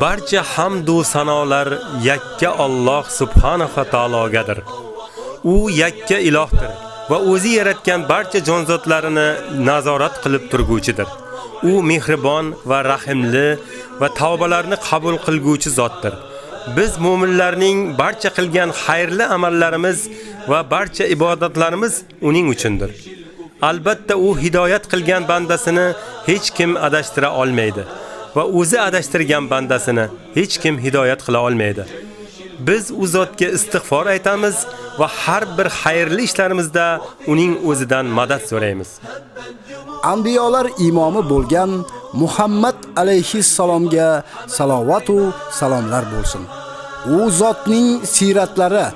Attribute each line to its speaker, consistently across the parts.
Speaker 1: Barcha hamd va sanolar yakka Alloh subhanahu va taologadir. U yakka ilohdir va o'zi yaratgan barcha jonzotlarini nazorat qilib turguvchidir. U mehribon va rahimli va tavbalarni qabul qilguvchi zotdir. Biz mu'minlarning barcha qilgan xayrli amallarimiz va barcha ibodatlarimiz uning uchundir. Albatta u hidoyat qilgan bandasini hech kim adashtira olmaydi va o'zi adashtirgan bandasini hech kim hidoyat qila olmaydi. Biz u zotga istig'for aytamiz va har bir xayrli ishlarimizda uning o'zidan madad so'raymiz.
Speaker 2: Anbiyolar imomi bo'lgan Muhammad alayhi salomga salovat va salomlar bo'lsin. U zotning siratlari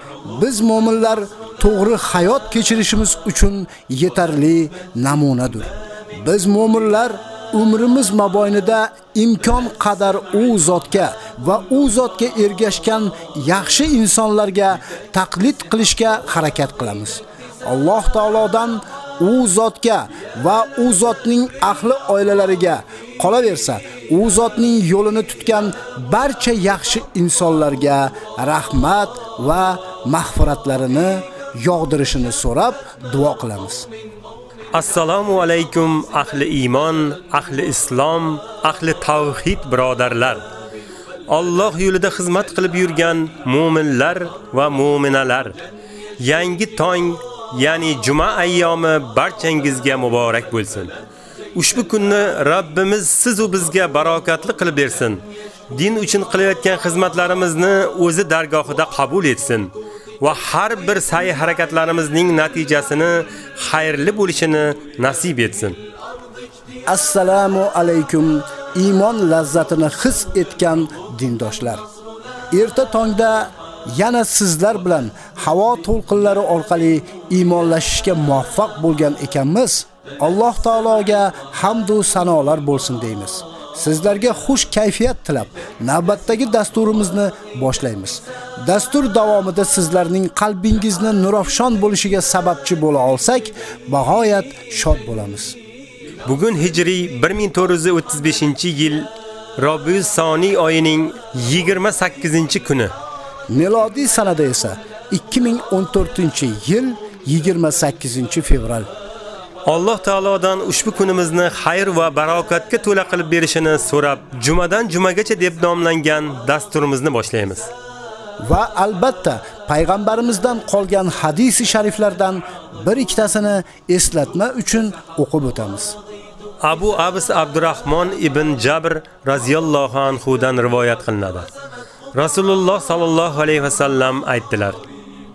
Speaker 2: biz mu'minlar to'g'ri hayot kechirishimiz uchun yetarli namunadir. Biz mu'minlar umrimiz mobaynida imkon qadar u zotga va u zotga ergashgan yaxshi insonlarga taqlid qilishga harakat qilamiz. Alloh taolodan u zotga va u zotning ahli oilalariga qolaversa, u zotning yo'lini tutgan barcha yaxshi insonlarga rahmat va mag'firatlarini yog'dirishini so'rab duo qilamiz.
Speaker 1: Assalomu alaykum ahli iymon, ahli islom, ahli tavhid birodarlar. Alloh yo'lida xizmat qilib yurgan mu'minlar va mu'minalar. Yangi tong, ya'ni juma ayyomi barchangizga muborak bo'lsin. Ushbu kunni Rabbimiz siz va bizga barokatli qilib bersin. Din uchun qilayotgan xizmatlarimizni o'zi dargohida qabul etsin. Va har bir sa'y harakatlarimizning natijasini xayrli bo'lishini nasib etsin.
Speaker 2: Assalomu alaykum iymon lazzatini his etgan dindoshlar. Erta tongda yana sizlar bilan havo to'lqinlari orqali iymonlashishga muvaffaq bo'lgan ekanmiz. Alloh taologa hamd va sanolar bo'lsin deymiz. Sizlarga xush kayfiyat tilab, navbatdagi dasturimizni boshlaymiz. Dastur davomida sizlarning qalbingizni nurafshon bo'lishiga sababchi bo'la olsak, bag'oyat shod bo'lamiz.
Speaker 1: Bugun hijriy 1435-yil Robiul Soni oyining 28-kuni.
Speaker 2: Melodiy sanada esa 2014-yil 28-fevral.
Speaker 1: Alloh taolodan ushbu kunimizni xayr va barokatga to'la qilib berishini so'rab, jumadan jumagacha deb nomlangan dasturimizni boshlaymiz.
Speaker 2: Va albatta payg'ambarimizdan qolgan hadisi shariflardan bir ikkitasini eslatma uchun o'qib o'tamiz.
Speaker 1: Abu Abs Abdurrahmon ibn Jabr radhiyallohu anhu dan rivoyat qilinadi. Rasululloh sallallohu alayhi vasallam aytdilar: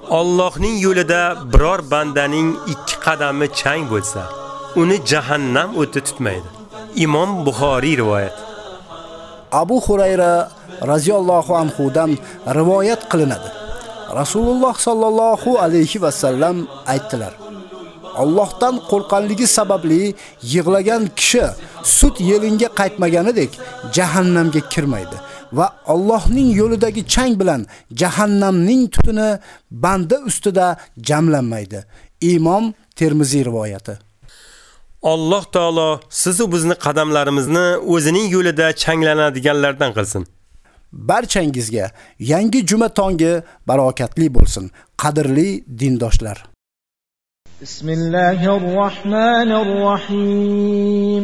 Speaker 1: Allohning yo'lida biror bandaning ikki qadami chang bo'lsa, uni jahannam o'ti tutmaydi. Imom Buxoriy rivoyat.
Speaker 2: Abu Hurayra radhiyallohu anhu dan rivoyat qilinadi. Rasululloh sallallohu alayhi va sallam aytdilar: Allohdan qo'rqanligi sababli yig'lagan kishi sut yelinga qaytmaganidek jahannamga kirmaydi va Allohning yo'lidagi chang bilan jahannamning tutuni banda ustida jamlanmaydi. Imom Termiziy rivoyati.
Speaker 1: Alloh taolo sizni bizni qadamlarimizni o'zining yo'lida changlanadiganlardan qilsin.
Speaker 2: Barchangizga yangi juma tongi barokatli bo'lsin, qadrli dindoshlar.
Speaker 3: Bismillahirrohmanirrohim.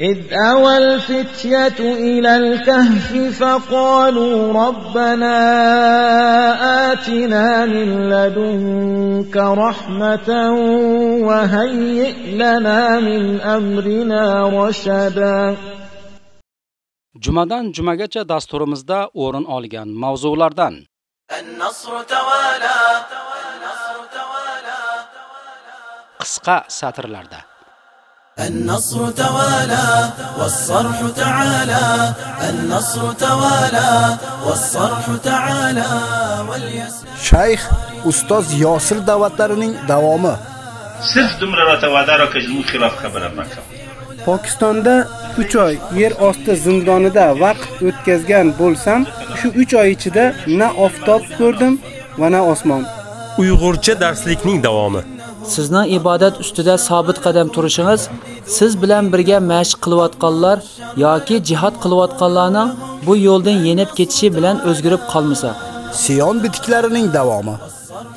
Speaker 3: إذ أوى الفتية إلى الكهف فقالوا ربنا آتنا من لدنك رحمة وهيئ لنا من أمرنا رشدا
Speaker 4: Jumadan jumagacha dasturimizda o'rin olgan mavzulardan
Speaker 5: النصر توالى
Speaker 4: qisqa satrlarda
Speaker 5: النصر توالى والصرح تعالى النصر توالى والصرح تعالى واليسر
Speaker 2: Shayx ustoz Yosir da'vatlarining davomi.
Speaker 6: صرف دومره راته وعده را که اون خلاف خبرم نکن
Speaker 7: Pokistonda 3 oy yer osti zindonida vaqt o'tkazgan bo'lsam, shu 3 oy ichida na oftob ko'rdim va na osmon.
Speaker 1: Uyg'urcha darslikning davomi.
Speaker 8: Sizning ibodat ustida sobit qadam turishingiz siz bilan birga mashq qilayotganlar yoki jihad qilayotganlarning bu yo'ldan yenib ketishi bilan o'zgarib qolmasa.
Speaker 2: Siyon bitiklarining davomi.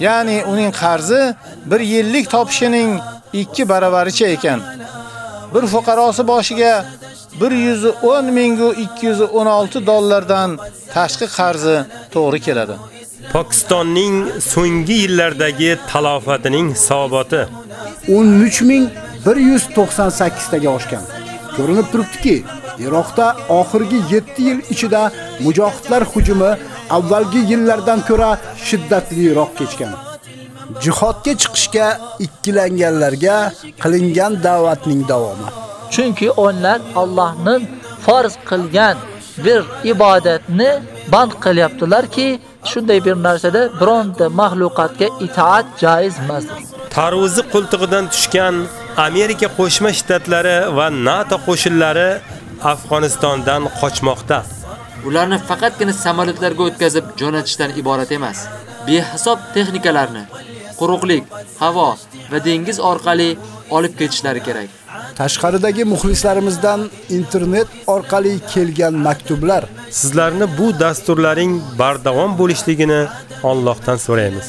Speaker 9: Ya'ni uning qarzi bir yillik topishining 2 baravaricha ekan. Bir fuqarosi boshiga 110 ming 216 dollardan tashqi qarzi to'g'ri keladi.
Speaker 1: Pokistonning so'nggi yillardagi talofatining hisoboti
Speaker 2: 13198 taga oshgan. Ko'rinib turibdiki, Iroqda oxirgi 7 yil ichida mujohidlar hujumi avvalgi yillardan ko'ra shiddatliroq kechgan. Jihodga chiqishga ikkilanganlarga qilingan da'vatning davomi.
Speaker 8: Chunki onlar Allohning farz qilgan bir ibodatni band qilyaptilarki, shunday bir narsada bironta mahluqotga itoat joiz emasdir.
Speaker 1: Taruzi qo'ltig'idan tushgan Amerika Qo'shma Shtatlari va NATO qo'shinlari Afg'onistondan qochmoqda.
Speaker 10: Ularni faqatgina samolyotlarga o'tkazib jo'natishdan iborat emas. Behisob texnikalarni quruqlik, havo va dengiz orqali olib ketishlari kerak.
Speaker 2: Tashqaridagi muxlislarimizdan internet orqali kelgan maktublar.
Speaker 1: Sizlarni bu dasturlaring bardavom bo'lishligini Allohdan so'raymiz.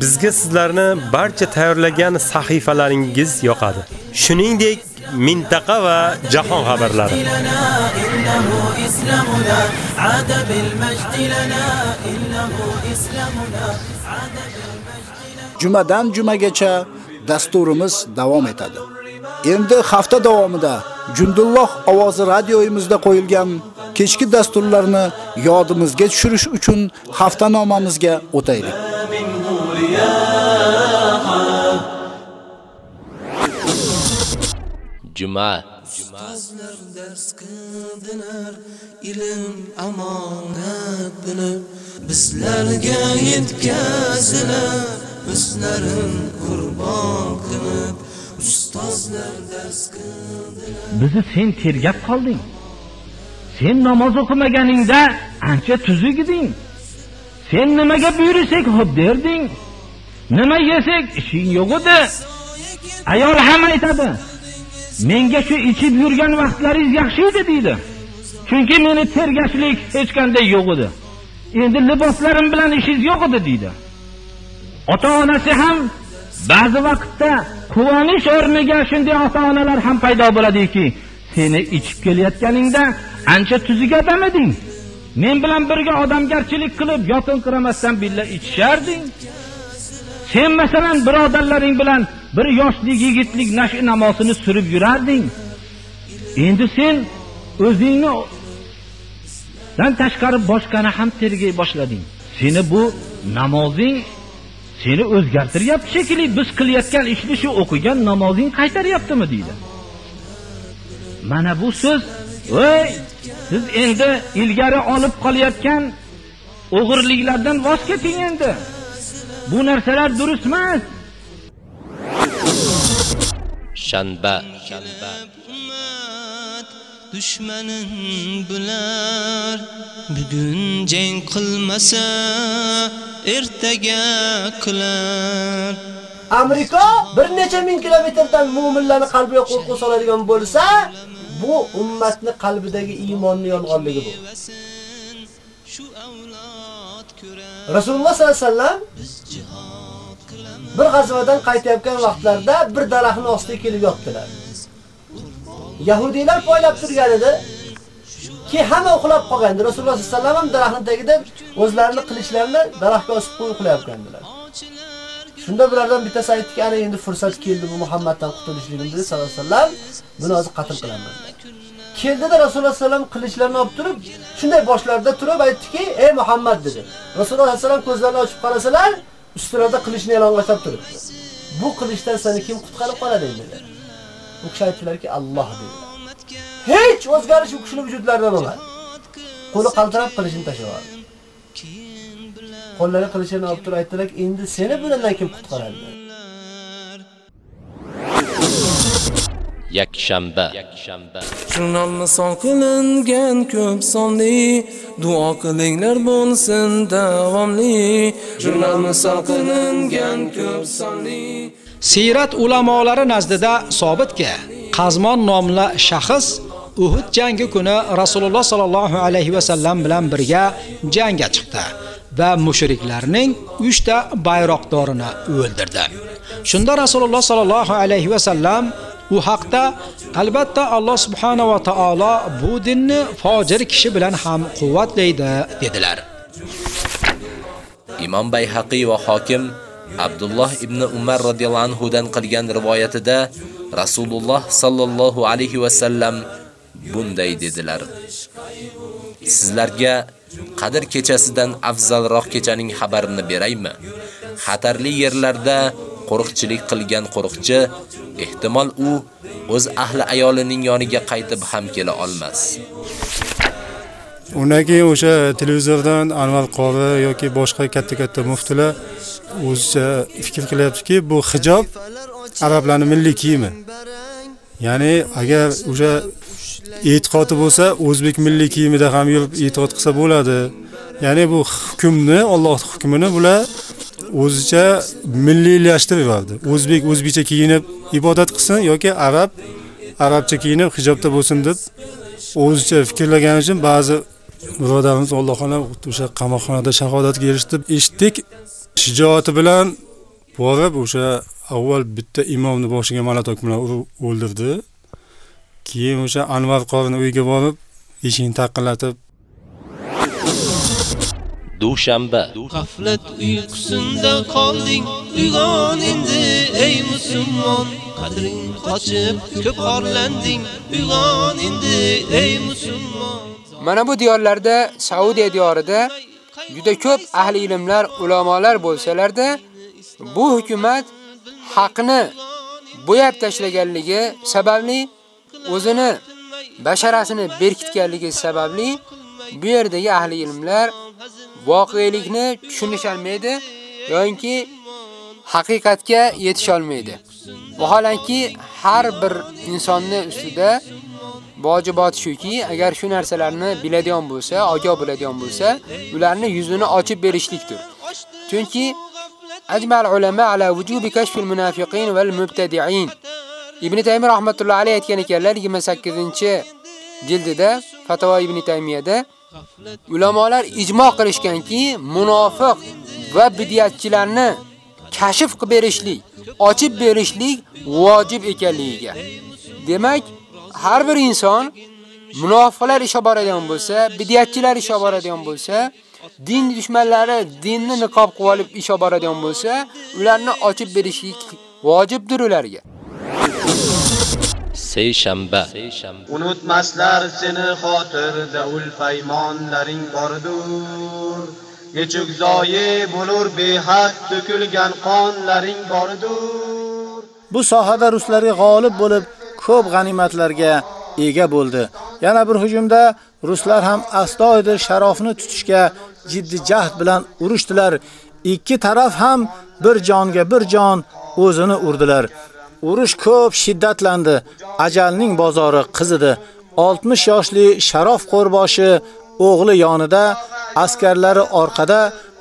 Speaker 1: Bizga sizlarni barcha tayyorlagan sahifalaringiz yoqadi. Shuningdek, mintaqa va jahon xabarlari.
Speaker 2: Jumadan jumagacha dasturimiz davom etadi. Endi hafta davomida Jundulloh ovozi radioyimizda qo'yilgan kechki dasturlarni yodimizga tushirish uchun hafta
Speaker 5: nomamizga o'taylik.
Speaker 11: Juma
Speaker 5: Ustozlar dars qildinar, ilm amonat bilib, bizlarga yetkazilar, bizlarin qurbon qilib ustozlar dars
Speaker 12: bizni sen tergab qolding. Sen namoz o'qimaganingda ancha tuzuk eding. Sen nimaga buyursak xo'p derding. Nima yesak ishing yo'q edi. Ayol ham aytadi menga shu ichib yurgan vaqtlaringiz yaxshi edi deydi. Chunki meni tergashlik hech qanday yo'q edi. Endi liboslarim bilan ishingiz yo'q edi deydi. Ota onasi ham ba'zi vaqtda quvonish o'rniga shunday ota onalar ham paydo bo'ladiki seni ichib kelayotganingda ancha tuzuk odam eding men bilan birga odamgarchilik qilib yotinqiramasdan billa ichisharding. Sen masalan birodarlaring bilan bir yoshlik yigitlik nashi namosini surib yurarding. Endi sen o'zingni dan tashqari boshqani ham tergay boshlading. Seni bu namozing seni o'zgartiryapti shekilli biz qilayotgan ishni shu o'qigan namozing qaytaryaptimi deydi. Mana bu so'z voy siz endi ilgari olib qolayotgan o'g'irliklardan voz keching endi. Bu narsalar durust emas
Speaker 11: shanba.
Speaker 5: Dushmanin bular bugun jang qilmasa ertaga qilar
Speaker 13: Amerika bir necha ming kilometrdan mu'minlarning qalbiga qo'rquv soladigan bo'lsa, bu ummatni qalbidagi iymonni yolg'onligi bu. Rasululloh sollallohu alayhi vasallam bir g'azvadan qaytayotgan vaqtlarda bir daraxtning ostiga kelib yotdilar. Yahudiylar poylab turgan edi. Ki hamma uxlab qolgandi. Rasululloh sollallohu alayhi vasallam ham daraxtning tagida o'zlarini qilichlarini daraxtga osib qo'yib uxlayotgandilar. Shunda bulardan bittasi aytdiki, ana endi fursat keldi bu Muhammaddan qutulishligimiz" dedi sallallohu alayhi vasallam. Buni hozir qatl qilaman. Keldida Rasululloh sallam qilichlarini olib turib, shunday boshlarida turib aytdiki, "Ey Muhammad" dedi. Rasululloh sallam ko'zlarini ochib qarasalar, ustilarida qilichni yalang'ochlab turibdi. Bu qilichdan seni kim qutqarib qoladi dedi. U kishi aytdilarki, Alloh dedi. Hech o'zgarish u kishining vujudlarida bo'lmadi. Qo'li qaltirab qilichni tashlab oldi. Qo'llari qilichini olib turib aytdilar, "Endi seni bundan kim qutqaradi?"
Speaker 11: yakshanba
Speaker 5: Jurnalni son qilingan ko'p sonli duo qilinglar bo'lsin davomli Jurnalni son qilingan ko'p sonli
Speaker 4: Sirat ulamolari nazdida sobitki, Qazmon nomli shaxs Uhud jangi kuni Rasululloh sallallohu alayhi va sallam bilan birga jangga chiqdi va mushriklarning 3 ta bayroqdorini o'ldirdi. Shunda Rasululloh sallallohu alayhi va sallam u haqda albatta Alloh subhanahu va taolo bu dinni fojir kishi bilan ham quvvatlaydi dedilar.
Speaker 11: Imom Bayhaqi va hokim Abdullah ibn Umar radhiyallohu anhu dan qilgan rivoyatida Rasululloh sallallohu alayhi va sallam bunday dedilar. Sizlarga Qadr kechasidan afzalroq kechaning xabarini beraymi? Xatarli yerlarda qo'riqchilik qilgan qo'riqchi ehtimol u o'z ahli ayolining yoniga qaytib ham kela olmas.
Speaker 14: Undan keyin o'sha televizordan Anvar qori yoki boshqa katta-katta muftilar o'zicha fikr qilyaptiki, bu hijob arablarning milliy kiyimi. Ya'ni agar o'sha e'tiqodi bo'lsa, o'zbek milliy kiyimida ham yurib e'tiqod qilsa bo'ladi. Ya'ni bu hukmni, Alloh hukmini bular o'zicha milliylashtirib O'zbek o'zbekcha kiyinib ibodat qilsin yoki arab arabcha kiyinib hijobda bo'lsin deb o'zicha fikrlagani uchun ba'zi birodarimiz Alloh xola o'sha qamoqxonada shahodatga erishdi. Eshitdik, shijoati bilan borib o'sha avval bitta imomni boshiga malatok bilan o'ldirdi. Keyin o'sha Anvar qorini uyiga borib, eshikni taqillatib
Speaker 11: dushanba
Speaker 5: G'aflat uyqusinda qolding uyg'on endi ey musulmon qadring qochib ko'p orlanding uyg'on endi ey musulmon
Speaker 15: Mana bu diyorlarda, Saudiya diyorida juda ko'p ahli ilmlar, ulamolar bo'lsalarda, bu hukumat haqni bo'yab tashlaganligi sababli o'zini basharasini berkitganligi sababli bu yerdagi ahli ilmlar voqelikni tushunisholmaydi yoki haqiqatga yetisholmaydi. Vaholanki har bir insonning ustida vojibot shuki, agar shu narsalarni biladigan bo'lsa, ogoh biladigan bo'lsa, ularni yuzini ochib berishlikdir. Chunki ajmal ulama ala wujubi kashfil munafiqin val mubtadi'in. Ibn Taymiy rahmatullohi alayhi aytgan ekanlar 28-jildida Fatavo Ibn Taymiyada ulamolar ijmo qilishganki, munofiq va bid'atchilarni kashf qilib berishlik, ochib berishlik vojib ekanligiga. Demak, har bir inson munofiqlar isha boradigan bo'lsa, bid'atchilar isha boradigan bo'lsa, din dushmanlari dinni niqob qilib olib isha boradigan bo'lsa, ularni ochib berishlik vojibdir ularga.
Speaker 16: Seyshanba.
Speaker 17: Unutmaslar seni xotirda ul paymonlaring bordur. Nechuk zoyi bo'lur behad to'kilgan qonlaring bordur.
Speaker 18: Bu sohada ruslarga g'olib bo'lib, ko'p g'animatlarga ega bo'ldi. Yana bir hujumda ruslar ham astoydil sharofni tutishga jiddiy jahd bilan urushdilar. Ikki taraf ham bir jonga bir jon o'zini urdilar. Urush ko'p shiddatlandi. Ajalning bozori qizidi. 60 yoshli Sharof qo'rboshi o'g'li yonida, askarlari orqada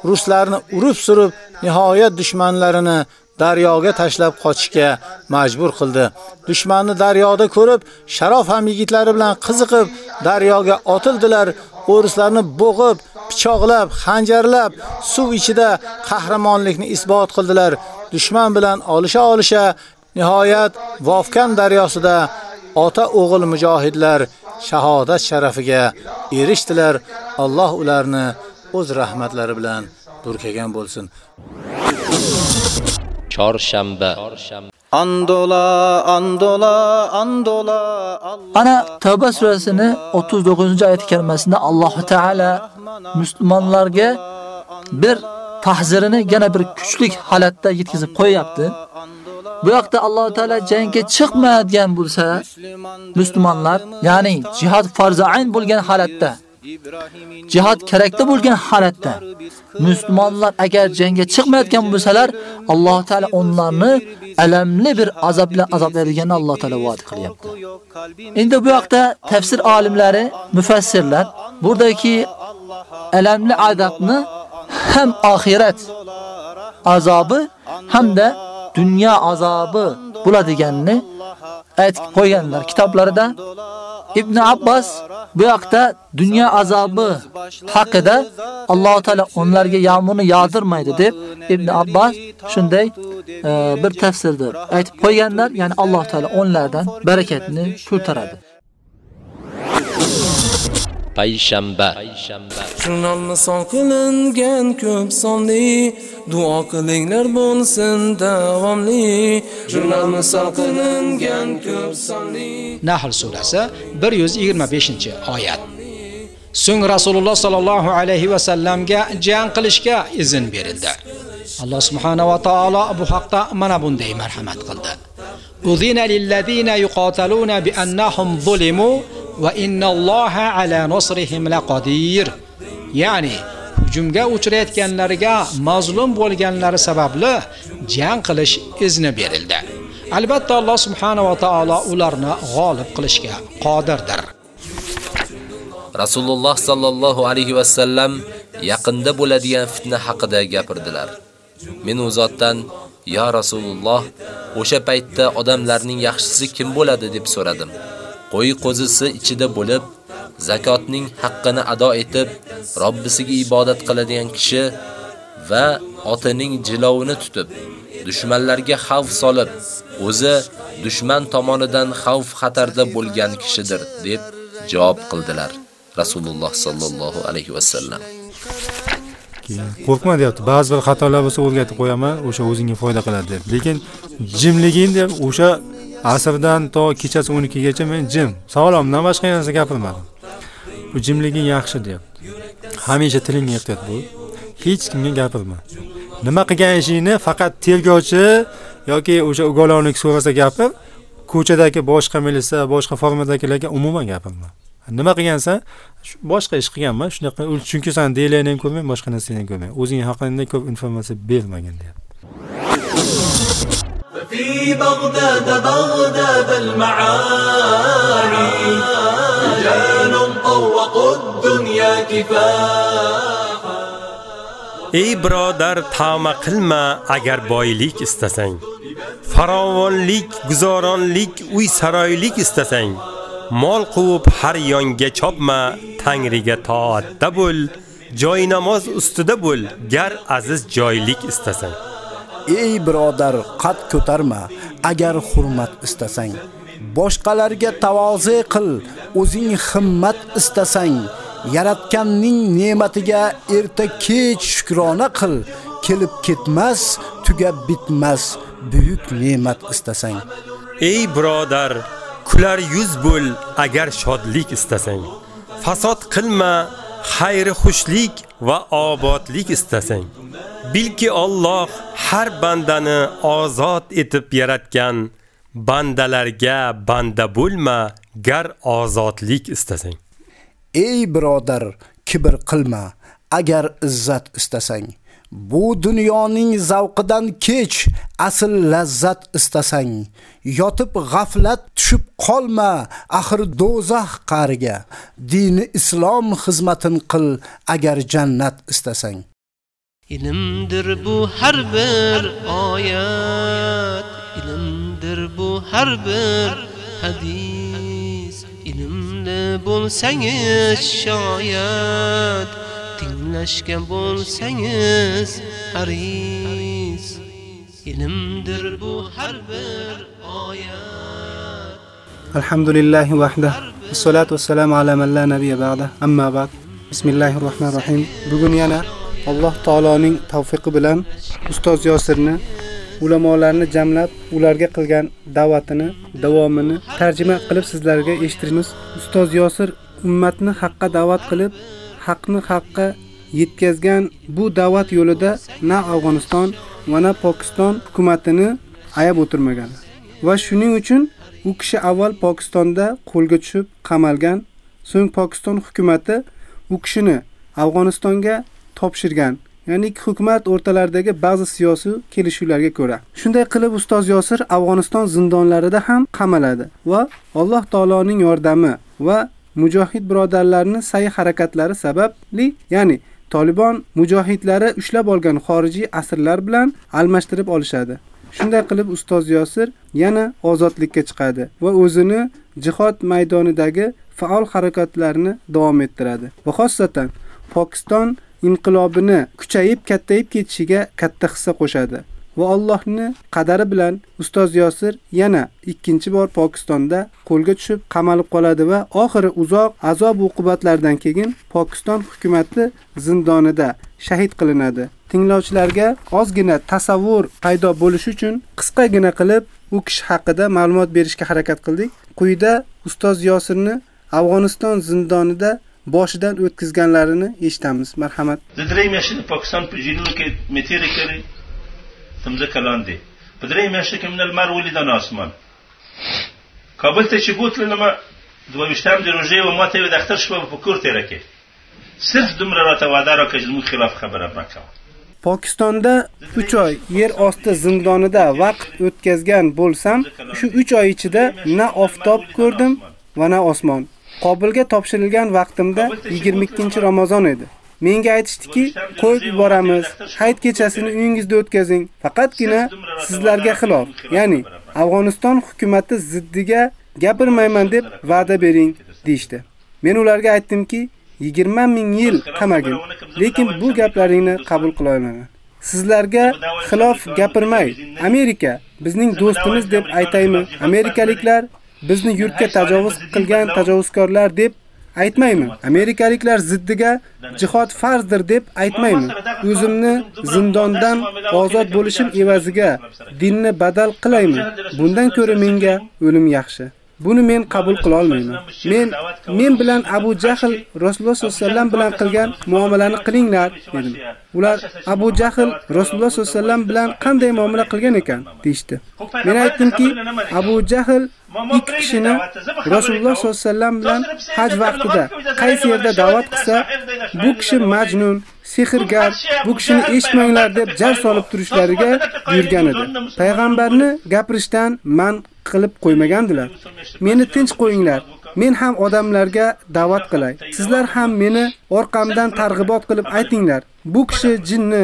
Speaker 18: ruslarni urib surib, nihoyat dushmanlarini daryoga tashlab qochishga majbur qildi. Dushmanni daryoda ko'rib, Sharof ham yigitlari bilan qiziqib daryoga otildilar. O'rislarni bo'g'ib, pichoqlab, xanjarlab, suv ichida qahramonlikni isbot qildilar. Dushman bilan olisha-olisha nihoyat Vofkan daryosida ota o'g'il mujohidlar shahodat sharafiga erishdilar. Alloh ularni o'z rahmatlari bilan burkagan bo'lsin.
Speaker 16: Chorshanba.
Speaker 19: Andola, andola, andola.
Speaker 20: Ana Tavba surasini 39-oyat kalimasida Alloh taala musulmonlarga bir tahzirini yana bir kuchli holatda yetkazib qo'yapti. Bu yoqda Alloh taolo jangga chiqmaydigan bo'lsa, musulmonlar, ya'ni jihad farzi ayn bo'lgan holatda, jihad kerakda bo'lgan holatda musulmonlar agar jangga chiqmayotgan bo'lsalar, Alloh taolo onlarni alamli bir azob bilan azoblaydiganini Alloh taolo va'da qilyapti. Endi bu yoqda tafsir olimlari, mufassirlar buradagi alamli azobni ham oxirat azobi hamda dunyo azobi bo'ladiganini aytib qo'yganlar kitoblarida. Ibn Abbas bu yoqda dunyo azobi haqida Alloh taolo onlarga yağmurni yog'dirmaydi deb Ibn Abbas shunday e, bir tafsirda aytib qo'yganlar, ya'ni Alloh taolo onlardan barakatni ko'taradi.
Speaker 16: Payshanba
Speaker 19: Jurnalni son qilingan ko'p sonli duo qilinglar bo'lsin davomli jurnalni son qilingan ko'p sonli
Speaker 4: Nahl surasi 125-oyat. So'ng Rasululloh sallallohu alayhi va sallamga jang qilishga izn berildi. Alloh subhanahu va taolo bu haqda mana bunday marhamat qildi. Uzina lillazina yuqataluna bi annahum zulimu va innalloha ala nasrihim laqodir. Ya'ni hujumga uchrayotganlarga mazlum bo'lganlari sababli jang qilish izni berildi. Albatta Alloh subhanahu va taolo ularni g'olib qilishga qodirdir.
Speaker 11: Rasululloh sallallohu alayhi va sallam yaqinda bo'ladigan fitna haqida gapirdilar. Men u zotdan "Ya Rasululloh, o'sha paytda odamlarning yaxshisi kim bo'ladi?" deb so'radim. Qo'y qo'zisi ichida bo'lib, zakotning haqqini ado etib, Robbisiga ibodat qiladigan kishi va otining jilovini tutib, dushmanlarga xavf solib, o'zi dushman tomonidan xavf xatarda bo'lgan kishidir deb javob qildilar. Rasululloh sallallohu alayhi va sallam.
Speaker 14: Qo'rqma deyapti. Ba'zi bir xatolar bo'lsa o'rgatib qo'yaman, o'sha o'zingga foyda qiladi deb. Lekin jimliging deb o'sha asrdan to kechasi 12 gacha men jim, salomdan boshqa narsa gapirmadim. Bu jimliging yaxshi deyapti. Hamisha tilingga ehtiyot bo'l. Hech kimga gapirma. Nima qilgan ishingni faqat tergovchi yoki o'sha ugolovnik so'rasa gapir, ko'chadagi boshqa milisa, boshqa formadagilarga umuman gapirma. Nima qilgansan? Boshqa ish qilganman, shunaqa chunki sen deylarni ham ko'rmay, boshqa narsani ham ko'rmay. O'zing haqingda ko'p informatsiya bermagin deyapti.
Speaker 21: في بغداد بغداد المعاني رجال طوقوا الدنيا كفاحا
Speaker 1: ey birodar tama qilma agar boylik istasang farovonlik guzoronlik uy saroylik istasang mol quvib har yonga chopma tangriga toatda bo'l joy namoz ustida bo'l gar aziz joylik istasang
Speaker 2: Ey birodar qad ko'tarma. Agar hurmat istasang boshqalarga tavozi qil. O'zing himmat istasang yaratganning ne'matiga erta kech shukrona qil. Kelib ketmas tugab bitmas buyuk ne'mat istasang.
Speaker 1: Ey birodar kular yuz bo'l agar shodlik istasang. Fasod qilma xayri xushlik va obodlik istasang. Bilki Alloh har bandani ozod etib yaratgan bandalarga banda bo'lma gar ozodlik istasang.
Speaker 2: Ey birodar kibr qilma agar izzat istasang. Bu dunyoning zavqidan kech asl lazzat istasang. Yotib g'aflat tushib qolma axir do'zax qariga. Dini islom xizmatin qil agar jannat istasang.
Speaker 5: Ilmdir bu har bir oyat. Ilmdir bu har bir hadis. Ilmli bo'lsangiz shoyat. Tinglashga bo'lsangiz haris ilmdir bu har bir oyat
Speaker 7: alhamdulillah vahda. Assalatu wassalamu ala man la nabiyya ba'da. Amma ba'd. Bismillahir rohmanir rohim. Bugun yana Alloh taoloning tavfiqi bilan ustoz Yosirni ulamolarni jamlab, ularga qilgan da'vatini, davomini tarjima qilib sizlarga eshittiramiz. Ustoz Yosir ummatni haqqa da'vat qilib, haqni haqqa yetkazgan bu da'vat yo'lida na Afg'oniston va na Pokiston hukumatini ayab o'tirmagan. Va shuning uchun u kishi avval Pokistonda qo'lga tushib qamalgan, so'ng Pokiston hukumatı u kishini Afg'onistonga topshirgan. Ya'ni ikki hukumat o'rtalaridagi ba'zi siyosiy kelishuvlarga ko'ra. Shunday qilib ustoz Yosir Afg'oniston zindonlarida ham qamaladi va Alloh taoloning yordami va mujohid birodarlarning sa'y harakatlari sababli, ya'ni Taliban mujohidlari ushlab olgan xorijiy asirlar bilan almashtirib olishadi. Shunday qilib ustoz Yosir yana ozodlikka chiqadi va o'zini jihod maydonidagi faol harakatlarini davom ettiradi. Va xususan Pokiston inqilobini kuchayib kattayib ketishiga katta hissa qo'shadi. va Allohni qadari bilan ustoz Yosir yana ikkinchi bor Pokistonda qo'lga tushib qamalib qoladi va oxiri uzoq azob uqubatlardan keyin Pokiston hukumatli zindonida shahid qilinadi. Tinglovchilarga ozgina tasavvur paydo bo'lishi uchun qisqagina qilib u kishi haqida ma'lumot berishga harakat qildik. Quyida ustoz Yosirni Afg'oniston zindonida boshidan o'tkazganlarini eshitamiz. Marhamat.
Speaker 6: کې مې تېرې کړې ته مځکه لاندې په درې میاشتو کې مې نه لمر ولید نه اسمان کابل ته چې بوتلم دوه ویشتم د روژې و ما ته یې د اختر شپه په کور تېره کې صرف دومره راته وعده راکړه چې زموږ خلاف خبره مه کوه
Speaker 7: Pokistonda 3 oy yer osti zindonida vaqt o'tkazgan bo'lsam, shu 3 oy ichida na oftob ko'rdim va na osmon. Qobilga topshirilgan vaqtimda 22-Ramazon edi. Menga aytishdiki, qo'yib yuboramiz, hayit kechasini uyingizda o'tkazing. Faqatgina sizlarga xilof, ya'ni Afg'oniston hukumatı ziddiga gapirmayman deb va'da bering, deyshti. Men ularga aytdimki, 20 ming yil qamagin, lekin bu gaplaringni qabul qila olmayman. Sizlarga xilof gapirmay, Amerika bizning do'stimiz deb aytaymi? Amerikaliklar bizni yurtga tajovuz qilgan tajovuzkorlar deb aytmaymi? Amerikaliklar ziddiga jihod farzdir deb aytmaymi? O'zimni zindondan ozod bo'lishim evaziga dinni badal qilaymi? Bundan ko'ra menga o'lim yaxshi. Buni men qabul qila olmayman. Men men bilan Abu Jahl Rasululloh sollallohu alayhi vasallam bilan qilgan muomalani qilinglar dedim. Ular Abu Jahl Rasululloh sollallohu alayhi vasallam bilan qanday muomala qilgan ekan deyshti. Men aytdimki, Abu Jahl ikki kishini Rasululloh sollallohu alayhi vasallam bilan haj vaqtida qaysi yerda da'vat qilsa, bu kishi majnun sehrgar bu kishini eshitmanglar deb jar solib turishlariga buyurgan edi. Payg'ambarni gapirishdan man qilib qo'ymagandilar. Meni tinch qo'yinglar. Men ham odamlarga da'vat qilay. Sizlar ham meni orqamdan targ'ibot qilib aytinglar. Bu kishi jinni,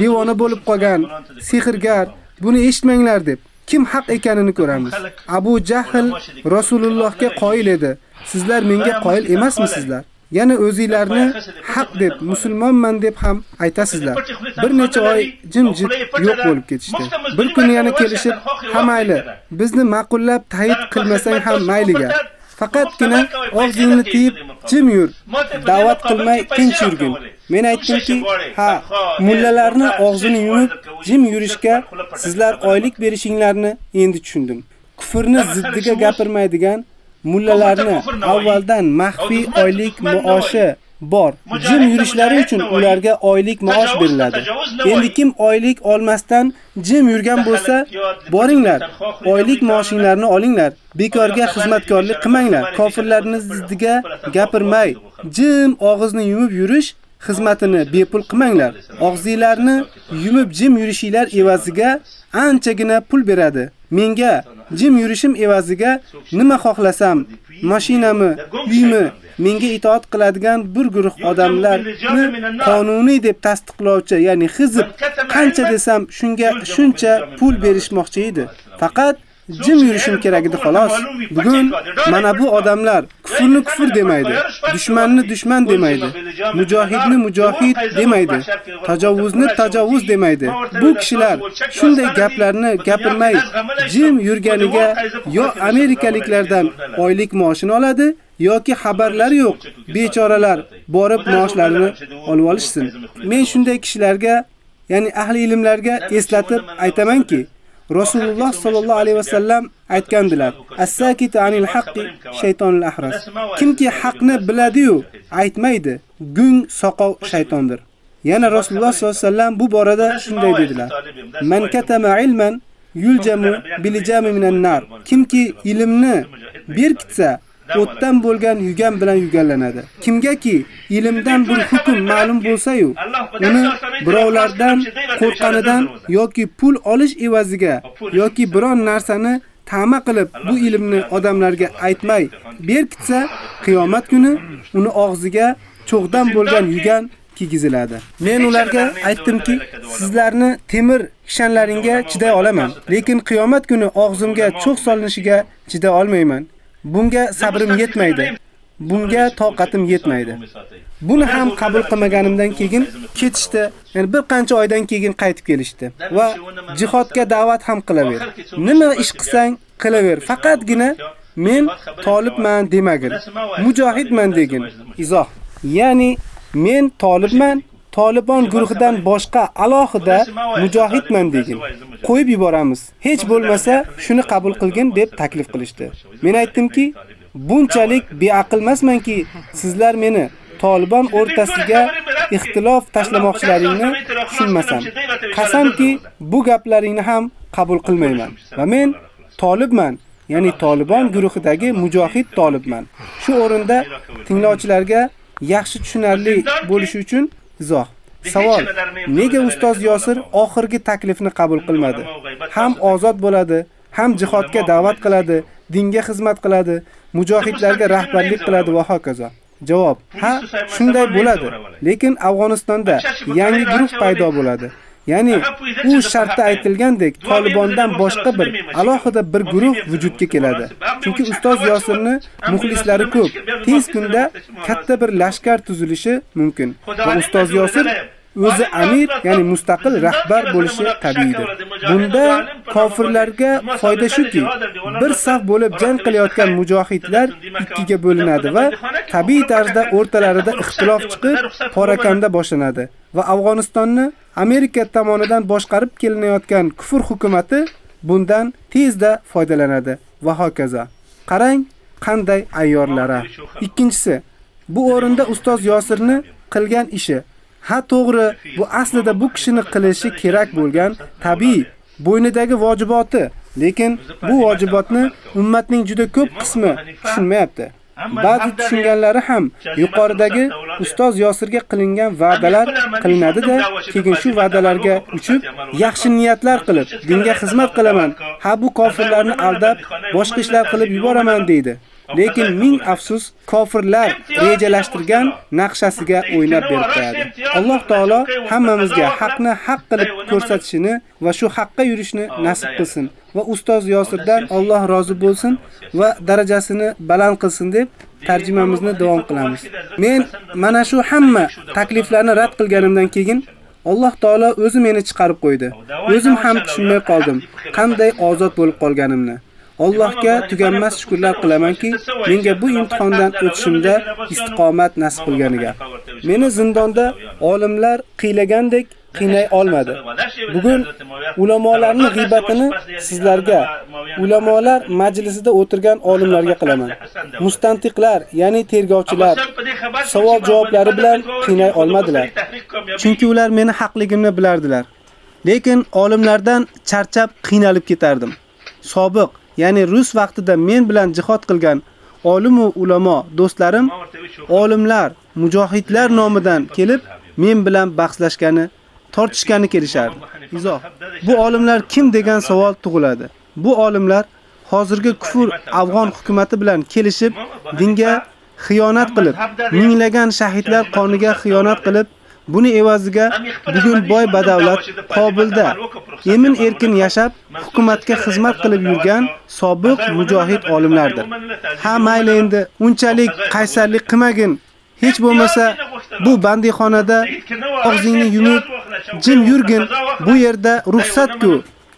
Speaker 7: devona bo'lib qolgan, sehrgar, buni eshitmanglar deb. Kim haq ekanini ko'ramiz. Abu Jahl Rasulullohga qoyil edi. Sizlar menga qoyil emasmisizlar? Yana o'zinglarni haq deb, musulmonman deb ham aytasizlar. Bir necha oy jimjit yo'q bo'lib ketishdi. Bir kun yana kelishib, "Ha mayli, bizni ma'qullab tayid qilmasang ham mayliga. Faqatgina og'zingni tiyib jim yur. Da'vat qilmay tinch yurgin." Men aytdimki, "Ha, mullalarni og'zini yumib jim yurishga sizlar oylik berishinglarni endi tushundim. Kufrni ziddiga gapirmaydigan mullalarni avvaldan maxfiy oylik maoshi bor. Jim yurishlari uchun ularga oylik maosh beriladi. Endi kim oylik olmasdan jim yurgan bo'lsa, boringlar, oylik maoshinglarni olinglar. Bekorga xizmatkorlik qilmanglar. Kofirlarning ziddiga gapirmay, jim og'izni yumib yurish xizmatini bepul qilmanglar. Og'zinglarni yumib jim yurishinglar evaziga anchagina pul beradi. Menga jim yurishim evaziga nima xohlasam, mashinami, uyimi menga itoat qiladigan bir guruh odamlarni qonuniy deb tasdiqlovchi, ya'ni hizb qancha desam shunga shuncha pul berishmoqchi edi. Faqat jim yurishim kerak edi xolos. Bugun mana bu odamlar kufrni kufr demaydi, dushmanni dushman demaydi, mujohidni mujohid demaydi, tajovvuzni tajovvuz demaydi. Bu kishilar shunday gaplarni gapirmay jim yurganiga yo amerikaliklardan oylik maoshini oladi yoki xabarlari yo'q bechoralar borib maoshlarini olib olishsin. Men shunday kishilarga, ya'ni ahli ilmlarga eslatib aytamanki, Rasululloh sallallohu alayhi vasallam aytgandilar: "As-sakit anil haqqi shaytonul ahras." Kimki haqni biladi-yu, aytmaydi, gung soqov shaytondir. Yana Rasululloh sallallohu alayhi vasallam bu borada shunday dedilar: "Man katama ilman yuljamu bilijami minan nar." Kimki ilmni berkitsa, o'tdan bo'lgan yugan bilan yuganlanadi. Kimgaki ilmdan bir hukm ma'lum bo'lsa-yu, uni birovlardan qo'rqqanidan yoki pul olish evaziga yoki biron narsani ta'ma qilib bu ilmni odamlarga aytmay berkitsa, qiyomat kuni uni og'ziga cho'g'dan bo'lgan yugan kiygiziladi. Men ularga aytdimki, sizlarni temir kishanlaringga chiday olaman, lekin qiyomat kuni og'zimga cho'g' solinishiga chiday olmayman. Bunga sabrim yetmaydi. Bunga toqatim yetmaydi. Buni ham qabul qilmaganimdan keyin ketishdi. Ya'ni bir qancha oydan keyin qaytib kelishdi va jihodga da'vat ham qilaver. Nima ish qilsang qilaver. Faqatgina men tolibman demagin. Mujohidman degin. Izoh. Ya'ni men tolibman, Taliban guruhidan boshqa alohida mujohidman degin. Qo'yib yuboramiz. Hech bo'lmasa shuni qabul qilgin deb taklif qilishdi. Men aytdimki, bunchalik beaqlmasmanki, sizlar meni Taliban o'rtasiga ixtilof tashlamoqchilaringni tushunmasam. Qasamki, bu gaplaringni ham qabul qilmayman va men tolibman, ya'ni Taliban guruhidagi mujohid tolibman. Shu o'rinda tinglovchilarga yaxshi tushunarli bo'lishi uchun izoh. Savol: Nega ustoz Yosir oxirgi taklifni qabul qilmadi? Ham ozod bo'ladi, ham jihodga da'vat qiladi, dinga xizmat qiladi, mujohidlarga rahbarlik qiladi va hokazo. Javob: Ha, shunday bo'ladi. Lekin Afg'onistonda yangi guruh paydo bo'ladi. Ya'ni u shartda aytilgandek Talibandan boshqa bir alohida bir guruh vujudga keladi. Chunki ustoz Yosirni muxlislari ko'p. Tez kunda katta bir lashkar tuzilishi mumkin. Va ustoz Yosir o'zi amir, ya'ni mustaqil rahbar bo'lishi tabiiydir. Bunda kofirlarga foyda shuki, bir saf bo'lib jang qilayotgan mujohidlar ikkiga bo'linadi va tabiiy tarzda o'rtalarida ixtilof chiqib, parakanda boshlanadi va Afg'onistonni Amerika tomonidan boshqarib kelinayotgan kufr hukumatı bundan tezda foydalanadi va hokazo. Qarang, qanday ayyorlara. Ikkinchisi, bu o'rinda ustoz Yosirni qilgan ishi Ha to'g'ri, bu aslida bu kishini qilishi kerak bo'lgan tabiiy bo'ynidagi vojiboti, lekin bu vojibotni ummatning juda ko'p qismi tushunmayapti. Ba'zi tushunganlari ham yuqoridagi ustoz Yosirga qilingan va'dalar qilinadi-da, keyin shu va'dalarga uchib, yaxshi niyatlar qilib, dinga xizmat qilaman, ha bu kofirlarni aldab, boshqa ishlar qilib yuboraman deydi. Lekin ming afsus, kofirlar rejalashtirgan naqshasiga o'ynab berib. Alloh taolo hammamizga haqni haq qilib ko'rsatishini va shu haqqa yurishni nasib qilsin va ustoz Yosirdan Alloh rozi bo'lsin va darajasini baland qilsin deb tarjimamizni davom qilamiz. Men mana shu hamma takliflarni rad qilganimdan keyin Alloh taolo o'zi meni chiqarib qo'ydi. O'zim ham tushunmay qoldim, qanday ozod bo'lib qolganimni. Allohga tuganmas shukrlar qilamanki, menga bu imtihondan o'tishimda istiqomat nasib qilganiga. Meni zindonda olimlar qiylagandek qiynay olmadi. Bugun ulamolarning g'ibatini sizlarga, ulamolar majlisida o'tirgan olimlarga qilaman. Mustantiqlar, ya'ni tergovchilar savol javoblari bilan qiynay olmadilar. Chunki ular meni haqligimni bilardilar. Lekin olimlardan charchab qiynalib ketardim. Sobiq, ya'ni rus vaqtida men bilan jihad qilgan olim va ulamo do'stlarim, olimlar, mujohidlar nomidan kelib men bilan bahslashgani, tortishgani kelishardi. Izoh. Bu olimlar kim degan savol tug'iladi. Bu olimlar hozirgi kufr afg'on hukumatı bilan kelishib, dinga xiyonat qilib, minglagan shahidlar qoniga xiyonat qilib, Buni evaziga bugun boy badavlat Qobilda emin erkin yashab, hukumatga xizmat qilib yurgan sobiq mujohid olimlardir. Ha mayli endi unchalik qaysarlik qilmagin. Hech bo'lmasa bu bandixonada og'zingni yumib jim yurgin. Bu yerda ruxsat-ku.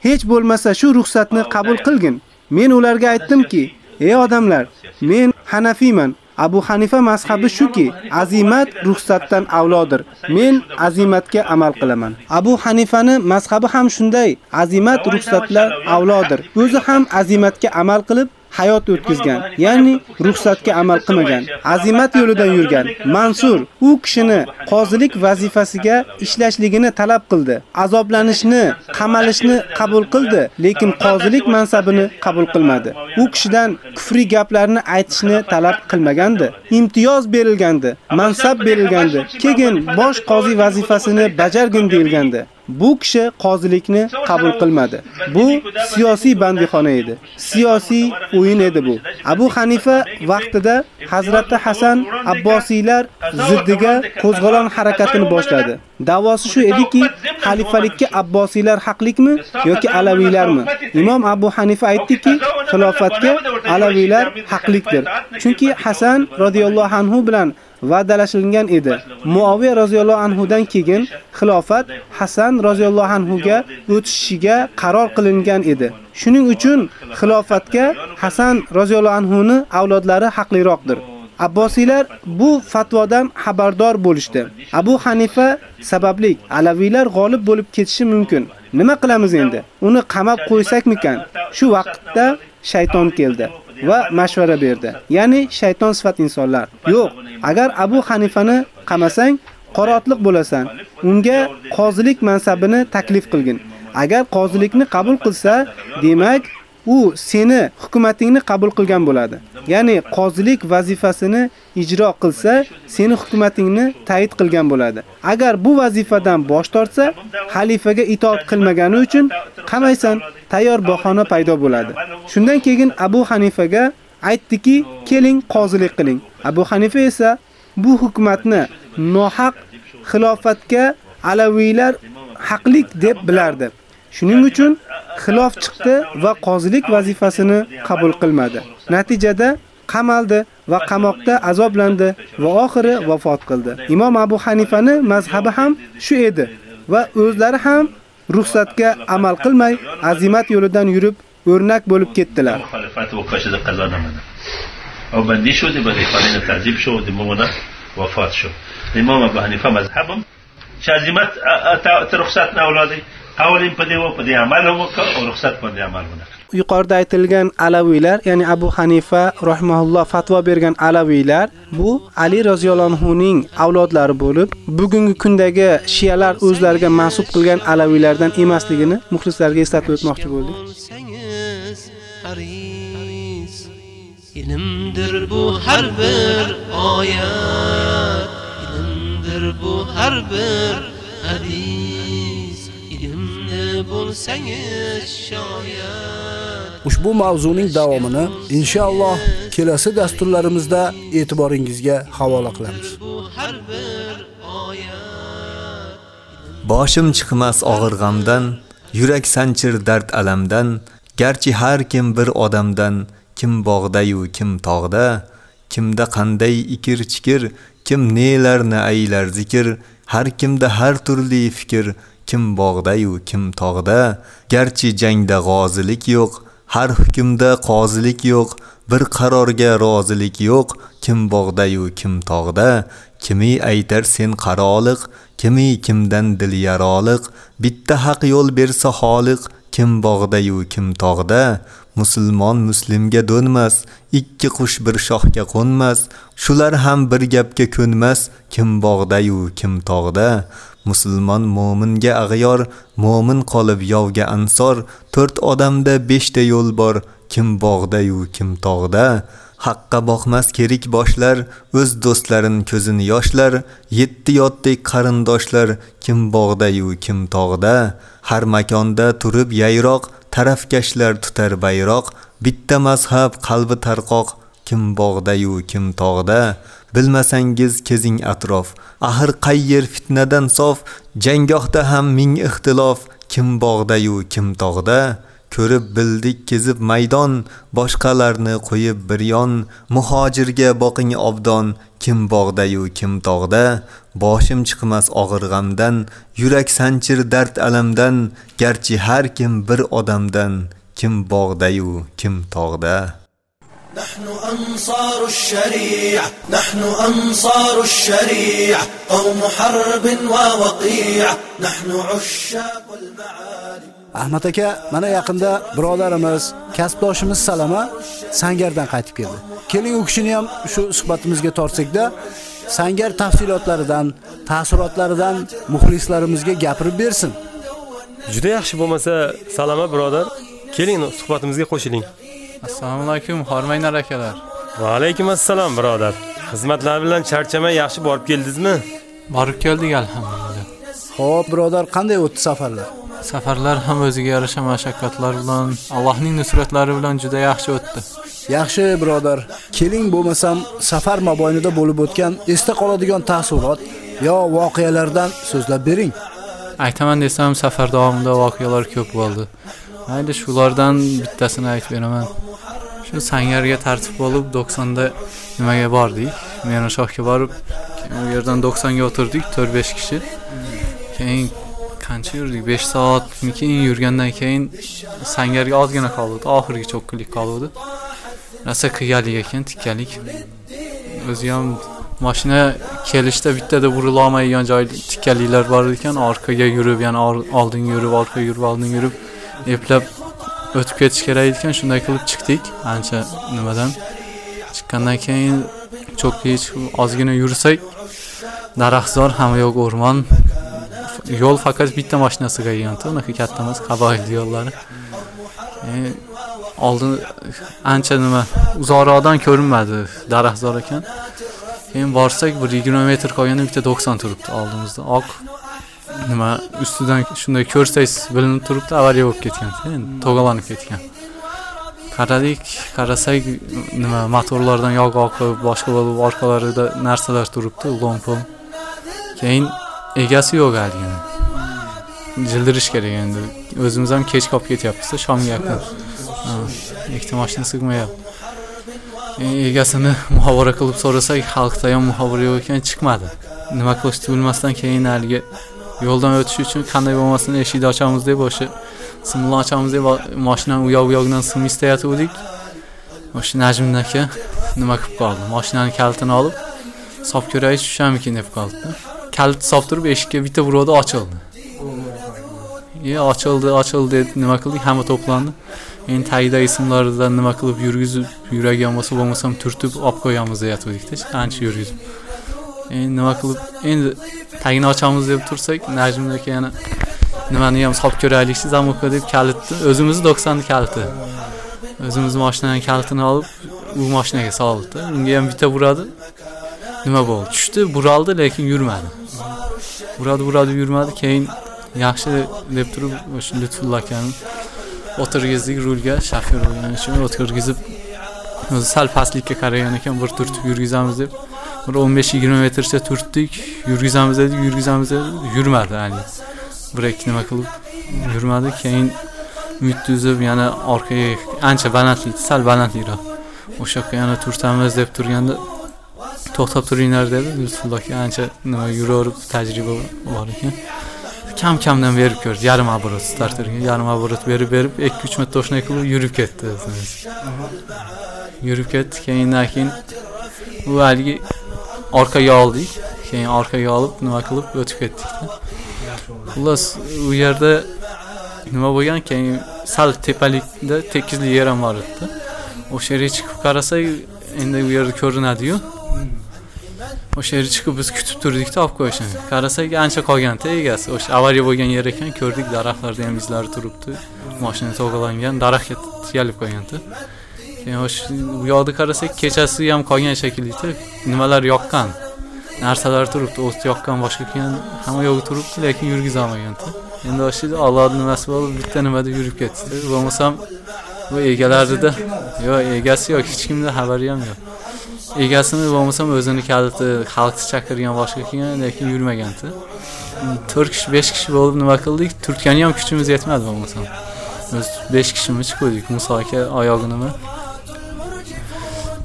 Speaker 7: Hech bo'lmasa shu ruxsatni qabul qilgin. Men ularga aytdimki, ey odamlar, men Hanafiyman. Abu Hanifa mazhabi shuki, azimat ruxsatdan avlodir. Men azimatga amal qilaman. Abu Hanifani mazhabi ham shunday, azimat ruxsatlar avlodir. O'zi ham azimatga amal qilib hayot o'tkazgan, ya'ni ruxsatga amal qilmagan, azimat yo'lidan yurgan. Mansur u kishini qozilik vazifasiga ishlashligini talab qildi. Azoblanishni, qamalishni qabul qildi, lekin qozilik mansabini qabul qilmadi. U kishidan kufri gaplarni aytishni talab qilmagandi. Imtiyoz berilgandi, mansab berilgandi. Keyin bosh qozi vazifasini bajargin deyilgandi. Bu kishi qozilikni qabul qilmadi. Bu siyosiy bandixona edi. Siyosiy o'yin edi bu. Abu Hanifa vaqtida Hazrat Hasan Abbosiylar ziddiga qo'zg'olon harakatini boshladi. Da'vosi shu ediki, xalifalikka Abbosiylar haqlikmi yoki Alaviylarmi? Imom Abu Hanifa aytdiki, xilofatga Alaviylar haqlikdir. Chunki Hasan radhiyallohu anhu bilan va'dalashilgan edi. Muaviya roziyallohu anhu dan keyin xilofat Hasan roziyallohu anhu ga o'tishiga qaror qilingan edi. Shuning uchun xilofatga Hasan roziyallohu anhu ni avlodlari haqliroqdir. Abbosiylar bu fatvodan xabardor bo'lishdi. Abu Hanifa sababli Alaviylar g'olib bo'lib ketishi mumkin. Nima qilamiz endi? Uni qamab qo'ysakmikan? Shu vaqtda shayton keldi va mashvara berdi. Ya'ni shayton sifat insonlar. Yo'q, agar Abu Hanifani qamasang, qorotliq bo'lasan. Unga qozilik mansabini taklif qilgin. Agar qozilikni qabul qilsa, demak u seni hukumatingni qabul qilgan bo'ladi. Ya'ni qozilik vazifasini ijro qilsa, seni hukumatingni tayid qilgan bo'ladi. Agar bu vazifadan bosh tortsa, xalifaga itoat qilmagani uchun qamaysan, tayyor bahona paydo bo'ladi. Shundan keyin Abu Hanifaga aytdiki, keling qozilik qiling. Abu Hanifa esa bu hukumatni nohaq xilofatga Alaviylar haqlik deb bilardi. Shuning uchun xilof chiqdi va qozilik vazifasini qabul qilmadi. Natijada qamaldi va qamoqda azoblandi va oxiri vafot qildi. Imom Abu Hanifani mazhabi ham shu edi va o'zlari ham ruxsatga amal qilmay azimat yo'lidan yurib o'rnak bo'lib ketdilar.
Speaker 6: مخالفت و کاشت قضا نمده او بندی شده برای خانه تعذیب شد دیمونه وفات شد امام ابو حنیفه مذهبم چې عظمت رخصت نه اولادی اولین په دې و په دې عمل وکړ او رخصت په دې عمل ونه
Speaker 7: Yuqorida aytilgan Alaviylar, ya'ni Abu Hanifa rahimahulloh fatvo bergan Alaviylar bu Ali roziyallohu anhu ning avlodlari bo'lib, bugungi kundagi shiyalar o'zlariga mansub qilgan Alaviylardan emasligini muxlislarga eslatib o'tmoqchi bo'ldik.
Speaker 5: haris ilmdir ilmdir bu har bir oyat ilmdir bu har bir hadis ilmli Bo'lsangiz shoyat
Speaker 2: Ushbu mavzuning davomini inshaalloh kelasi dasturlarimizda e'tiboringizga havola qilamiz.
Speaker 22: Boshim chiqmas og'ir g'amdan, yurak sanchir dard alamdan, garchi har kim bir odamdan, kim bog'da-yu kim tog'da, kimda qanday ikir-chikir, kim nelarni aylar zikr, har kimda har turli fikr, kim bog'da-yu kim tog'da, garchi jangda g'ozilik yo'q, har hukmda qozilik yo'q, bir qarorga rozilik yo'q, kim bog'da-yu kim tog'da, kimi aytar sen qaroliq, kimi kimdan dil yaroliq, bitta haq yo'l bersa xoliq, kim bog'da-yu kim tog'da, musulmon muslimga do'nmas, ikki qush bir shohga qo'nmas, shular ham bir gapga ko'nmas, kim bog'da-yu kim tog'da, musulmon mo'minga ag'yor, mo'min qolib yovga ansor, to'rt odamda beshta yo'l bor, kim bog'da-yu kim tog'da, haqqa boqmas kerik boshlar, o'z do'stlarin ko'zini yoshlar, yetti yotdek qarindoshlar, kim bog'da-yu kim tog'da, har makonda turib yayroq, tarafkashlar tutar bayroq, bitta mazhab qalbi tarqoq, kim bog'da-yu kim tog'da, bilmasangiz kezing atrof, axir qayyer fitnadan sof, jangohda ham ming ixtilof, kim bog'da-yu kim tog'da, ko'rib bildik kezib maydon, boshqalarni qo'yib bir yon, muhojirga boqing obdon, kim bog'da-yu kim tog'da, boshim chiqmas og'ir g'amdan, yurak sanchir dard alamdan, garchi har kim bir odamdan, kim bog'da-yu kim tog'da.
Speaker 21: نحن أنصار الشريعة نحن أنصار الشريعة قوم حرب ووقيعة نحن عشاق المعالي
Speaker 2: Ahmad aka, mana yaqinda birodarimiz, kasbdoshimiz Salama Sangardan qaytib keldi. Keling u kishini ham shu suhbatimizga tortsak-da, Sangar tafsilotlaridan, taassurotlaridan muxlislarimizga gapirib bersin.
Speaker 1: Juda yaxshi bo'lmasa, salama birodar, keling suhbatimizga qo'shiling.
Speaker 23: Assalomu alaykum, hormaynar akalar.
Speaker 1: Va alaykum assalom birodar. Xizmatlar bilan charchamay yaxshi borib keldingizmi?
Speaker 23: Borib keldik alhamdulillah.
Speaker 2: Xo'p, birodar, qanday o'tdi safarlar?
Speaker 23: Safarlar ham o'ziga yarasha mashaqqatlar bilan, Allohning nusratlari bilan juda yaxshi o'tdi.
Speaker 2: Yaxshi birodar, keling bo'lmasam safar mobaynida bo'lib o'tgan esda qoladigan taassurot yo voqealardan so'zlab bering.
Speaker 23: Aytaman desam, safar davomida voqealar ko'p bo'ldi. Mayli shulardan bittasini aytib beraman. Shu Sangarga tartib bo'lib 90da nimaga bordik? Meni shohga borib, u yerdan 90 ga o'tirdik, 4-5 kishi. Keyin qancha yurdik? 5 soatmikin yurgandan keyin Sangarga ozgina qoldi, oxirgi cho'qqilik qoldi. Rosa qiyalik ekan, tikkalik. O'zi ham mashina kelishda bittada burilolmaydigan joy tikkaliklar bor ekan, orqaga yurib, yana oldinga yurib, orqaga yurib, oldinga yurib eplab o'tib ketish kerak ekan, shunday qilib chiqdik. Ancha nimadan chiqqandan keyin cho'kkich ozgina yursak, daraxtzor, hamma yoq o'rmon. Yo'l faqat bitta mashinasiga sig'aygan-da, unaqa katta emas, qaboil yo'llari. E, Oldin ancha nima uzoqroqdan ko'rinmadi, daraxtzor ekan. Keyin borsak, bir 20 metr qolganda bitta 90 turibdi oldimizda. Oq nima ustidan shunday ko'rsangiz bilinib turibdi, avariya bo'lib ketgan, endi to'g'alanib ketgan. Qaradik, qarasak nima motorlardan yog' oqib, boshqa bo'lib orqalarida narsalar turibdi, lompon. Keyin egasi yo'q haligini Jildirish kerak endi. O'zimiz ham kech qolib ketyapmiz, shomga yaqin. Ikkita mashina sig'mayapti. egasini muhobara qilib so'rasak, xalqda ham muhobara yo'q ekan, chiqmadi. Nima qilishni bilmasdan keyin haligi yo'ldan o'tish uchun qanday bo'lmasin eshikni ochamiz deb o'sha simni ochamiz deb mashinani u yoq bu yog'idan sim istayotgandik. O'sha Najmin aka nima qilib qoldi? Mashinani kalitini olib solib ko'rayish tushamikin deb qoldi. Kalit solib eshikka bitta urdi, ochildi. E, ochildi, ochildi deb nima qildik? Hamma to'plandi. Endi tagida ismlaridan nima qilib yurgizib, yuragan bo'lsa, bo'lmasam turtib olib qo'yamiz deyatgandikda ancha qancha yurgizib. Endi nima qilib, endi tagini ochamiz deb tursak, Najm aka yana nimani ham solib ko'raylik, zamokka deb kalitni, o'zimizni 90 kaliti. O'zimiz moshinani kalitini olib, u mashinaga soldi. Unga ham bitta buradi. Nima bo'ldi? Tushdi buraldi lekin yurmadi. Buradi buradi yurmadi. Keyin yaxshi deb turib o'sha lutfulla akani o'tirgizdik rulga shofyor bo'lgani uchun o'tkirgizib o'zi sal pastlikka qaragan ekan bir turtib yurgizamiz deb. Bir o'n besh yigirma metrcha turtdik. Yurgizamiz dedik yurgizamiz dedik. Yurmadi haligi ikki nima qilib? Yurmadi keyin umidni uzib yana orqaga ancha balandlik sal balandlikroq o'sha yoqqa yana turtamiz deb turganda to'xtab turinglar dedi. Lutfulla aka ancha nima yuraverib tajriba bor ekan. Kam kamdan berib ko'rdi. Yarim оборот starterga yarim оборот berib berib ikki uch marta o'shanaqa qilib yurib ketdi. Yurib ketdi keyindan keyin u haligi orqaga oldik keyin orqaga olib nima qilib o'tib ketdikda. Xullas u yerda nima bo'lgan? Keyin sal tepalikda tekislik yer ham bor edida. O'sha yerga chiqib qarasak endi u yerda ko'rinadiyu. O'sha yerga chiqib biz kutib turdikda olib qo'yishini qarasak ancha qolganda egasi o'sha avariya bo'lgan yer ekan ko'rdik daraxtlarda ham izlari turibdi. Moshina to'g'irlangan daraxtga tiyalib qo'yganda. U yoqda qarasak kechasi ham qolgan shekillida nimalar yoqqan narsalar turibdi o't yoqqan boshqa keyin hamma yo'q turibdi lekin yurgizolmaganda endi shu ollohni nimasi bo'lib bitta nimada yurib ketdi. Bo'lmasam bu egalarida yo'q egasi yo'q hech kimda xabari ham yo'q. Egasini bo'lmasam o'zini kaliti xalqni chaqirgan boshqa kelgan lekin yurmaganda. To'rt kishi besh kishi bo'lib nima qildik? Turtgani ham kuchimiz yetmadi bo'lmasam. Biz besh kishimi chiqdik muso aka oyog'inimi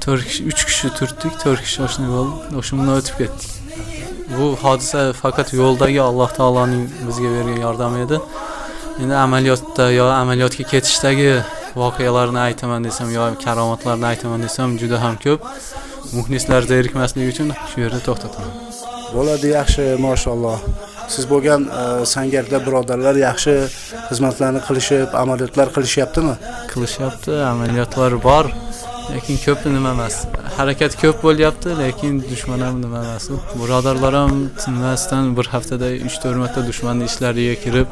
Speaker 23: to'rt kishi uch kishi turtdik to'rt kishi oshna bo'lib o'sha bilan o'tib ketdik. Bu hodisa faqat yo'ldagi alloh taoloning bizga bergan yordami edi. Endi amaliyotda yo amaliyotga ketishdagi voqealarni aytaman desam yo karomatlarni aytaman desam juda ham ko'p. Muxlislar zerikmasligi uchun shu yerda to'xtataman.
Speaker 2: Bo'ladi yaxshi mashalloh. Siz bo'lgan e, sangarda birodarlar yaxshi xizmatlarni qilishib amaliyotlar qilishyaptimi?
Speaker 23: Qilishyapti amaliyotlar bor lekin ko'p nima emas. Harakat ko'p bo'lyapti lekin dushman ham nima emas. Birodarlar ham tinmasdan bir haftada uch to'rt marta dushmanni ishlariga kirib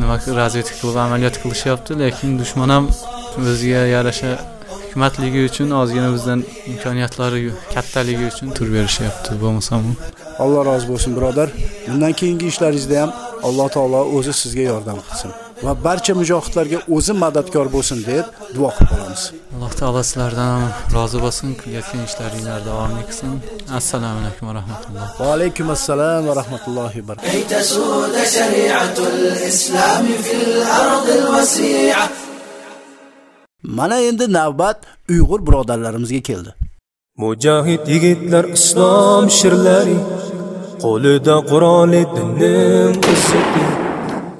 Speaker 23: nima razvedka qilib amaliyot qilishyapti. Lekin dushman ham o'ziga yarasha hikmatligi uchun ozgina bizdan imkoniyatlari kattaligi uchun tur berishyapti bo'lmasam
Speaker 2: alloh rozi bo'lsin birodar. Bundan keyingi ishlaringizda ham alloh taolo o'zi sizga yordam qilsin. va barcha mujohidlarga o'zi madadkor bo'lsin deb duo qilib qolamiz
Speaker 23: alloh taolo sizlardan rozi bo'lsin qilayotgan ishlaringlar davomli qilsin assalomu alaykum va rahmatulloh.
Speaker 2: Va alaykum assalom va rahmatullohi va mana endi navbat uyg'ur birodarlarimizga keldi.
Speaker 24: Mujohid yigitlar islom shirlari qo'lida quroli dinning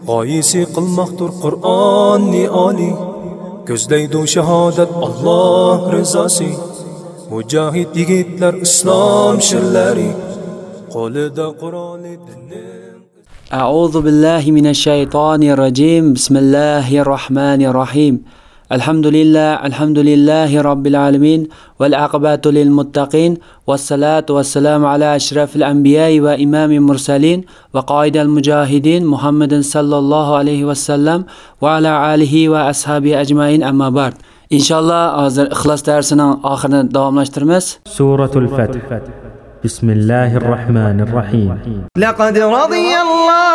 Speaker 24: g'oyisi qilmoqdir Qur'onni oli ko'zlaydi shahodat Alloh rizosi Mujohid yigitlar islom shirlari qo'lida Qur'oni
Speaker 25: أعوذ بالله من الشيطان الرجيم بسم الله الرحمن الرحيم الحمد لله الحمد لله رب العالمين والعقبة للمتقين والصلاة والسلام على أشرف الأنبياء وإمام المرسلين وقائد المجاهدين محمد صلى الله عليه وسلم وعلى آله وأصحابه أجمعين أما بعد إن شاء الله hozir ixlos darsining oxirini davomlashtiramiz
Speaker 26: سورة الفتح بسم الله الرحمن الرحيم
Speaker 27: لقد رضي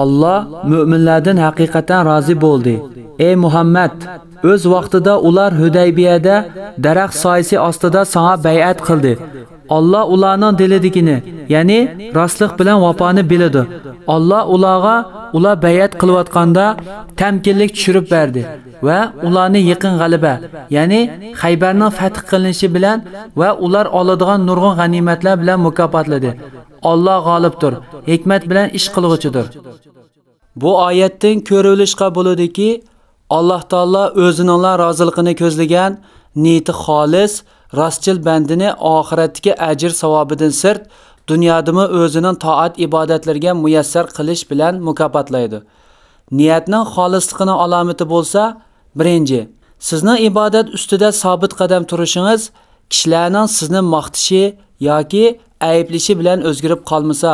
Speaker 25: Alloh mu'minlardan haqiqatan rozi bo'ldi. Ey Muhammad, o'z vaqtida ular Hudaybiyada daraxt soyasi ostida sana bay'at qildi. Alloh ularning dilidikini, ya'ni rostlik bilan vafoni biladi. Alloh ularga ular bay'at qilayotganda tamkinlik tushirib berdi va ularni yaqin g'alaba, ya'ni Xaybarning fath qilinishi bilan va ular oladigan nurg'un g'animatlar bilan mukofotladi. Alloh g'olibdir, hikmat bilan ish qilg'uchidir. Bu oyatdan ko'rilishqa bo'ladiki, Alloh taolo o'zining roziligini ko'zlagan, niyati xolis, rostchil bandini oxiratdagi ajr savobidan sirt dunyodami o'zining toat ibodatlarga muyassar qilish bilan mukofotlaydi. Niyatning xolisligini alomati bo'lsa, birinchi, sizning ibodat ustida sabit qadam turishingiz kishilarning sizni maqtishi yoki ayblishi bilan o'zgarib qolmasa.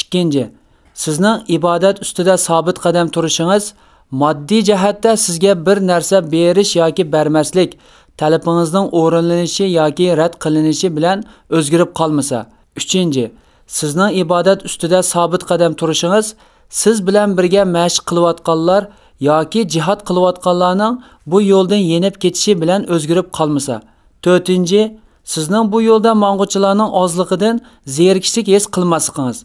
Speaker 25: Ikkinchi, sizning ibodat ustida sobit qadam turishingiz moddiy jihatda sizga bir narsa berish yoki bermaslik, talabingizning o'rinlanishi yoki rad qilinishi bilan o'zgarib qolmasa. 3. Sizning ibodat ustida sobit qadam turishingiz siz bilan birga mashq qilayotganlar yoki jihad qilayotganlarning bu yo'ldan yenib ketishi bilan o'zgarib qolmasa. 4. Sizning bu yo'lda mang'uchilarning ozligidan zerikishlik his qilmasligingiz.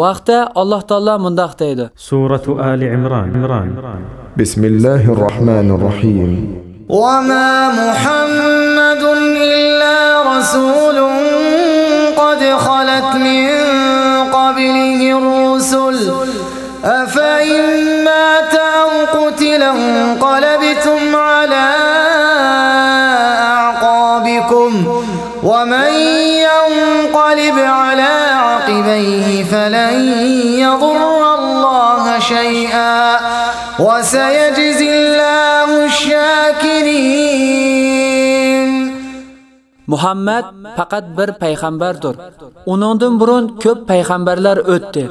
Speaker 25: Vaqtda Alloh taolo mundaq deydi.
Speaker 26: Suratu Ali Imron. Imron.
Speaker 28: Bismillahir Rahmanir Rahim.
Speaker 27: وما محمد
Speaker 25: Muhammad faqat bir payg'ambardir. Uningdan burun ko'p payg'ambarlar o'tdi.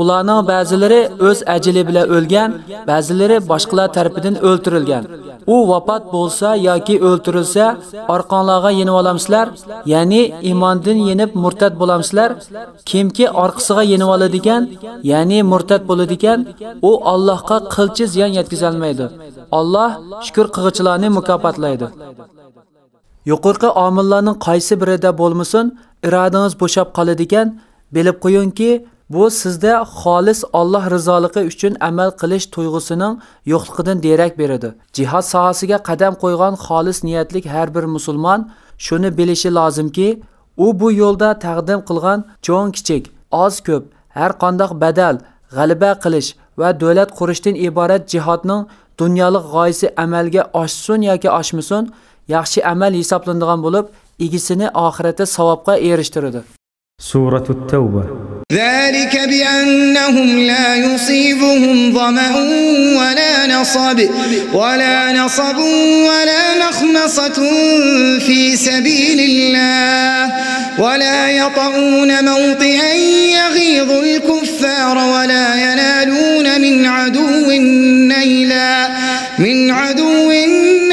Speaker 25: Ularning ba'zilari o'z ajli bilan o'lgan, ba'zilari boshqalar tarafidan o'ltirilgan. U vafot bo'lsa yoki o'ltirilsa, orqonlarga yenib olamsizlar, ya'ni iymondan yenib murtad bo'lamsizlar. Kimki orqasiga yenib oladigan, ya'ni murtad bo'ladigan, u Allohga qilchi ziyon yetkazolmaydi. Alloh shukr qilg'ichlarni mukofotlaydi. Yuqorqi omillarning qaysi birida bo'lmasin, irodangiz bo'shab qoladigan, bilib qo'yingki, bu sizda xolis Alloh rizoligi uchun amal qilish tuyg'usining yo'qligidan derak beradi. Jihad sohasiga qadam qo'ygan xolis niyatlik har bir musulmon shuni bilishi lozimki, u bu yo'lda taqdim qilgan cho'ng kichik, oz ko'p, har qanday badal, g'alaba qilish va davlat qurishdan iborat jihodning dunyolik g'oyasi amalga oshsin yoki oshmasin, yaxshi amal hisoblanadigan bo'lib, egisini oxiratda savobga erishtiradi.
Speaker 26: سورة التوبة
Speaker 27: ذلك بأنهم لا يصيبهم ظمأ ولا نصب ولا نصب ولا مخمصة في سبيل الله ولا يطؤون موطئا يغيظ الكفار ولا ينالون من عدو نيلا من عدو نيلا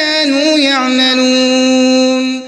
Speaker 27: كانوا يعملون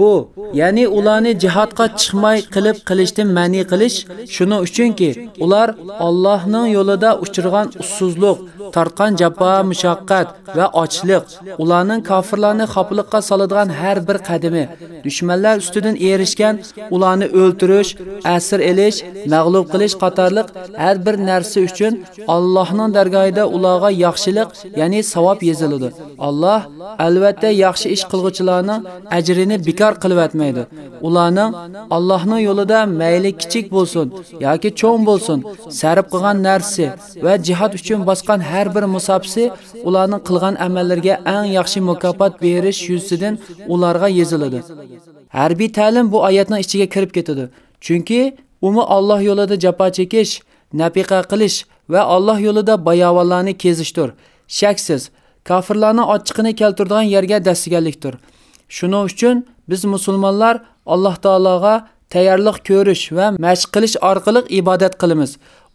Speaker 25: Bu, ya'ni ularni jihodga chiqmay qilib qilishdan ma'ni qilish shuning uchunki, ular Allohning yo'lida uchirgan ussuzlik, tartgan jafo, mushaqqat va ochlik, ularning kofirlarni xofliqqa soladigan har bir qadami, dushmanlar ustidan erishgan, ularni o'ltirish, asir elish, mag'lub qilish qatorliq har bir narsa uchun Allohning dargohida ularga yaxshilik, ya'ni savob yoziladi. Alloh albatta yaxshi ish qilguvchilarning ajrini bekor qilib atmaydi. Ularning Allohning yo'lida mayli kichik bo'lsin yoki cho'ng bo'lsin, sarf qilgan narsa va jihad uchun bosgan har bir musabsi ularning qilgan amallariga eng yaxshi mukofot berish yuzidan ularga yeziladi. Harbiy ta'lim bu oyatning ichiga kirib ketadi. Chunki umi Alloh yo'lida jafo chekish, nafiqa qilish va Alloh yo'lida bayovonlarni kezishdir. Shaksiz, kofirlarni ochiqini keltiradigan yerga dastganlikdir. Shuning uchun biz musulmonlar Alloh taologa tayyorlik ko'rish va mashq qilish orqali ibodat qilamiz.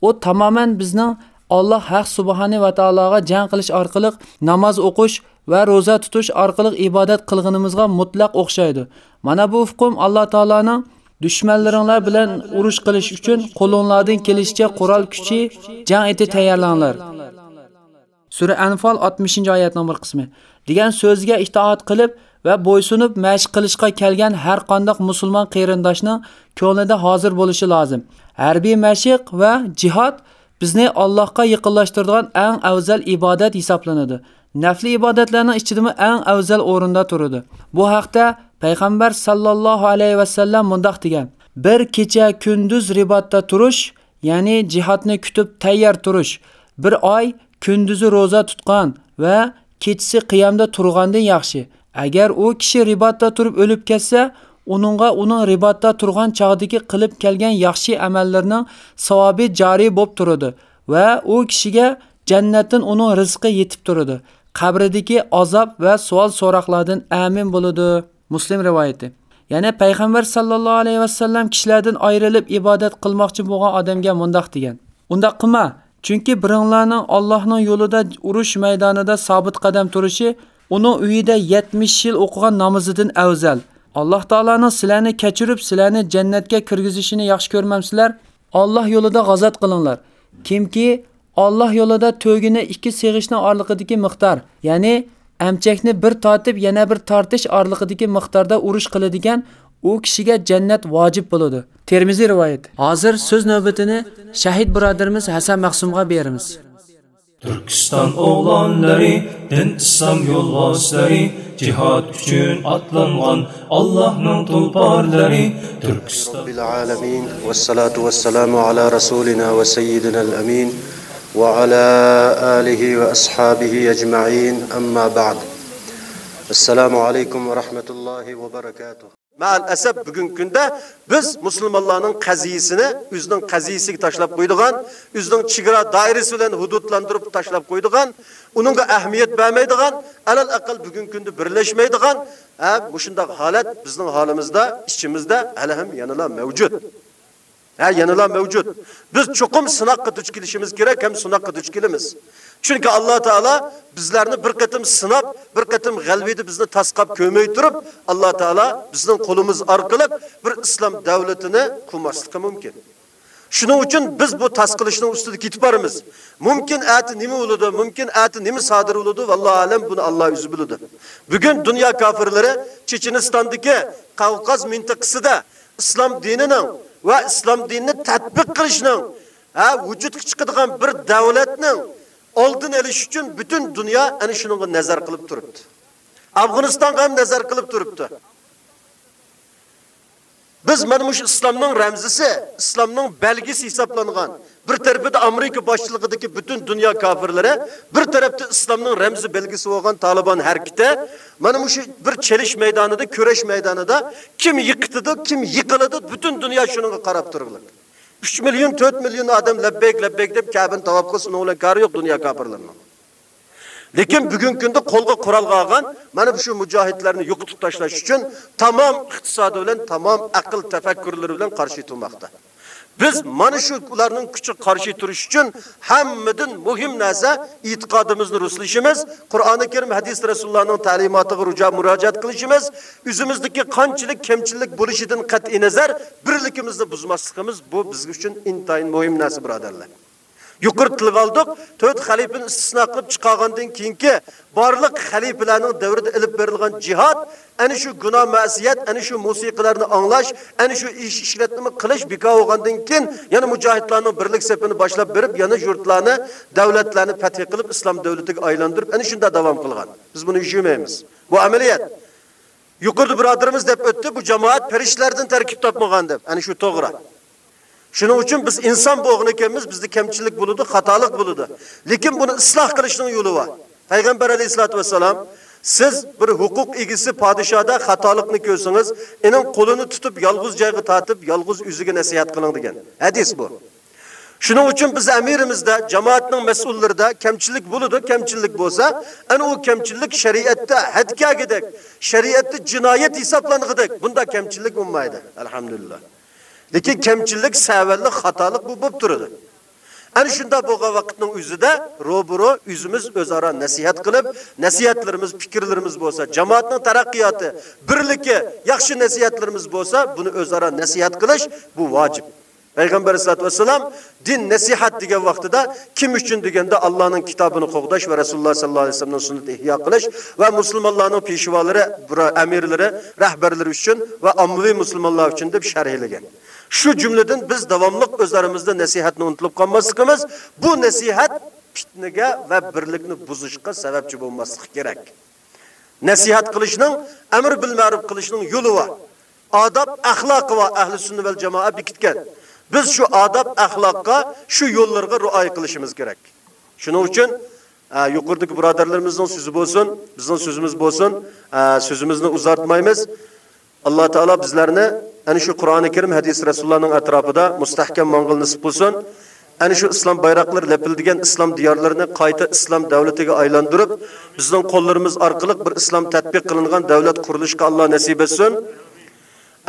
Speaker 25: U tamoman bizning Alloh haq subhanahu va taologa jang qilish orqali namoz o'qish va roza tutish orqali ibodat qilganimizga mutlaq o'xshaydi. Mana bu hukm Alloh taoloning dushmanlaringlar bilan urush qilish uchun qo'linglardan kelishicha qurol kuchi jang eti tayyorlanglar. Sura Anfal 60-oyatning bir qismi. degan so'zga itoat qilib va bo'ysunib mashq qilishga kelgan har qanday musulmon qarindoshning ko'nglida hozir bo'lishi lozim. Harbiy mashq va jihad bizni Allohga yaqinlashtiradigan eng afzal ibodat hisoblanadi. Nafli ibodatlarning ichida eng afzal o'rinda turadi. Bu haqda payg'ambar sallallohu alayhi va sallam mundaq degan: "Bir kecha kunduz ribatda turish, ya'ni jihatni kutib tayyor turish, bir oy kunduzi roza tutgan va kechasi qiyamda turgandan yaxshi." Agar u kishi ribatda turib o'lib ketsa, uningga uning ribatda turgan chog'dagi qilib kelgan yaxshi amallarning savobi joriy bo'lib turadi va u kishiga jannatdan uning rizqi yetib turadi. Qabridagi azob va savol so'roqlardan amin bo'ladi. Muslim rivoyati. Yana payg'ambar sallallohu alayhi vasallam kishilardan ayrilib ibodat qilmoqchi bo'lgan odamga mundoq degan: "Unda qilma, chunki biringlarning Allohning yo'lida urush maydonida sobit qadam turishi uning uyida 70 yil o'qigan namozidan afzal. Alloh taolaning sizlarni kechirib, sizlarni jannatga kirgizishini yaxshi ko'rmamsizlar? Alloh yo'lida g'azat qilinglar. Kimki Alloh yo'lida to'gini ikki seg'ishni orliqidagi miqdor, ya'ni amchakni bir tortib yana bir tortish orliqidagi miqdorda urush qiladigan u kishiga jannat vojib bo'ladi. Termiziy rivoyat. Hozir so'z navbatini shahid birodarimiz Hasan mahsumga beramiz.
Speaker 24: Turkiston o'g'lonlari, din islom yo'lboslari jihad uchun otlangan Allohning tulporlari, Turkiston
Speaker 29: bil alamin vassalatu vassalamu ala rasulina va sayyidina al-amin va ala alihi va ashabihi ajma'in amma ba'd. Assalomu alaykum va rahmatullohi va barakatuh. Ma'al asab bugungi kunda biz musulmonlarning qaziyasini o'zining qaziyasiga tashlab qo'ydigan, o'zining chegara doirasi bilan hududlantirib tashlab qo'ydigan, uningga ahamiyat bermaydigan, alal aql bugungi kunda birlashmaydigan, ha, bu shunday holat bizning holimizda, ichimizda hali ham yanada mavjud. Ha, yanada mavjud. Biz chuqum sinoqqa duch kelishimiz kerak, ham sinoqqa duch kelamiz. Chunki Alloh taolo bizlarni bir qatim sinab, bir qatim g'albiydi bizni tasqab ko'may turib, Alloh taolo bizning qo'limiz orqali bir islom davlatini qurmasligi mumkin. Shuning uchun biz bu tasqilishning ustida ketib boramiz. Mumkin ati nima bo'ladi, mumkin ati nima sodir bo'ladi, vallohu alam buni Alloh o'zi biladi. Bugun dunyo kofirlari Chechenistondagi Qavqaz mintaqasida islom dinining va islom dinini tatbiq qilishning ha vujudga chiqadigan bir davlatning oldin olish uchun butun dunyo ana shunga nazar qilib turibdi. Afg'onistonga ham nazar qilib turibdi. Biz mana shu islomning ramzisi, islomning belgisi hisoblangan. Bir tarafida Amerika boshchiligidagi butun dunyo kofirlari, bir tarafda islomning ramzi belgisi bo'lgan Taliban harakati mana shu bir chelish maydonida, kurash maydonida kim yiqitdi, kim yiqiladi, butun dunyo shunga qarab turibdi. 3 million 4 million odam labbek labbek deb Ka'bani tavob qilsin, ular kari yo'q dunyo kofirlarining. Lekin bugungi kunda qo'lga qurolga olgan mana shu mujohidlarni yo'qotib tashlash uchun tamom iqtisodi bilan, tamom aql tafakkurlari bilan qarshi turmoqda. Biz mana shu ularning kuchi qarshi turish uchun hammadan muhim narsa e'tiqodimizni ruslashimiz, Qur'oni Karim, hadis Rasulullohning ta'limotiga rujo murojaat qilishimiz, o'zimizdagi qanchalik kamchilik bo'lishidan qat'i nazar birligimizni buzmasligimiz bu biz uchun intayin muhim narsa birodarlar. Yuqori tilib oldik. 4 xalifani istisno qilib chiqargandan keyingi barliq xalifalarning davrida ilib berilgan jihad, ana shu gunoh ma'siyat, ana shu musiqilarni anglash, ana shu ish ishlatma qilish bekor bo'lgandan keyin yana mujohidlarning birlik safini boshlab berib, yana yurtlarni, davlatlarni fath qilib islom davlatiga aylantirib, ana shunda davom qilgan. Biz buni yushimaymiz. Bu amaliyat. Yuqorida birodarimiz deb o'tdi, bu jamoat farishtalardan tarkib topmagan deb. Ana shu to'g'ri. Shuning uchun biz inson bo'g'ini ekanmiz, bizda kamchilik bo'ladi, xatolik bo'ladi. Lekin buni isloh qilishning yo'li bor. Payg'ambar alayhisolatu vasallam siz bir huquq egisi podshoda xatolikni ko'rsangiz, uning qo'lini tutib yolg'iz joyga tortib, yolg'iz o'ziga nasihat qiling degan. Hadis bu. Shuning uchun biz amirimizda, jamoatning mas'ullarida kamchilik bo'ladi, kamchilik bo'lsa, ana u kamchilik shariatda hadkagidek, shariatda jinoyat hisoblanigidek, bunda kamchilik bo'lmaydi. Alhamdulillah. Lekin kamchilik, savallik, xatolik bu bo'lib turadi. Ana shunda bo'lgan vaqtning o'zida ro'buro o'zimiz o'zaro nasihat qilib, nasihatlarimiz, fikrlarimiz bo'lsa, jamoatning taraqqiyoti, birligi, yaxshi nasihatlarimiz bo'lsa, buni o'zaro nasihat qilish bu vojib. payg'ambar sollallohu alayhi vasallam din nasihat degan vaqtida kim uchun deganda Allohning kitobini qo'g'dash va Rasululloh sallallohu alayhi vasallamning sunnatini ihyo qilish va musulmonlarning peshvolari, amirlari, rahbarlari uchun va ommaviy musulmonlar uchun deb sharhlagan. Shu jumladan biz davomli o'zlarimizda nasihatni unutilib qolmasligimiz, bu nasihat fitnaga va birlikni buzishga sababchi bo'lmasligi kerak. Nasihat qilishning, amr bil ma'ruf qilishning yo'li va odob, axloqi va ahli sunna val jamoa bekitgan. Biz shu odob, axloqqa, shu yo'llarga rioya qilishimiz kerak. Shuning uchun yuqoridagi birodarlarimizning so'zi bo'lsin, bizning so'zimiz bo'lsin, so'zimizni uzartmaymiz. Alloh taolo bizlarni ana shu Qur'oni Karim, hadis Rasulullohning atrofida mustahkam mong'il nisb qilsin Ana shu islom bayroqlari lapildigan islom diyorlarini qayta islom davlatiga aylantirib, bizning qo'llarimiz orqali bir islom tatbiq qilingan davlat qurilishiga Alloh nasib etsin.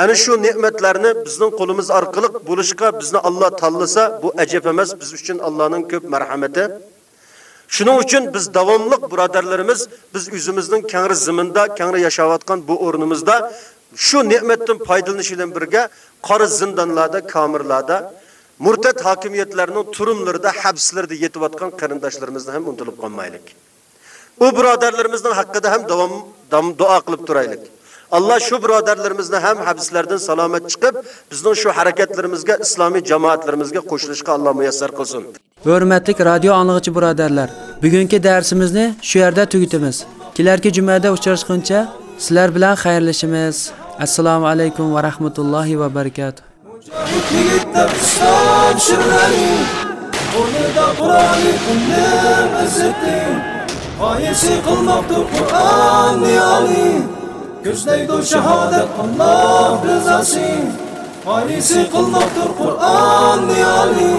Speaker 29: Ana shu ne'matlarni bizning qo'limiz orqali bo'lishga bizni Alloh tanlasa, bu ajab emas, biz uchun Allohning ko'p marhamati. Shuning uchun biz davomli birodarlarimiz, biz o'zimizning kangri ziminda, kangri yashayotgan bu o'rnimizda shu ne'matdan foydalanish bilan birga qora zindonlarda, kamirlarda, murtad hokimiyatlarining turumlarida, habslarda yetayotgan qarindoshlarimizni ham unutilib qolmaylik. U birodarlarimizning haqqida ham davom duo qilib turaylik. Allah shu birodarlarimizni ham habslardan salomat chiqib, bizning shu harakatlarimizga, islomiy jamoatlarimizga qo'shilishga Alloh muyassar qilsin.
Speaker 25: Hurmatli radio anglag'uchi birodarlar, bugungi darsimizni shu yerda tugatamiz. Kelarki jumada uchrashguncha sizlar bilan xayrlashamiz. Assalomu alaykum va rahmatullohi va barakatuh.
Speaker 24: Yigitlar islom shirlari O'rnida Qur'oni kunlar izzati G'oyasi qilmoqda Qur'on niyoli Ko'zlaydi shahodat Alloh rizosi G'oyasi qilmoqda Qur'on niyoli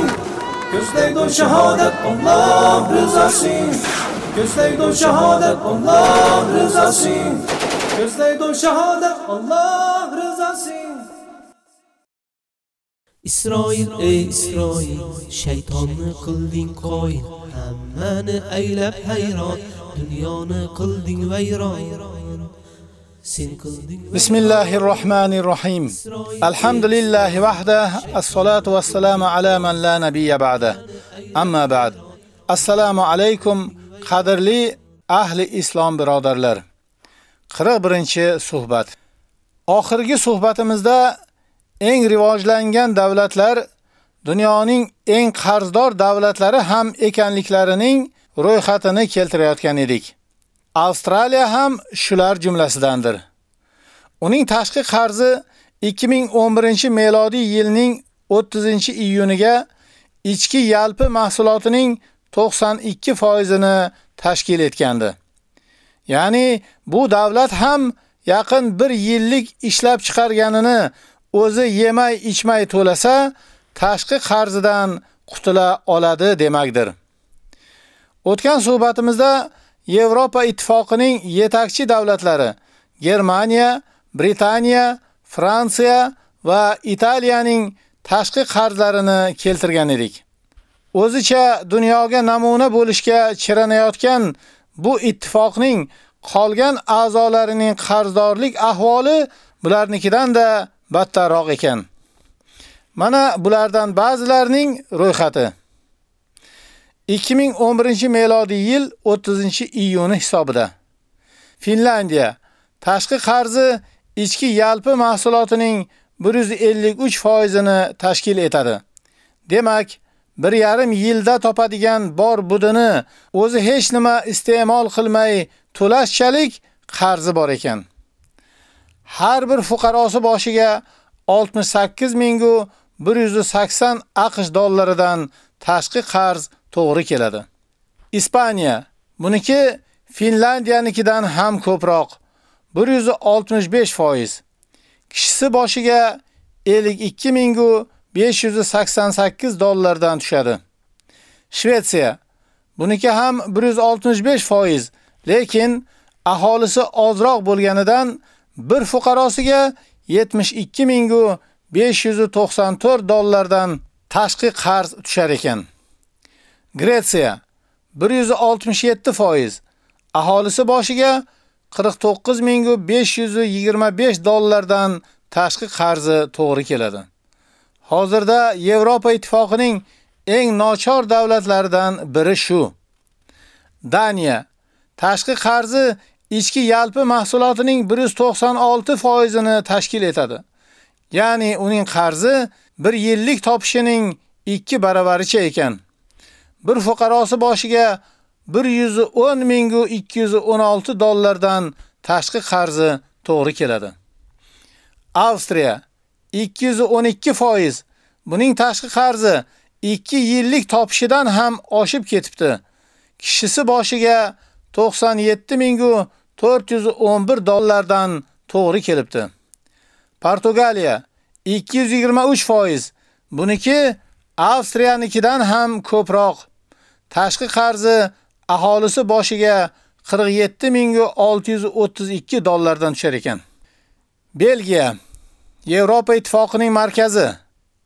Speaker 24: Gözleydu şahada Allah rızası.
Speaker 5: İsrail ey İsrail Şeytanı qilding qoin hammani aylab hayron Dünyanı qilding veyran. بسم الله
Speaker 18: الرحمن الرحيم الحمد لله وحده الصلاة والسلام على من لا نبي بعده أما بعد السلام عليكم قدرلي أهل إسلام برادر برادرلر 41 suhbat. Oxirgi suhbatimizda eng rivojlangan davlatlar dunyoning eng qarzdor davlatlari ham ekanliklarining ro'yxatini keltirayotgan edik. Avstraliya ham shular jumlasidandir. Uning tashqi qarzi 2011-melodiy yilning 30-iyuniga ichki yalpi mahsulotining 92 foizini tashkil etgandi. Ya'ni bu davlat ham yaqin 1 yillik ishlab chiqarganini o'zi yemay ichmay to'lasa, tashqi qarzidan qutula oladi demakdir. O'tgan suhbatimizda Yevropa ittifoqining yetakchi davlatlari Germaniya, Britaniya, Fransiya va Italiyaning tashqi qarzlarini keltirgan edik. O'zicha dunyoga namuna bo'lishga chiranayotgan bu ittifoqning qolgan a'zolarining qarzdorlik ahvoli bularnikidan da battarroq ekan. Mana bulardan ba'zilarining ro'yxati. 2011-melodiy yil 30-iyuni hisobida Finlandiya tashqi qarzi ichki yalpi mahsulotining 153% ni tashkil etadi. Demak, 1,5 yilda topadigan bor budini o'zi hech nima iste'mol qilmay to'lashchalik qarzi bor ekan. Har bir fuqarosi boshiga 68 mingu 180 AQSh dollaridan tashqi qarz to'g'ri keladi. Ispaniya buniki Finlandiyanikidan ham ko'proq 165%. Kishisi boshiga 52 mingu 588 dollardan tushadi. Shvetsiya buniki ham 165%, lekin aholisi ozroq bo'lganidan bir fuqarosiga 72 mingu 594 dollardan tashqi qarz tushar ekan. Gretsiya 167%, aholisi boshiga 49 mingu 525 dollardan tashqi qarzi to'g'ri keladi. Hozirda Yevropa ittifoqining eng nochor davlatlaridan biri shu. Daniya tashqi qarzi ichki yalpi mahsulotining 196% ni tashkil etadi. Ya'ni uning qarzi bir yillik topishining 2 baravaricha ekan. Bir fuqarosi boshiga 110 ming 216 dollardan tashqi qarzi to'g'ri keladi. Avstriya 212 foiz. Buning tashqi qarzi 2 yillik topishidan ham oshib ketibdi. Kishisi boshiga 97411 dollardan to'g'ri kelibdi. Portugaliya 223 foiz. Buniki Avstriyanikidan ham ko'proq. Tashqi qarzi aholisi boshiga 47632 dollardan tushar ekan. Belgiya Yevropa ittifoqining markazi.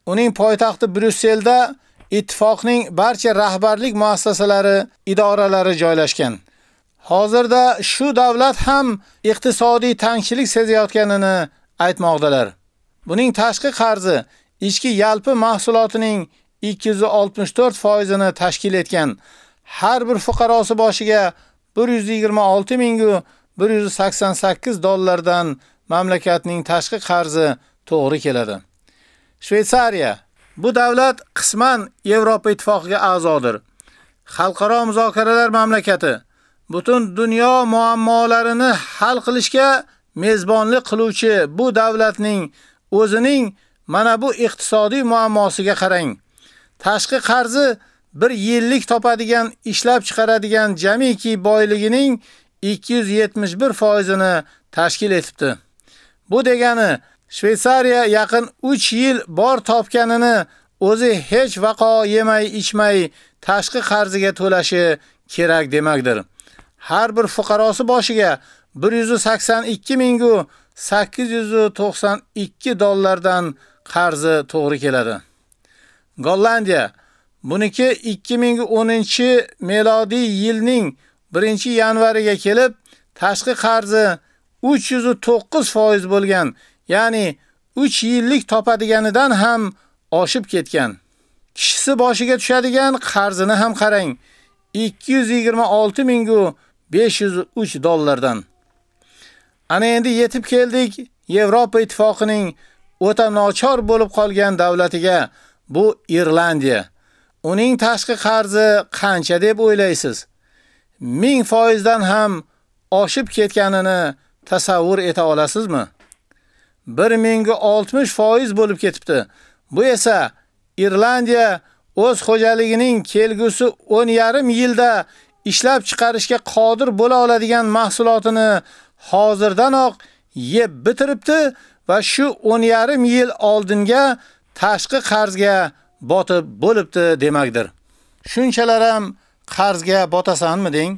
Speaker 18: Uning poytaxti Bryusselda ittifoqning barcha rahbarlik muassasalari, idoralari joylashgan. Hozirda shu davlat ham iqtisodiy tangchilik sezayotganini aytmoqdalar. Buning tashqi qarzi ichki yalpi mahsulotining 264% ni tashkil etgan. Har bir fuqarosi boshiga 126 188 dollardan mamlakatning tashqi qarzi to'g'ri keladi. Shveytsariya bu davlat qisman Yevropa ittifoqiga a'zodir. Xalqaro muzokaralar mamlakati butun dunyo muammolarini hal qilishga mezbonlik qiluvchi bu davlatning o'zining mana bu iqtisodiy muammosiga qarang. Tashqi qarzi bir yillik topadigan, ishlab chiqaradigan jamiki boyligining 271 foizini tashkil etibdi. Bu degani Shveysariya yaqin 3 yil bor topganini o'zi hech vaqo yemay ichmay tashqi qarziga to'lashi kerak demakdir. Har bir fuqarosi boshiga 182 ming 892 dollardan qarzi to'g'ri keladi. Gollandiya buniki 2010 yilning 1-yanvariga kelib tashqi qarzi 309% bo'lgan, ya'ni 3 yillik topadiganidan ham oshib ketgan. Kishisi boshiga tushadigan qarzini ham qarang. 226 ming 503 dollardan. Ana endi yetib keldik Yevropa ittifoqining o'ta nochor bo'lib qolgan davlatiga, bu Irlandiya. Uning tashqi qarzi qancha deb o'ylaysiz? 1000% dan ham oshib ketganini tasavvur eta olasizmi? 1060% bo'lib ketibdi. Bu esa Irlandiya o'z xo'jaligining kelgusi 10,5 yilda ishlab chiqarishga qodir bo'la oladigan mahsulotini hozirdanoq yeb bitiribdi va shu 10,5 yil oldinga tashqi qarzga botib bo'libdi demakdir. Shunchalar ham qarzga botasanmi deng?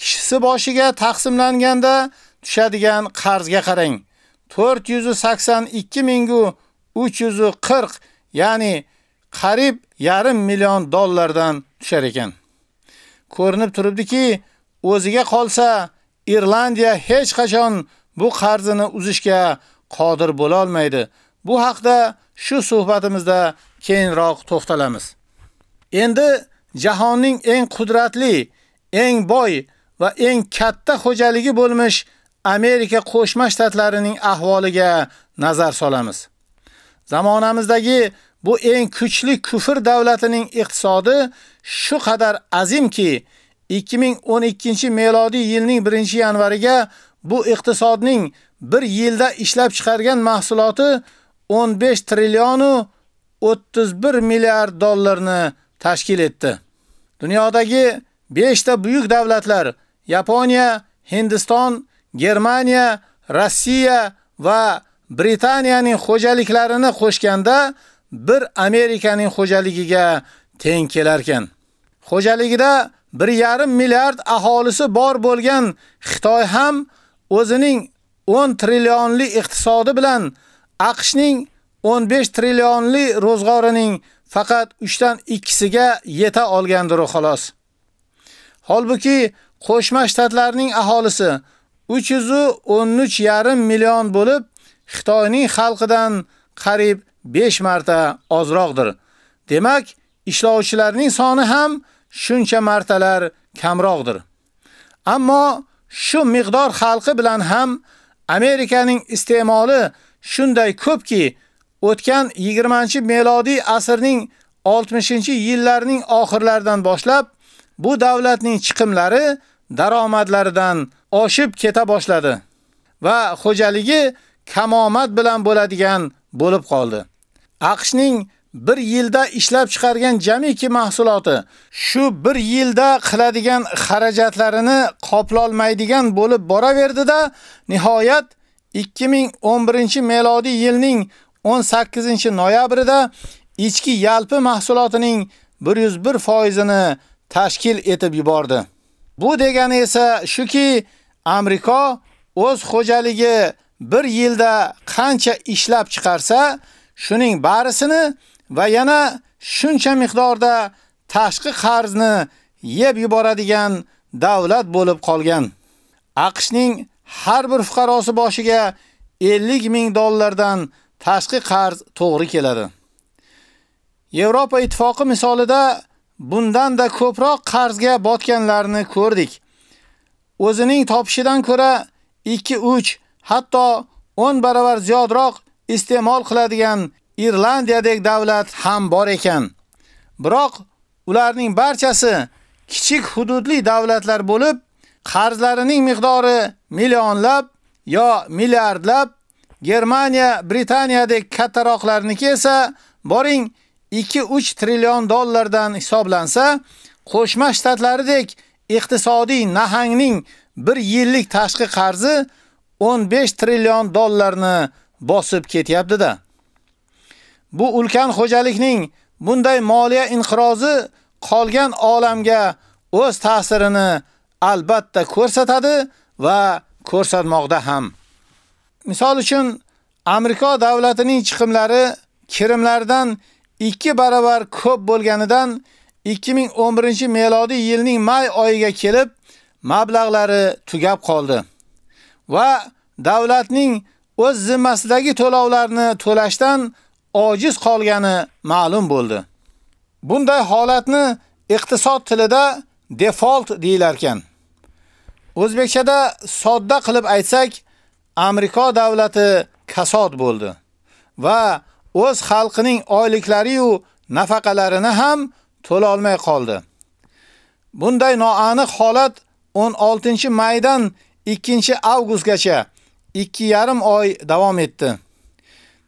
Speaker 18: Kishisi boshiga taqsimlanganda tushadigan qarzga qarang. 482 ming 340, ya'ni qarib yarim million dollardan tushar ekan. Ko'rinib turibdiki, o'ziga qolsa Irlandiya hech qachon bu qarzini uzishga qodir bo'la olmaydi. Bu haqda shu suhbatimizda keyinroq to'xtalamiz. Endi jahonning eng qudratli, eng boy va eng katta xo'jaligi bo'lmish Amerika Qo'shma Shtatlarining ahvoliga nazar solamiz. Zamonamizdagi bu eng kuchli kufr davlatining iqtisodi shu qadar azimki, 2012 melodiy yilning 1-yanvariga bu iqtisodning bir yilda ishlab chiqargan mahsuloti 15 trillion 31 milliard dollarni tashkil etdi. Dunyodagi 5 ta buyuk davlatlar Yaponiya, Hindiston, Germaniya, Rossiya va Britaniyaning xo'jaliklarini qo'shganda bir Amerikaning xo'jaligiga teng kelar ekan. Xo'jaligida 1.5 milliard aholisi bor bo'lgan Xitoy ham o'zining 10 trillionli iqtisodi bilan AQShning 15 trillionli ro'zg'orining faqat 3 dan 2siga yeta olgandir xolos. Holbuki Qo'shma Shtatlarning aholisi 313,5 million bo'lib, Xitoyning xalqidan qarib 5 marta ozroqdir. Demak, ishlovchilarning soni ham shuncha martalar kamroqdir. Ammo shu miqdor xalqi bilan ham Amerikaning iste'moli shunday ko'pki, o'tgan 20-melodiy asrning 60-yillarning oxirlaridan boshlab bu davlatning chiqimlari daromadlaridan oshib keta boshladi va xo'jaligi kamomat bilan bo'ladigan bo'lib qoldi. AQShning bir yilda ishlab chiqargan jamiki mahsuloti shu bir yilda qiladigan xarajatlarini qoplolmaydigan bo'lib boraverdi-da, nihoyat 2011-melodiy yilning 18-noyabrida ichki yalpi mahsulotining 101 foizini tashkil etib yubordi. Bu degani esa shuki, Amerika o'z xo'jaligi bir yilda qancha ishlab chiqarsa, shuning barisini va yana shuncha miqdorda tashqi qarzni yeb yuboradigan davlat bo'lib qolgan. AQShning har bir fuqarosi boshiga 50 ming dollardan tashqi qarz to'g'ri keladi. Yevropa ittifoqi misolida bundan da ko'proq qarzga botganlarni ko'rdik. O'zining topishidan ko'ra 2-3, hatto 10 barobar ziyodroq iste'mol qiladigan Irlandiyadek davlat ham bor ekan. Biroq ularning barchasi kichik hududli davlatlar bo'lib, qarzlarining miqdori millionlab yo milliardlab, Germaniya, Britaniyadek kattaroqlarniki esa boring 2-3 trillion dollardan hisoblansa, Qo'shma Shtatlaridek iqtisodiy nahangning bir yillik tashqi qarzi 15 trillion dollarni bosib ketyapti-da. Bu ulkan xo'jalikning bunday moliya inqirozi qolgan olamga o'z ta'sirini albatta ko'rsatadi va ko'rsatmoqda ham. Misol uchun, Amerika davlatining chiqimlari kirimlardan 2 barobar ko'p bo'lganidan 2011 yilning may oyiga kelib mablag'lari tugab qoldi va davlatning o'z zimmasidagi to'lovlarni to'lashdan ojiz qolgani ma'lum bo'ldi. Bunday holatni iqtisod tilida default deyilar ekan. O'zbekchada sodda qilib aytsak, Amerika davlati kasod bo'ldi va o'z xalqining oyliklari yu nafaqalarini ham to'la olmay qoldi. Bunday noaniq holat 16-maydan 2-avgustgacha 2,5 oy davom etdi.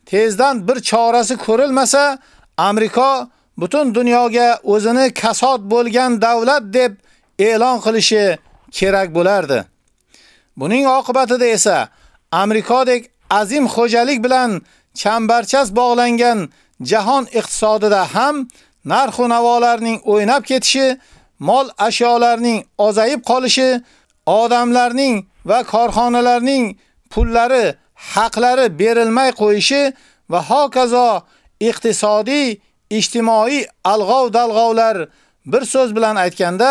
Speaker 18: Tezdan bir chorasi ko'rilmasa, Amerika butun dunyoga o'zini kasod bo'lgan davlat deb e'lon qilishi kerak bo'lardi. Buning oqibatida esa Amerikadek azim xo'jalik bilan chambarchas bog'langan jahon iqtisodida ham narx va navolarning o'ynab ketishi, mol ashyolarning ozayib qolishi, odamlarning va korxonalarning pullari haqlari berilmay qo'yishi va hokazo iqtisodiy, ijtimoiy alg'ov-dalg'ovlar bir so'z bilan aytganda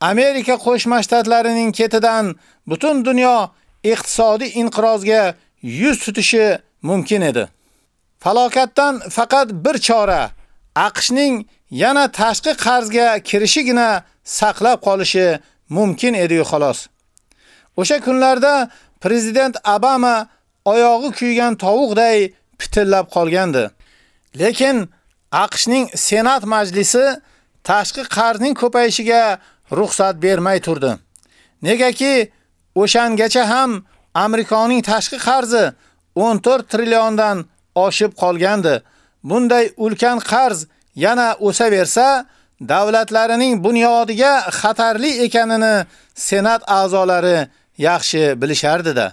Speaker 18: Amerika Qo'shma Shtatlarining ketidan butun dunyo iqtisodiy inqirozga yuz tutishi mumkin edi. Falokatdan faqat bir chora AQShning yana tashqi qarzga kirishigina saqlab qolishi mumkin edi xolos. O'sha kunlarda prezident Obama oyog'i kuygan tovuqday pitillab qolgandi. Lekin AQShning Senat majlisi tashqi qarzning ko'payishiga ruxsat bermay turdi. Negaki o'shangacha ham Amerikaning tashqi qarzi 14 trilliondan oshib qolgandi. Bunday ulkan qarz yana o'saversa, davlatlarining bunyodiga xatarli ekanini Senat a'zolari yaxshi bilishardi-da.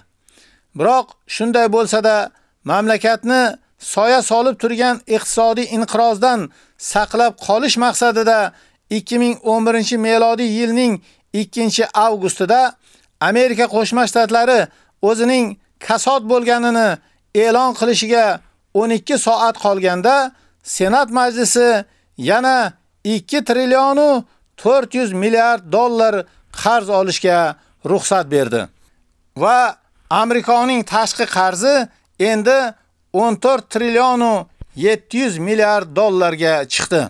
Speaker 18: Biroq shunday bo'lsa-da, mamlakatni soya solib turgan iqtisodiy inqirozdan saqlab qolish maqsadida 2011-melodiy yilning 2-avgustida Amerika Qo'shma Shtatlari o'zining kasod bo'lganini e'lon qilishiga 12 soat qolganda Senat majlisi yana 2 trillion 400 milliard dollar qarz olishga ruxsat berdi. Va Amerikaning tashqi qarzi endi 14 trillion 700 milliard dollarga chiqdi.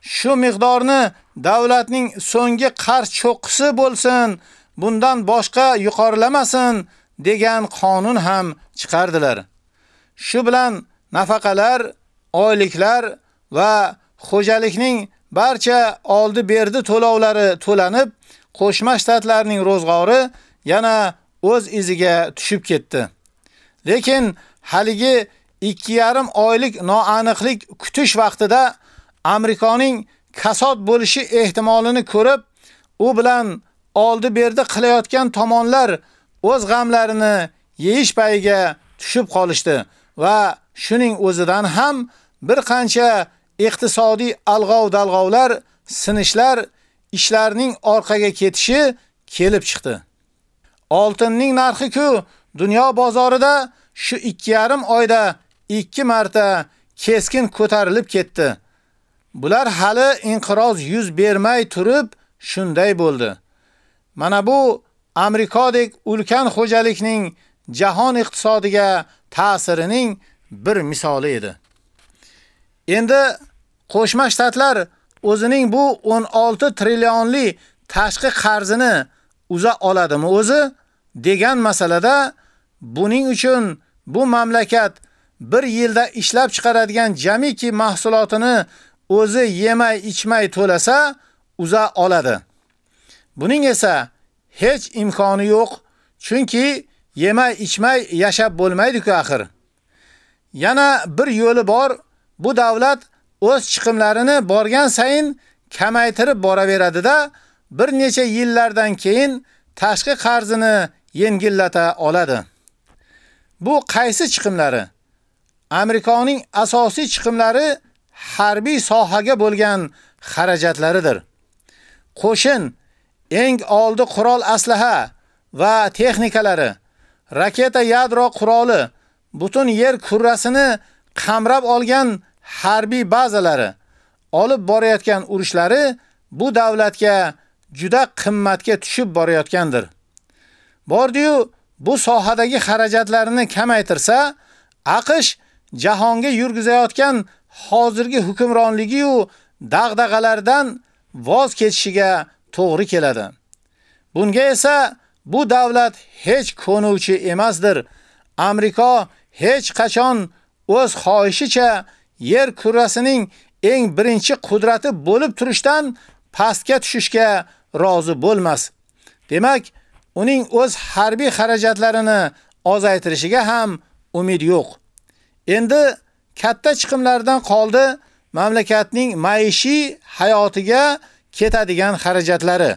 Speaker 18: Shu miqdorni davlatning so'nggi qarz cho'qqisi bo'lsin, bundan boshqa yuqorilamasin degan qonun ham chiqardilar. Shu bilan nafaqalar, oyliklar va xo'jalikning barcha oldi berdi to'lovlari to'lanib, Qo'shma Shtatlarning ro'zg'ori yana o'z iziga tushib ketdi. Lekin haligi 2,5 oylik noaniqlik kutish vaqtida Amerikaning kasod bo'lishi ehtimolini ko'rib, u bilan oldi berdi qilayotgan tomonlar o'z g'amlarini yeyish payiga tushib qolishdi va shuning o'zidan ham bir qancha iqtisodiy alg'ov-dalg'ovlar, sinishlar, ishlarning orqaga ketishi kelib chiqdi. Oltinning narxi-ku dunyo bozorida shu 2,5 oyda 2 marta keskin ko'tarilib ketdi. Bular hali inqiroz yuz bermay turib shunday bo'ldi. Mana bu Amerikadek ulkan xo'jalikning jahon iqtisodiga ta'sirining bir misoli edi. Endi Qo'shma Shtatlar o'zining bu 16 trillionli tashqi qarzini uza oladimi o'zi degan masalada buning uchun bu mamlakat bir yilda ishlab chiqaradigan jamiki mahsulotini o'zi yemay ichmay to'lasa uza oladi. Buning esa hech imkoni yo'q, chunki yemay ichmay yashab bo'lmaydi-ku axir. Yana bir yo'li bor, bu davlat o'z chiqimlarini borgan sayin kamaytirib boraveradi-da, bir necha yillardan keyin tashqi qarzini yengillata oladi. Bu qaysi chiqimlari? Amerikaning asosiy chiqimlari harbiy sohaga bo'lgan xarajatlaridir. Qo'shin eng oldi qurol aslaha va texnikalari, raketa yadro quroli, butun yer kurrasini qamrab olgan harbiy bazalari, olib borayotgan urushlari bu davlatga juda qimmatga tushib borayotgandir. Bordiyu bu sohadagi xarajatlarini kamaytirsa, AQSh jahonga yurgizayotgan hozirgi hukmronligi yu dag'dag'alardan voz kechishiga to'g'ri keladi. Bunga esa bu davlat hech ko'nuvchi emasdir. Amerika hech qachon o'z xohishicha yer kurrasining eng birinchi qudrati bo'lib turishdan pastga tushishga rozi bo'lmas. Demak, uning o'z harbiy xarajatlarini ozaytirishiga ham umid yo'q. Endi katta chiqimlardan qoldi mamlakatning maishiy hayotiga ketadigan xarajatlari.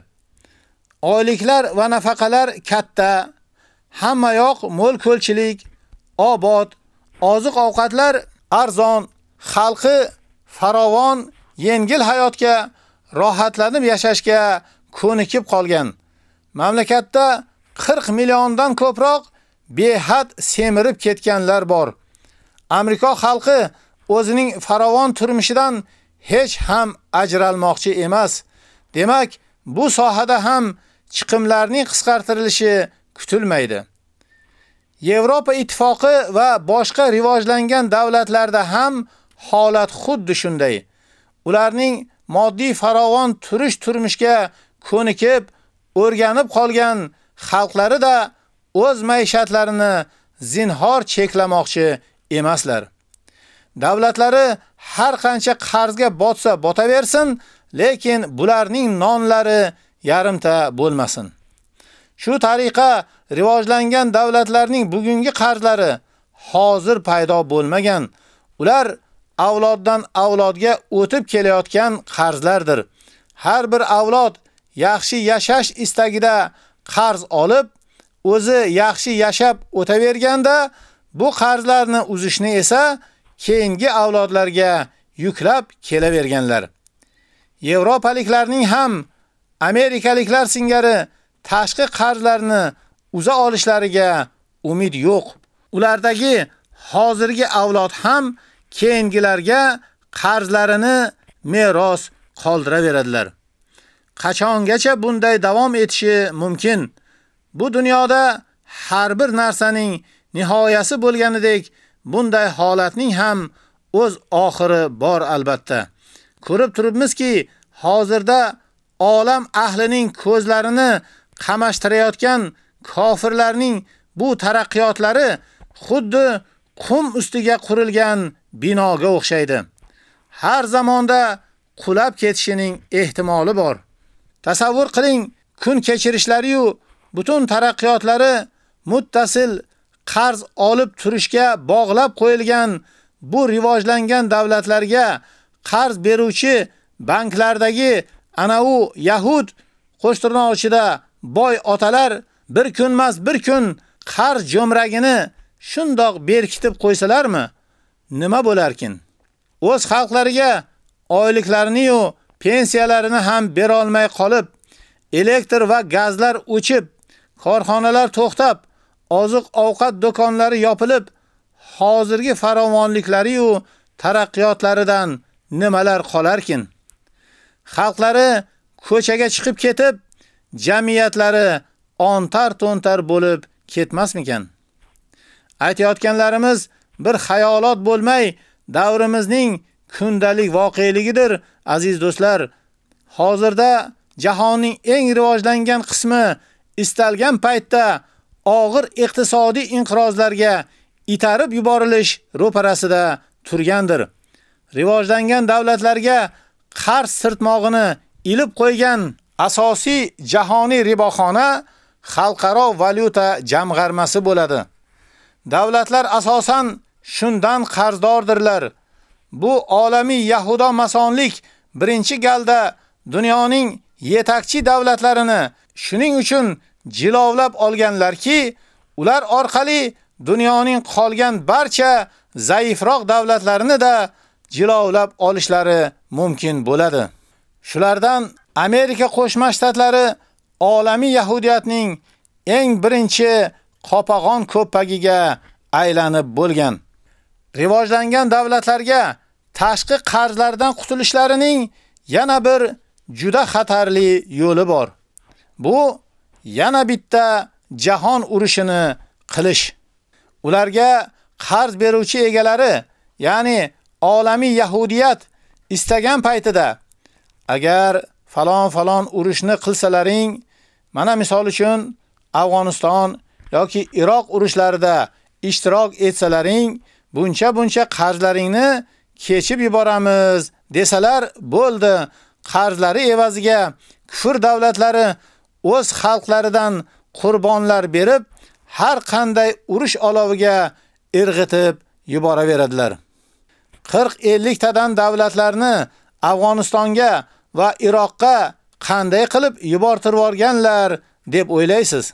Speaker 18: Oyliklar va nafaqalar katta, hamma yoq mo'l ko'lchilik, obod, oziq-ovqatlar arzon, xalqi farovon, yengil hayotga rohatlanib yashashga ko'nikib qolgan. Mamlakatda 40 milliondan ko'proq behad semirib ketganlar bor. Amerika xalqi o'zining farovon turmushidan hech ham ajralmoqchi emas. Demak, bu sohada ham chiqimlarning qisqartirilishi kutilmaydi. Yevropa ittifoqi va boshqa rivojlangan davlatlarda ham holat xuddi shunday. Ularning moddiy farovon turish turmushga ko'nikib, o'rganib qolgan xalqlari da o'z maishatlarini zinhor cheklamoqchi emaslar. Davlatlari har qancha qarzga botsa botaversin, lekin bularning nonlari yarimta bo'lmasin. Shu tariqa rivojlangan davlatlarning bugungi qarzlari hozir paydo bo'lmagan. Ular avloddan avlodga o'tib kelayotgan qarzlardir. Har bir avlod yaxshi yashash istagida qarz olib, o'zi yaxshi yashab o'taverganda, bu qarzlarni uzishni esa keyingi avlodlarga yuklab kelaverganlar. Yevropaliklarning ham Amerikaliklar singari tashqi qarzlarni uza olishlariga umid yo'q. Ulardagi hozirgi avlod ham keyingilarga qarzlarini meros qoldiraveradilar. Qachongacha bunday davom etishi mumkin? Bu dunyoda har bir narsaning nihoyasi bo'lganidek, bunday holatning ham o'z oxiri bor albatta. Ko'rib turibmizki, hozirda olam ahlining ko'zlarini qamashtirayotgan kofirlarning bu taraqqiyotlari xuddi qum ustiga qurilgan binoga o'xshaydi. Har zamonda qulab ketishining ehtimoli bor. Tasavvur qiling, kun kechirishlari yu butun taraqqiyotlari muttasil qarz olib turishga bog'lab qo'yilgan bu rivojlangan davlatlarga qarz beruvchi banklardagi ana u yahud qo'shtirnoq ichida boy otalar bir kunmas bir kun qarz jo'mragini shundoq berkitib qo'ysalarmi, nima bo'larkin? O'z xalqlariga oyliklarini yu pensiyalarini ham bera olmay qolib, elektr va gazlar o'chib, korxonalar to'xtab, oziq-ovqat do'konlari yopilib, hozirgi farovonliklari yu taraqqiyotlaridan nimalar qolarkin? Xalqlari ko'chaga chiqib ketib, jamiyatlari ontar-to'ntar bo'lib ketmasmikan? Aytayotganlarimiz bir xayolot bo'lmay, davrimizning kundalik voqeligidir, aziz do'stlar. Hozirda jahonning eng rivojlangan qismi istalgan paytda og'ir iqtisodiy inqirozlarga itarib yuborilish ro'parasida turgandir. Rivojlangan davlatlarga qarz sirtmog'ini ilib qo'ygan asosiy jahoniy riboxona xalqaro valyuta jamg'armasi bo'ladi. Davlatlar asosan shundan qarzdordirlar. Bu olamiy yahudo masonlik birinchi galda dunyoning yetakchi davlatlarini shuning uchun jilovlab olganlarki, ular orqali dunyoning qolgan barcha zaifroq davlatlarini da jilovlab olishlari mumkin bo'ladi. Shulardan Amerika Qo'shma Shtatlari olamiy yahudiyatning eng birinchi qopag'on ko'pagiga aylanib bo'lgan. Rivojlangan davlatlarga tashqi qarzlardan qutulishlarining yana bir juda xatarli yo'li bor. Bu yana bitta jahon urushini qilish. Ularga qarz beruvchi egalari, ya'ni olamiy yahudiyat istagan paytida agar falon falon urushni qilsalaring, mana misol uchun Afg'oniston yoki Iroq urushlarida ishtirok etsalaring, buncha-buncha qarzlaringni kechib yuboramiz desalar bo'ldi. Qarzlari evaziga kufr davlatlari o'z xalqlaridan qurbonlar berib, har qanday urush oloviga irg'itib yuboraveradilar. 40-50 tadan davlatlarni Afg'onistonga va Iroqqa qanday qilib yubortirib yuborganlar deb o'ylaysiz?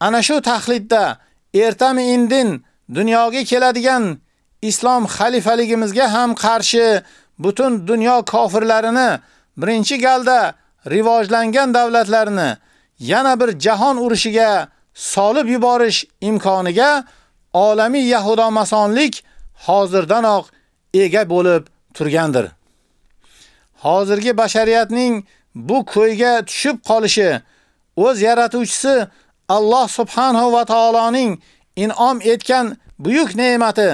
Speaker 18: Ana shu tahlidda ertami indin dunyoga keladigan islom xalifaligimizga ham qarshi butun dunyo kofirlarini birinchi galda rivojlangan davlatlarni yana bir jahon urushiga solib yuborish imkoniga olamiy yahudomasonlik hozirdanoq ega bo'lib turgandir. Hozirgi bashariyatning bu ko'yga tushib qolishi o'z yaratuvchisi Alloh subhanahu va taoloning in'om etgan buyuk ne'mati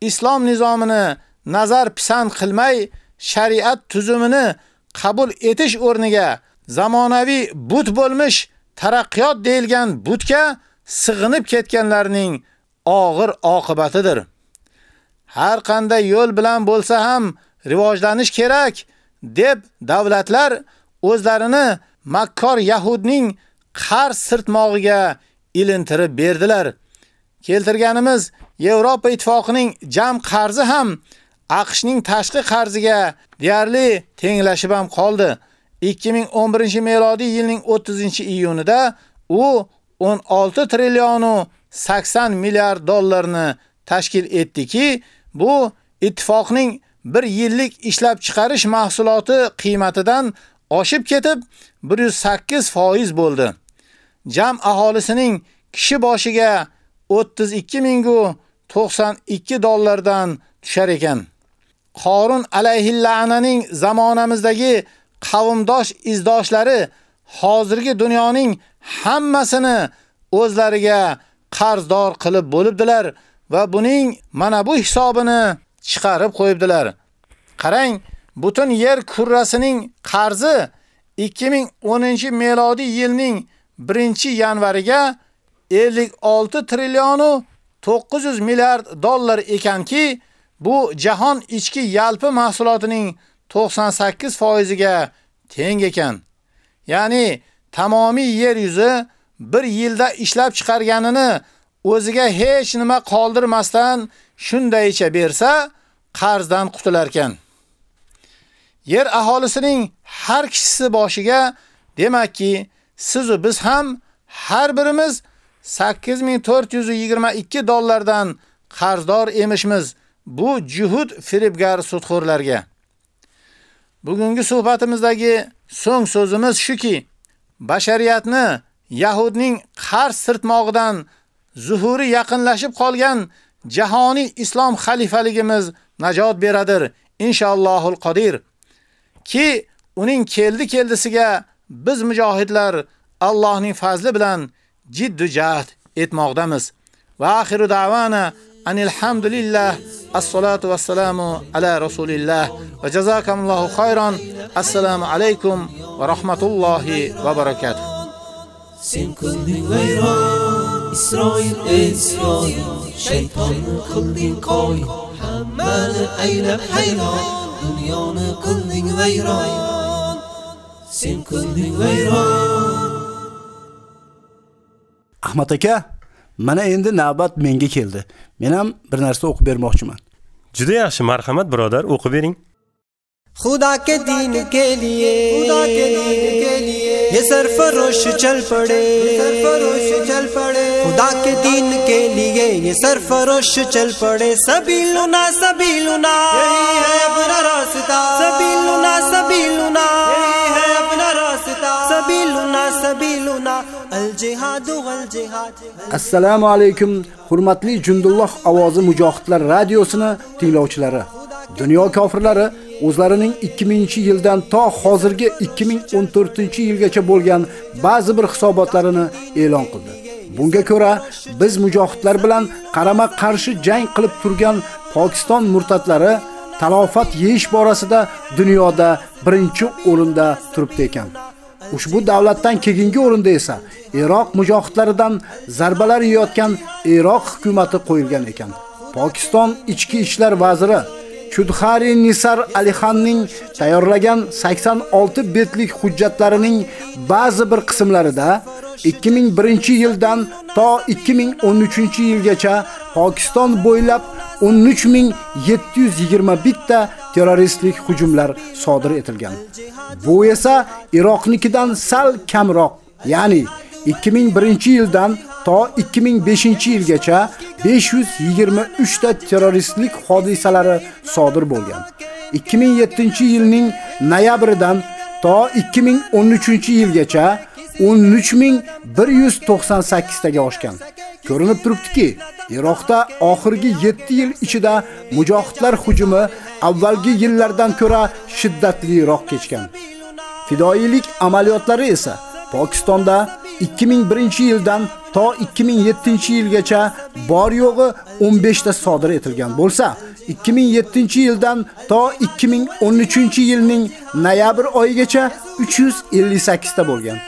Speaker 18: islom nizomini nazar pisand qilmay shariat tuzumini qabul etish o'rniga zamonaviy but bo'lmish taraqqiyot deyilgan butga sig'inib ketganlarning og'ir oqibatidir. Har qanday yo'l bilan bo'lsa ham rivojlanish kerak deb davlatlar o'zlarini makkor yahudning qarz sirtmog'iga ilintirib berdilar. Keltirganimiz Yevropa ittifoqining jam qarzi ham AQShning tashqi qarziga deyarli tenglashib ham qoldi. 2011-melodiy yilning 30-iyunida u 16 trillion 80 milliard dollarni tashkil etdiki, bu ittifoqning bir yillik ishlab chiqarish mahsuloti qiymatidan oshib ketib 108% bo'ldi. Jam aholisining kishi boshiga 32 mingu 92 dollardan tushar ekan. Qorun alayhillananing zamonamizdagi qavmdosh izdoshlari hozirgi dunyoning hammasini o'zlariga qarzdor qilib bo'libdilar va buning mana bu hisobini chiqarib qo'yibdilar. Qarang, butun yer kurrasining qarzi 2010 yilning 1-yanvariga 56 trillion 900 milliard dollar ekanki, bu jahon ichki yalpi mahsulotining 98 ga teng ekan. Ya'ni tamomiy yer yuzi bir yilda ishlab chiqarganini o'ziga hech nima qoldirmasdan shundaycha bersa, qarzdan qutular ekan. Yer aholisining har kishisi boshiga demakki, siz va biz ham har birimiz 8422 dollardan qarzdor emishmiz. Bu juhud firibgar sudxo'rlarga. Bugungi suhbatimizdagi so'ng so'zimiz shuki, bashariyatni Yahudning qars sirtmog'idan zuhuri yaqinlashib qolgan jahoniy islom xalifaligimiz najot beradir. Inshaallohul qodir. Ki uning keldi keldisiga biz mujohidlar Allohning fazli bilan jiddu jahd etmoqdamiz. Va oxiru da'vana anil hamdulillah as-salatu was-salamu ala rasulillah va jazakumullohu khayran. Assalomu alaykum va rahmatullohi va barakatuh.
Speaker 5: Sen qilding vayron Isroil Isroil shayton qilding qo'y hammani aylab hayron dunyoni qilding vayron Sen qilding vayron
Speaker 2: Ahmad aka, mana endi navbat menga keldi. Men ham bir narsa o'qib bermoqchiman.
Speaker 1: Juda yaxshi, marhamat birodar, o'qib bering.
Speaker 30: खुदा के दीन के लिए खुदा के दीन के लिए ये सरफरोश चल पड़े सरफरोश चल पड़े खुदा के दीन के लिए ये सरफरोश चल पड़े सभी लुना सभी लुना यही है अपना रास्ता सभी लुना सभी लुना
Speaker 2: Assalomu alaykum, hurmatli Jundulloh ovozi mujohidlar radiosini tinglovchilari. Dunyo kofirlari o'zlarining 2000-yildan to hozirgi 2014-yilgacha bo'lgan ba'zi bir hisobotlarini e'lon qildi. Bunga ko'ra, biz mujohidlar bilan qarama-qarshi jang qilib turgan Pokiston murtatlari talofat yeyish borasida dunyoda birinchi o'rinda turibdi ekan. Ushbu davlatdan keyingi o'rinda esa Iroq mujohidlaridan zarbalar yeyotgan Iroq hukumatı qo'yilgan ekan. Pokiston ichki ishlar vaziri Chudxari Nisar Alixonning tayyorlagan 86 betlik hujjatlarining ba'zi bir qismlarida 2001-yildan to 2013-yilgacha Pokiston bo'ylab 13721 ta terroristlik hujumlar sodir etilgan. Bu esa Iroqnikidan sal kamroq, ya'ni 2001-yildan to 2005-yilgacha 523 ta terroristlik hodisalari sodir bo'lgan. 2007-yilning noyabridan to 2013-yilgacha 13198 taga oshgan. Ko'rinib turibdiki, Iroqda oxirgi 7 yil ichida mujohidlar hujumi avvalgi yillardan ko'ra shiddatliroq kechgan. Fidoilik amaliyotlari esa Pokistonda 2001-yildan to 2007-yilgacha bor yo'g'i 15 ta sodir etilgan bo'lsa, 2007-yildan to 2013-yilning noyabr oyigacha 358 ta bo'lgan.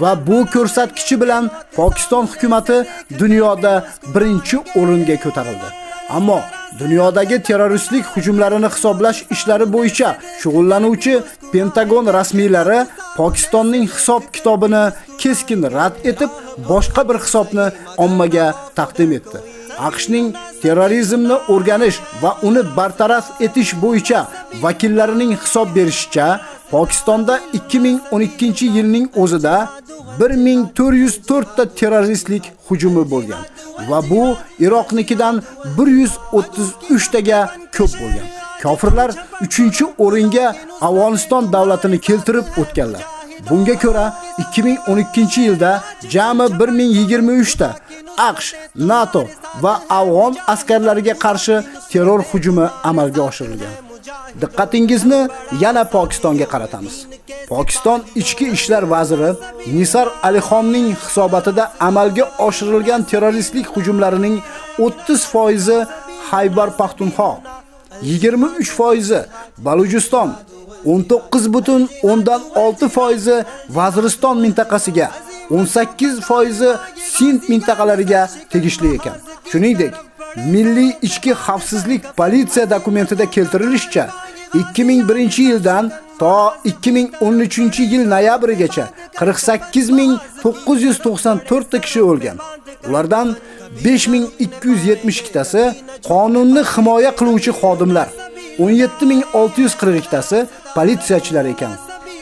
Speaker 2: Va bu ko'rsatkichi bilan Pokiston hukumatı dunyoda birinchi o'ringa ko'tarildi. Ammo dunyodagi terroristlik hujumlarini hisoblash ishlari bo'yicha shug'ullanuvchi Pentagon rasmiylari Pokistonning hisob kitobini keskin rad etib, boshqa bir hisobni ommaga taqdim etdi. AQShning terrorizmni o'rganish va uni bartaraf etish bo'yicha vakillarining hisob berishicha, Pokistonda 2012-yilning o'zida 1404 ta terroristlik hujumi bo'lgan va bu Iroqnikidan 133 taga ko'p bo'lgan. Kofirlar 3-o'ringa Afg'oniston davlatini keltirib o'tganlar. Bunga ko'ra 2012-yilda jami 1023 ta AQSh, NATO va afg'on askarlariga qarshi terror hujumi amalga oshirilgan. Diqqatingizni yana Pokistonga qaratamiz. Pokiston ichki ishlar vaziri Nisar Alixonning hisobotida amalga oshirilgan terroristlik hujumlarining 30% Haybar Paxtunxo, 23%, Balujiston 19.6% Vaziriston mintaqasiga, 18% Sind mintaqalariga tegishli ekan. Shuningdek, Milliy ichki xavfsizlik politsiya dokumentida keltirilishicha, 2001-yildan to 2013-yil noyabrigacha 48994 ta kishi o'lgan. Ulardan 5272 tasi qonunni himoya qiluvchi xodimlar, 17642 tasi politsiyachilar ekan.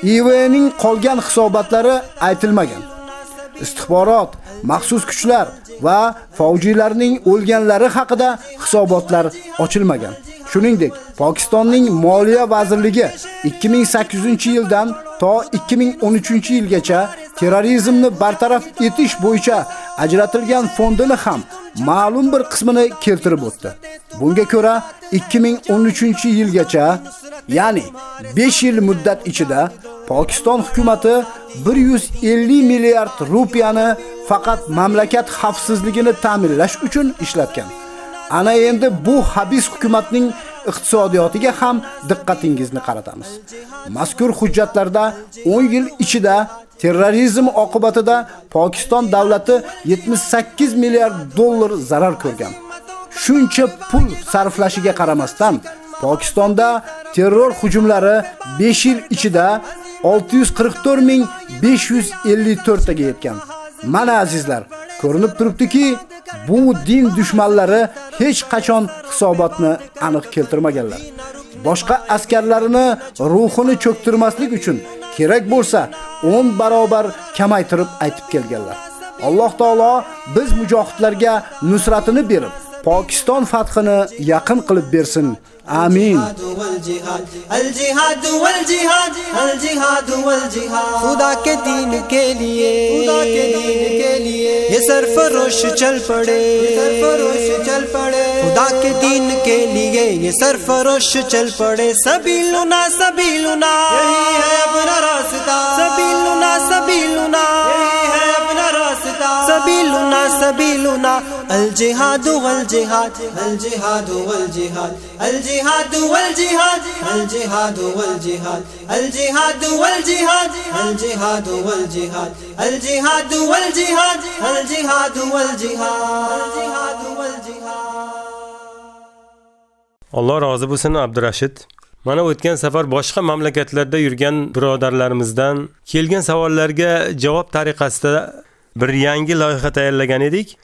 Speaker 2: IVning qolgan hisobotlari aytilmagan. Istixborot, maxsus kuchlar va fojiylarning o'lganlari haqida hisobotlar ochilmagan. Shuningdek, Pokistonning Moliya vazirligi 2008-yildan to 2013-yilgacha terrorizmni bartaraf etish bo'yicha ajratilgan fondini ham ma'lum bir qismini keltirib o'tdi. Bunga ko'ra 2013-yilgacha, ya'ni 5 yil muddat ichida Pokiston hukumatı 150 milliard rupiyani faqat mamlakat xavfsizligini ta'minlash uchun ishlatgan. Ana endi bu habis hukumatning iqtisodiyotiga ham diqqatingizni qaratamiz. Mazkur hujjatlarda 10 yil ichida terrorizm oqibatida Pokiston davlati 78 milliard dollar zarar ko'rgan. Shuncha pul sarflashiga qaramasdan Pokistonda terror hujumlari 5 yil ichida 644554 taga yetgan. Mana azizlar, ko'rinib turibdiki, bu din dushmanlari hech qachon hisobotni aniq keltirmaganlar. Boshqa askarlarini ruhini cho'ktirmaslik uchun kerak bo'lsa 10 barobar kamaytirib aytib kelganlar. Alloh taolo biz mujohidlarga nusratini berib, Pokiston fathini yaqin qilib bersin. Amin.
Speaker 30: الجهاد والجهاد الجهاد والجهاد खुदा के दीन के लिए खुदा के दीन के लिए ये सरफरोश चल पड़े सरफरोश चल पड़े खुदा के दीन के लिए ये सरफरोश चल पड़े सभी लुना सभी लुना यही है अपना रास्ता सभी लुना सभी लुना سبيلنا سبيلنا. الجهاد والجهاد. الجهاد والجهاد. الجهاد والجهاد. الجهاد والجهاد. الجهاد والجهاد. الجهاد والجهاد. الجهاد والجهاد. الجهاد والجهاد.
Speaker 1: Alloh rozi bo'lsin abdurashid. Mana o'tgan safar boshqa mamlakatlarda yurgan birodarlarimizdan kelgan savollarga javob tariqasida bir yangi loyiha tayyorlagan edik.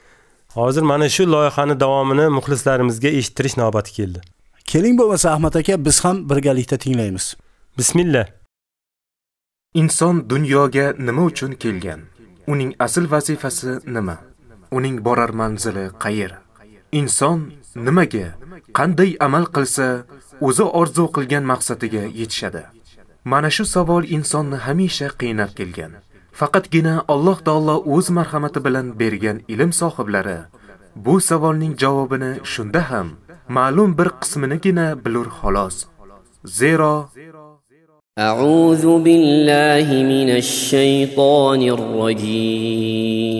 Speaker 1: Hozir mana shu loyihani davomini muxlislarimizga eshittirish navbati keldi.
Speaker 2: Keling bo'lmasa Ahmad aka, biz ham birgalikda tinglaymiz.
Speaker 1: Bismillah.
Speaker 31: Inson dunyoga nima uchun kelgan? Uning asl vazifasi nima? Uning borar manzili qayer? Inson nimaga, qanday amal qilsa, o'zi orzu qilgan maqsadiga yetishadi? Mana shu savol insonni hamisha qiynab kelgan. Faqatgina Alloh taolo o'z marhamati bilan bergan ilm sohiblari bu savolning javobini shunda ham ma'lum bir qisminigina bilur xolos. Zero
Speaker 32: أعوذ بالله من الشيطان الرجيم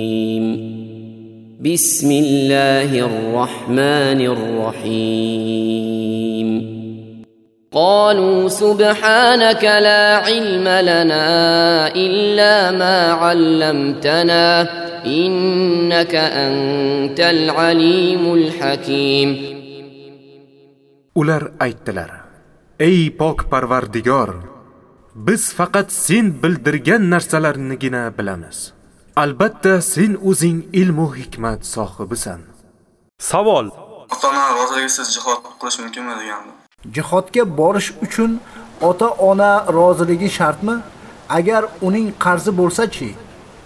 Speaker 32: بسم الله الرحمن الرحيم قالوا سبحانك لا علم لنا إلا ما علمتنا إنك أنت العليم الحكيم
Speaker 31: Ular aytdilar: Ey pok Parvardigor, biz faqat sen bildirgan narsalarnigina bilamiz. Albatta sen o'zing ilm va hikmat sohibisan.
Speaker 1: Savol:
Speaker 33: Ota-ona roziligisiz jihod qilish mumkinmi degandi.
Speaker 2: Jihodga borish uchun ota-ona roziligi shartmi? Agar uning qarzi bo'lsa-chi?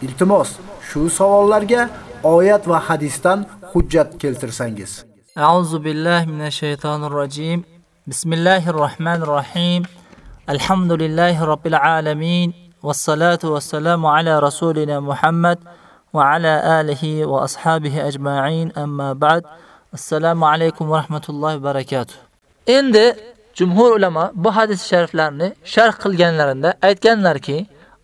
Speaker 2: Iltimos, shu savollarga oyat va hadisdan hujjat keltirsangiz.
Speaker 20: A'udzu billahi minash shaytonir rojim. Bismillahir. Alhamdulillahi robbil alamin. Vassalatu vassalamu ala rasulina Muhammad va ala alihi va ashabihi ajma'in. Amma ba'd. Assalomu alaykum va rahmatullohi va barakatuh. Endi jumhur ulamo bu hadis shariflarni sharh qilganlarida aytganlarki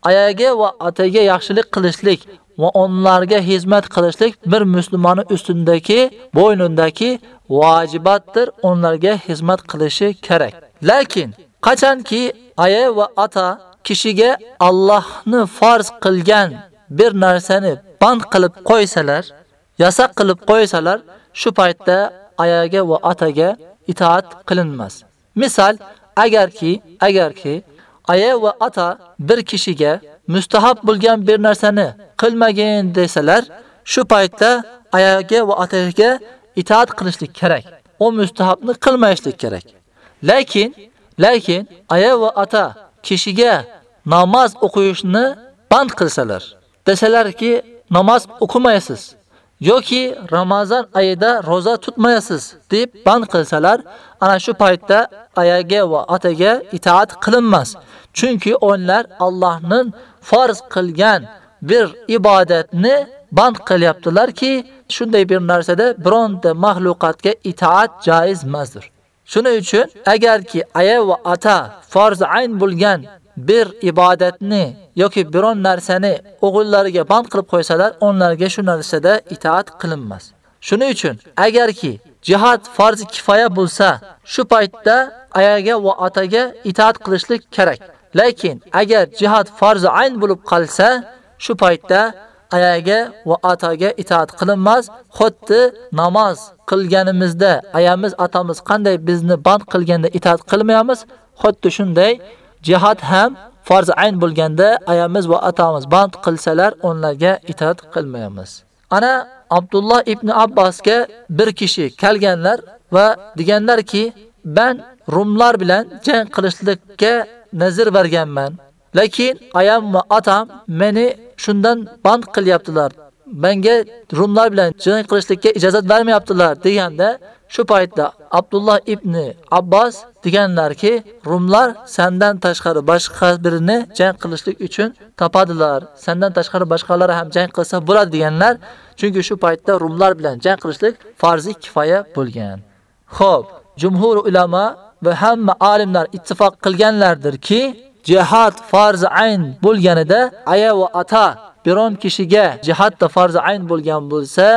Speaker 20: ayaga va ataga yaxshilik qilishlik va onlarga xizmat qilishlik bir musulmonning ustundagi bo'ynundagi vajibatdir, onlarga xizmat qilishi kerak. Lekin qachonki aya va ata kishiga Allohni farz qilgan bir narsani band qilib qo'ysalar, yasaq qilib qo'ysalar, shu paytda ayaga va ataga itoat qilinmas. Misal, agarki, agarki aya va ata bir kishiga mustahab bo'lgan bir narsani qilmagin desalar, shu paytda ayaga va ataga itoat qilishlik kerak. O mustahabni qilmayishlik kerak. Lekin, lekin aya va ata kishiga namoz o'qishni band qilsalar, desalarki, namoz o'qimaysiz yoki Ramazon oyida roza tutmaysiz deb band qilsalar, ana shu paytda ayaga va otaga itoat qilinmas. Chunki onlar Allohning farz qilgan bir ibodatni band qilyaptilarki, shunday bir narsada bironta mahluqatga itoat joiz emasdir. Shuning uchun agarki aya va ata farz ayn bo'lgan bir ibodatni yoki biron narsani o'g'illariga band qilib qo'ysalar, onlarga shu narsada itoat qilinmas. Shuning uchun agarki jihad farz kifoya bo'lsa, shu paytda ayaga va otaga itoat qilishlik kerak. Lekin agar jihad farz ayn bo'lib qolsa, shu paytda ayaga va otaga itoat qilinmas. Xuddi namoz qilganimizda ayamiz, atamiz qanday bizni band qilganda itoat qilmaymiz, xuddi shunday jihad ham farz ayn bo'lganda ayamiz va atamiz band qilsalar, onlarga itoat qilmaymiz. Ana Abdullah ibn Abbosga bir kishi kelganlar va deganlarki, "Ben Rumlar bilan jang qilishlikka nazir berganman. Lekin ayam va atam meni shundan band qilyaptilar. Menga Rumlar bilan jang qilishlikka ijozat bermayaptilar" deganda, shu paytda Abdullah ibn Abbos deganlarki, Rumlar sendan tashqari boshqa birini jang qilishlik uchun topadilar. Sendan tashqari boshqalar ham jang qilsa bo'ladi deganlar. Chunki shu paytda Rumlar bilan jang qilishlik farzi kifoya bo'lgan. Xo'p, jumhur ulama va hamma olimlar ittifoq qilganlardirki, jihad farz ayn bo'lganida aya va ata biron kishiga jihadda farz ayn bo'lgan bo'lsa,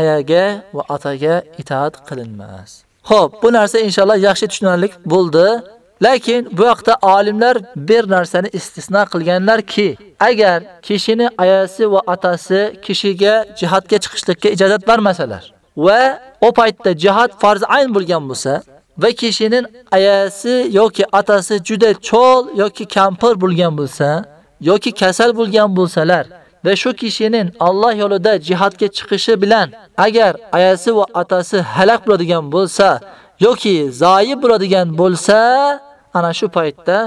Speaker 20: ayaga va ataga itoat qilinmas. Xo'p, bu narsa inshaalloh yaxshi tushunarli bo'ldi. Lekin bu vaqtda olimlar bir narsani istisno qilganlarki, agar kishini ayasi va atasi kishiga jihatga chiqishlikka ijozat bermasalar va o paytda jihat farz ayn bo'lgan bo'lsa va kishining ayasi yoki atasi juda cho'l yoki kampir bo'lgan bo'lsa yoki kasal bo'lgan bo'lsalar va shu kishining Alloh yo'lida jihadga chiqishi bilan agar ayasi va atasi halaq bo'ladigan bo'lsa yoki zoyib bo'ladigan bo'lsa, ana shu paytda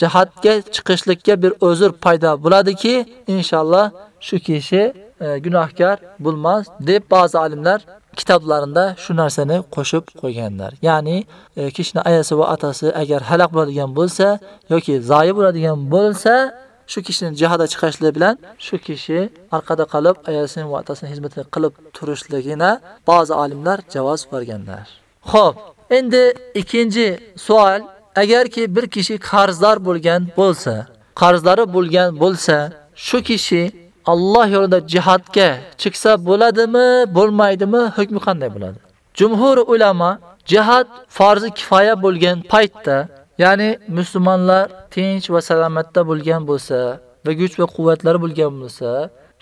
Speaker 20: jihadga chiqishlikka bir o'zur paydo bo'ladiki, inshaalloh shu kishi e, gunohkor bo'lmas deb ba'zi olimlar kitoblarida shu narsani qo'shib qo'yganlar. Ya'ni e, kishining ayasi va atasi agar halaq bo'ladigan bo'lsa yoki zoyib bo'ladigan bo'lsa, shu kishining jihada chiqishligi bilan shu kishi orqada qolib ayasini va otasini xizmatini qilib turishligini ba'zi olimlar javoz berganlar. Xo'p, endi ikkinchi savol, agarki bir kishi qarzdor bo'lgan bo'lsa, qarzlari bo'lgan bo'lsa, shu kishi Alloh yo'lida jihadga chiqsa bo'ladimi, bo'lmaydimi, hukmi qanday bo'ladi? Jumhur ulamo jihad farzi kifoya bo'lgan paytda Ya'ni musulmonlar tinch va salomatda bo'lgan bo'lsa va kuch va quvvatlari bo'lgan bo'lsa,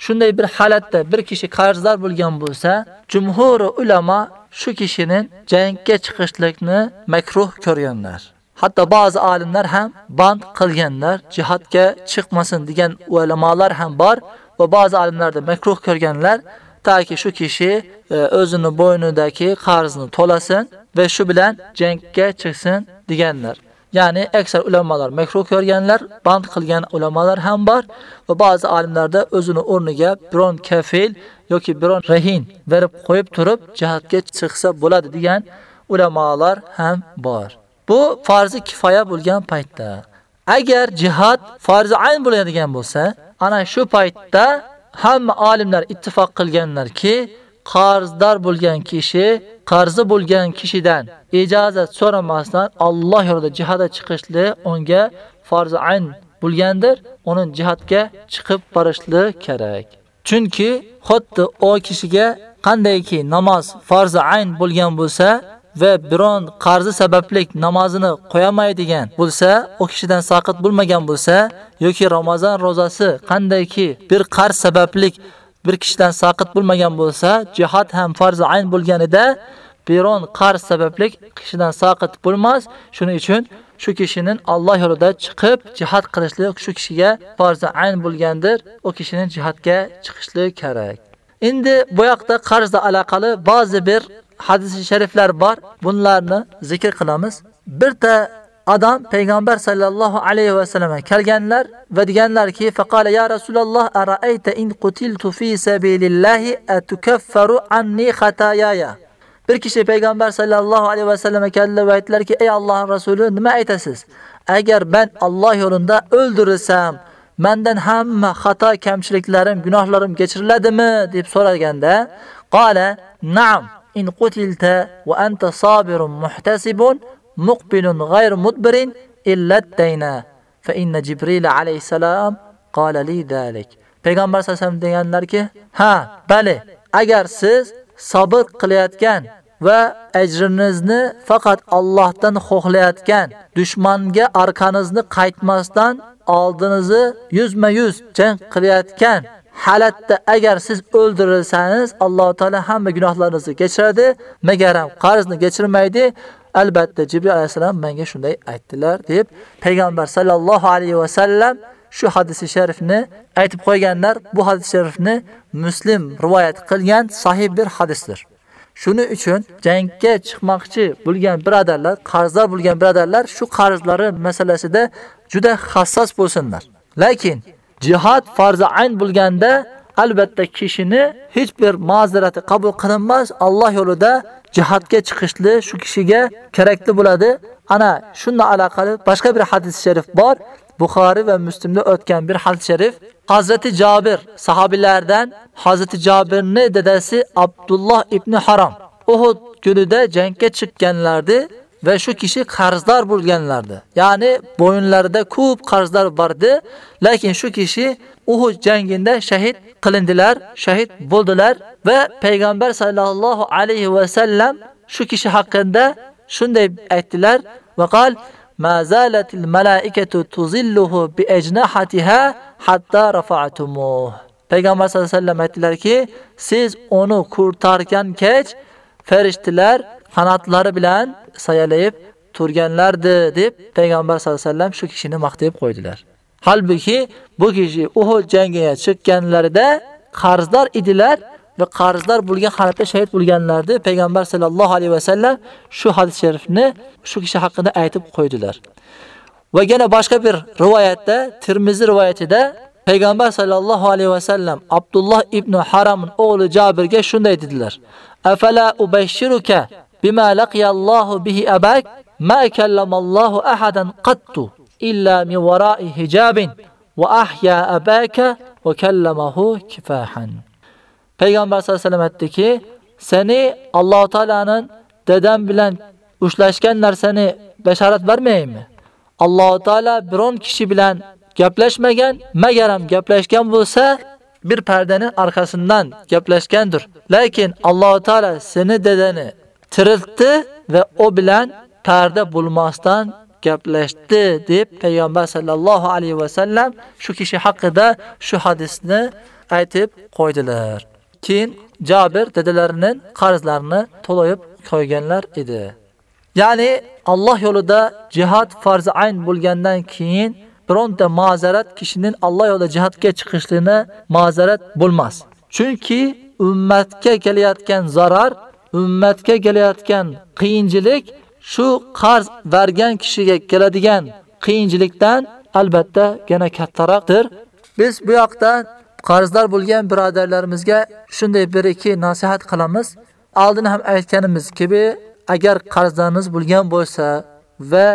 Speaker 20: shunday bir holatda bir kishi qarzdor bo'lgan bo'lsa, jumhur ulamo shu kishining jangga chiqishlikni makruh ko'rganlar. Hatto ba'zi olimlar ham band qilganlar, jihadga chiqmasin degan ulamolar ham bor va ba'zi olimlarda makruh ko'rganlar, taki shu kishi e, o'zini bo'ynidagi qarzni to'lasin va shu bilan jangga chiqsin deganlar. Ya'ni aksar ulamolar makruh ko'rganlar, band qilgan ulamolar ham bor va ba'zi olimlarda o'zini o'rniga biron kafil yoki biron rahin berib qo'yib turib jihatga chiqsa bo'ladi degan ulamolar ham bor. Bu farzi kifoya bo'lgan paytda. Agar jihad farzi ayn bo'ladigan bo'lsa, ana shu paytda hamma olimlar ittifoq qilganlarki, qarzdor bo'lgan kishi qarzi bo'lgan kishidan ijozat so'ramasdan Alloh yo'lida jihadga chiqishli unga farz ayn bo'lgandir. uning jihatga chiqib borishli kerak. Chunki xuddi o kishiga qandayki namoz farzi ayn bo'lgan bo'lsa va biron qarzi sababli namozini qo'yamaydigan bo'lsa, o kishidan saqit bo'lmagan bo'lsa yoki Ramazon rozasi qandayki bir qarz sababli bir kishidan saqit bo'lmagan bo'lsa, jihad ham farz ayn bo'lganida biron qarz sabablik kishidan saqit bo'lmas. Shuning uchun shu kishining Alloh yo'lida chiqib jihad qilishlik shu kishiga farz ayn bo'lgandir. O kishining jihadga chiqishligi kerak. Endi bu yoqda qarzga aloqali ba'zi bir hadis shariflar bor. Bunlarni zikr qilamiz. Birta adam payg'ambar sallallohu alayhi va kelgenler kelganlar va deganlarki faqala ya rasululloh araayta in qutiltu fi sabilillahi atukaffaru anni khatayaya bir kishi payg'ambar sallallohu alayhi va sallamga keldi ettiler ki ey Allohning rasuli nima aytasiz? Agar men Alloh yo'lida o'ldirilsam mendan hamma xato kamchiliklarim gunohlarim kechiriladimi deb so'raganda qala na'am in qutilta va anta sabirun muhtasibun muqbilun g'ayr mudbirin illa dayna fa inna jibril alayhisalom qala li zalik payg'ambar sallallohu deganlarki ha bali agar siz sabr qilayotgan va ajrinizni faqat Allohdan xohlayotgan dushmanga arqanizni qaytmasdan oldinizni yuzma-yuz jang qilayotgan Halatda agar siz o'ldirilsangiz Alloh taolo hamma gunohlaringizni kechiradi, magaram qarzni kechirmaydi. Albatta Jibril alayhisalom menga shunday aytdilar deb payg'ambar sallallohu alayhi va sallam shu hadisi sharifni aytib qo'yganlar. Bu hadis sharifni Muslim rivoyat qilgan sahih bir hadisdir. Shuning uchun jangga chiqmoqchi bo'lgan birodarlar, qarzdor bo'lgan birodarlar shu qarzlari masalasida juda hassas bo'lsinlar. Lekin jihad farzi ayn bo'lganda albatta kishini hech bir ma'zurati qabul qilinmas. Alloh yo'lida jihadga chiqishli shu kishiga kerakli bo'ladi. Ana shunga aloqali boshqa bir hadis sharif bor. Buxoriy va Muslimda o'tgan bir hadis sharif Hazrati Jabir sahabilardan Hazrati Jabirni dadasi Abdullah ibn Haram Uhud kunida jangga chiqqanlardi va shu kishi qarzdor bo'lganlardi. Ya'ni bo'yinlarida ko'p qarzlar bordi, lekin shu kishi Uhud cenginde şehit kılındılar, şehit buldular ve Peygamber sallallahu aleyhi ve sellem şu kişi hakkında şunday ettiler ve kal ma zalatil melaiketu tuzilluhu bi ecnahatiha hatta. Peygamber sallallahu aleyhi ve sellem ettiler ki siz onu kurtarken keç feriştiler kanatları bilen sayalayıp turgenlerdi deyip Peygamber sallallahu aleyhi ve sellem şu kişini maktayıp koydular. Halbuki bu kishi Uhud jangiga chiqqanlarida qarzdor edilar va qarzlar bo'lgan holatda shahid bo'lganlarni Payg'ambar sallallohu alayhi va sallam shu hadis sharifni shu kishi haqida aytib qo'ydilar. Va yana boshqa bir rivoyatda, Tirmiziy rivoyatida Payg'ambar sallallohu alayhi va sallam Abdulloh ibn Haramning o'g'li Jabirga shunday dedilar: "Afala ubashshiruka bima laqiyallohu bihi abak? Ma kallamallohu ahadan qattu. Illa min wara'i hijabin va ahya abaka va kallamahu kifahan." Payg'ambar sollallohu alayhi vasallam aytdiki, "Seni Alloh taolaning dadam bilan ushlashgan narsani basharat bermaymi? Alloh taolo biron kishi bilan gaplashmagan, magaram gaplashgan bo'lsa, bir pardaning orqasidan gaplashgandir. Lekin Alloh taolo seni dadani tiriltdi va u bilan parda bo'lmasdan gaplashdi deb payg'ambar sallallohu alayhi va sallam shu kishi haqida shu hadisni aytib qo'ydilar. Keyin Jabir dadalarining qarzlarini to'layib qo'yganlar edi. Ya'ni Alloh yo'lida jihad farz ayn bo'lgandan keyin bironta ma'zarat kishining Alloh yo'lida jihadga chiqishligini ma'zarat bo'lmas. Chunki ummatga kelayotgan zarar, ummatga kelayotgan qiyinchilik shu qarz bergan kishiga keladigan qiyinchilikdan albatta yana kattaroqdir. Biz bu yoqda qarzdor bo'lgan birodarlarimizga shunday bir ikki nasihat qilamiz. Oldin ham aytganimiz kabi, agar qarzlariniz bo'lgan bo'lsa va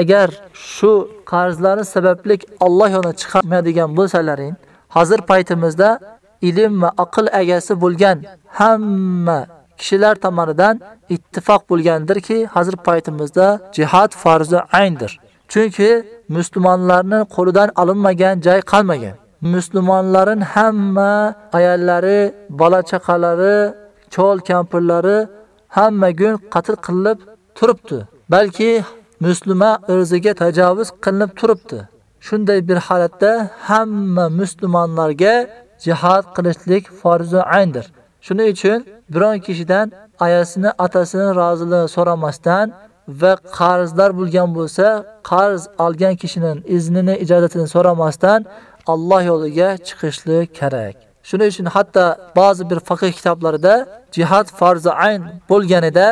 Speaker 20: agar shu qarzlari sababli Alloh yo'lida chiqarmaydigan bo'lsalaring, hozir paytimizda ilm va aql egasi bo'lgan hamma kishilar tomonidan ittifoq bo'lgandirki, hozir paytimizda jihad farzi ayndir. Chunki musulmonlarning qo'lidan olinmagan joy qolmagan. Musulmonlarning hamma ayollari, bola chaqalari, chol kampirlari hamma kun qatl qilinib turibdi. Balki musulma irziga tajovuz qilinib turibdi. Shunday bir holatda hamma musulmonlarga jihad qilishlik farzi ayndir. Shuning uchun biron kishidan ayasini, otasini roziligini so'ramasdan va qarzlar bo'lgan bo'lsa, qarz olgan kishining iznini, ijozatini so'ramasdan Alloh yo'liga chiqishlik kerak. Shuning uchun hatto ba'zi bir fiqh kitoblarida jihad farz ayn bo'lganida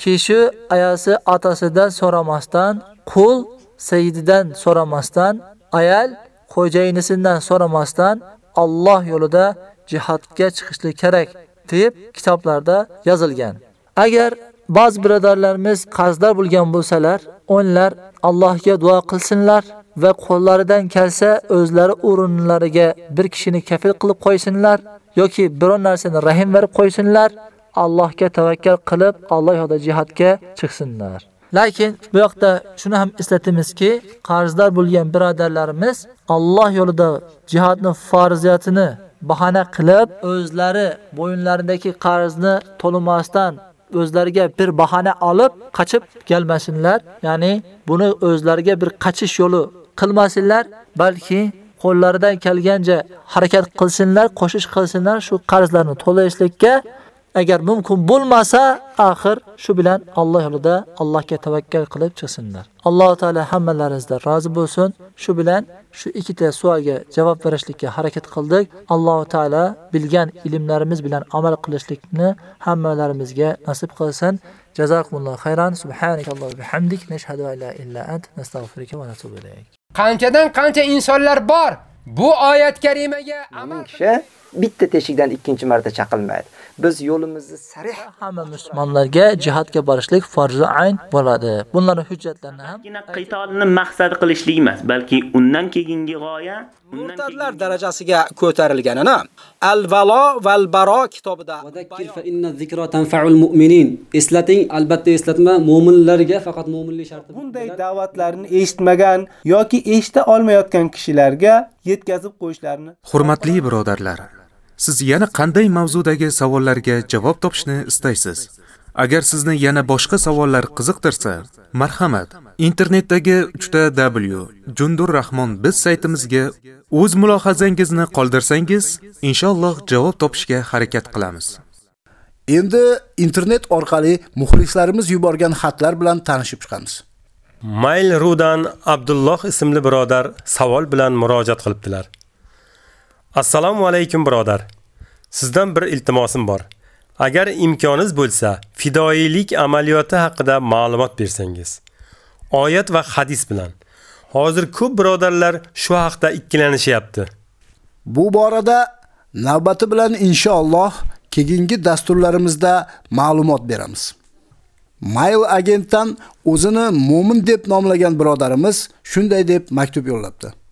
Speaker 20: kishi ayasi otasidan so'ramasdan, qul sayyididan so'ramasdan, ayal xo'jayinisidan so'ramasdan Alloh yo'lida jihadga chiqishlik kerak deb kitoblarda yozilgan. Agar ba'zi birodarlarimiz qarzlar bo'lgan bo'lsalar, onlar Allohga duo qilsinlar va qo'llaridan kelsa o'zlari o'rinlariga bir kishini kafil qilib qo'ysinlar yoki biron narsani rahim berib qo'ysinlar. Allohga tavakkal qilib, Alloh yo'lida jihadga chiqsinlar. Lekin bu yoqda shuni ham eslatamizki, qarzdor bo'lgan birodarlarimiz Alloh yo'lida jihadning farziyatini bahona qilib, o'zlari bo'yinlaridagi qarzni to'lamasdan o'zlariga bir bahona olib qochib kelmasinlar. Ya'ni buni o'zlariga bir qachish yo'li qilmasinlar, balki qo'llaridan kelgancha harakat qilsinlar, qo'shish qilsinlar shu qarzlarni to'lashlikka agar mumkin bo'lmasa, axir shu bilan Alloh yo'lida Allohga tavakkal qilib chiqsinlar. Alloh taolo hammalaringizdan rozi bo'lsin. Shu bilan shu ikkita savolga javob berishlikka harakat qildik. Alloh taolo bilgan ilmlarimiz bilan amal qilishlikni hammalarimizga nasib qilsin. Jazakumulloh xayran. Subhanakalloh va bihamdik nashhadu an la ilaha illa ant nastag'firuka va natubu ilayk.
Speaker 34: Qanchadan qancha insonlar bor. Bu oyat karimaga
Speaker 35: amal kishi bitta teshikdan ikkinchi marta chaqilmaydi. Biz yo'limizni sarih
Speaker 20: hamma musulmonlarga jihadga borishlik farzi ayn bo'ladi. Bunlarning hujjatlarini ham
Speaker 36: qitolni maqsad qilishlik emas, balki undan keyingi g'oya
Speaker 37: murtadlar darajasiga ko'tarilganini Al-Valo val Baro kitobida
Speaker 38: Vadakkir fa inna zikra tanfa'ul mu'minin. Eslating, albatta eslatma mu'minlarga faqat mu'minlik sharti.
Speaker 7: Bunday da'vatlarni eshitmagan yoki eshita olmayotgan kishilarga yetkazib qo'yishlarini.
Speaker 31: Hurmatli birodarlar, siz yana qanday mavzudagi savollarga javob topishni istaysiz? Agar sizni yana boshqa savollar qiziqtirsa, marhamat, internetdagi 3w Jundurrahmon biz saytimizga o'z mulohazangizni qoldirsangiz, inshaalloh javob topishga harakat qilamiz.
Speaker 2: Endi internet orqali muxlislarimiz yuborgan xatlar bilan tanishib chiqamiz.
Speaker 1: Mail.ru dan Abdulloh ismli birodar savol bilan murojaat qilibdilar. Assalomu alaykum birodar. Sizdan bir iltimosim bor. Agar imkoningiz bo'lsa, fidoilik amaliyoti haqida ma'lumot bersangiz. Oyat va hadis bilan. Hozir ko'p birodarlar shu haqda ikkilanishyapti.
Speaker 2: Bu borada navbati bilan inshaalloh keyingi dasturlarimizda ma'lumot beramiz. Mail agentdan o'zini mu'min deb nomlagan birodarimiz shunday deb maktub yo'llabdi.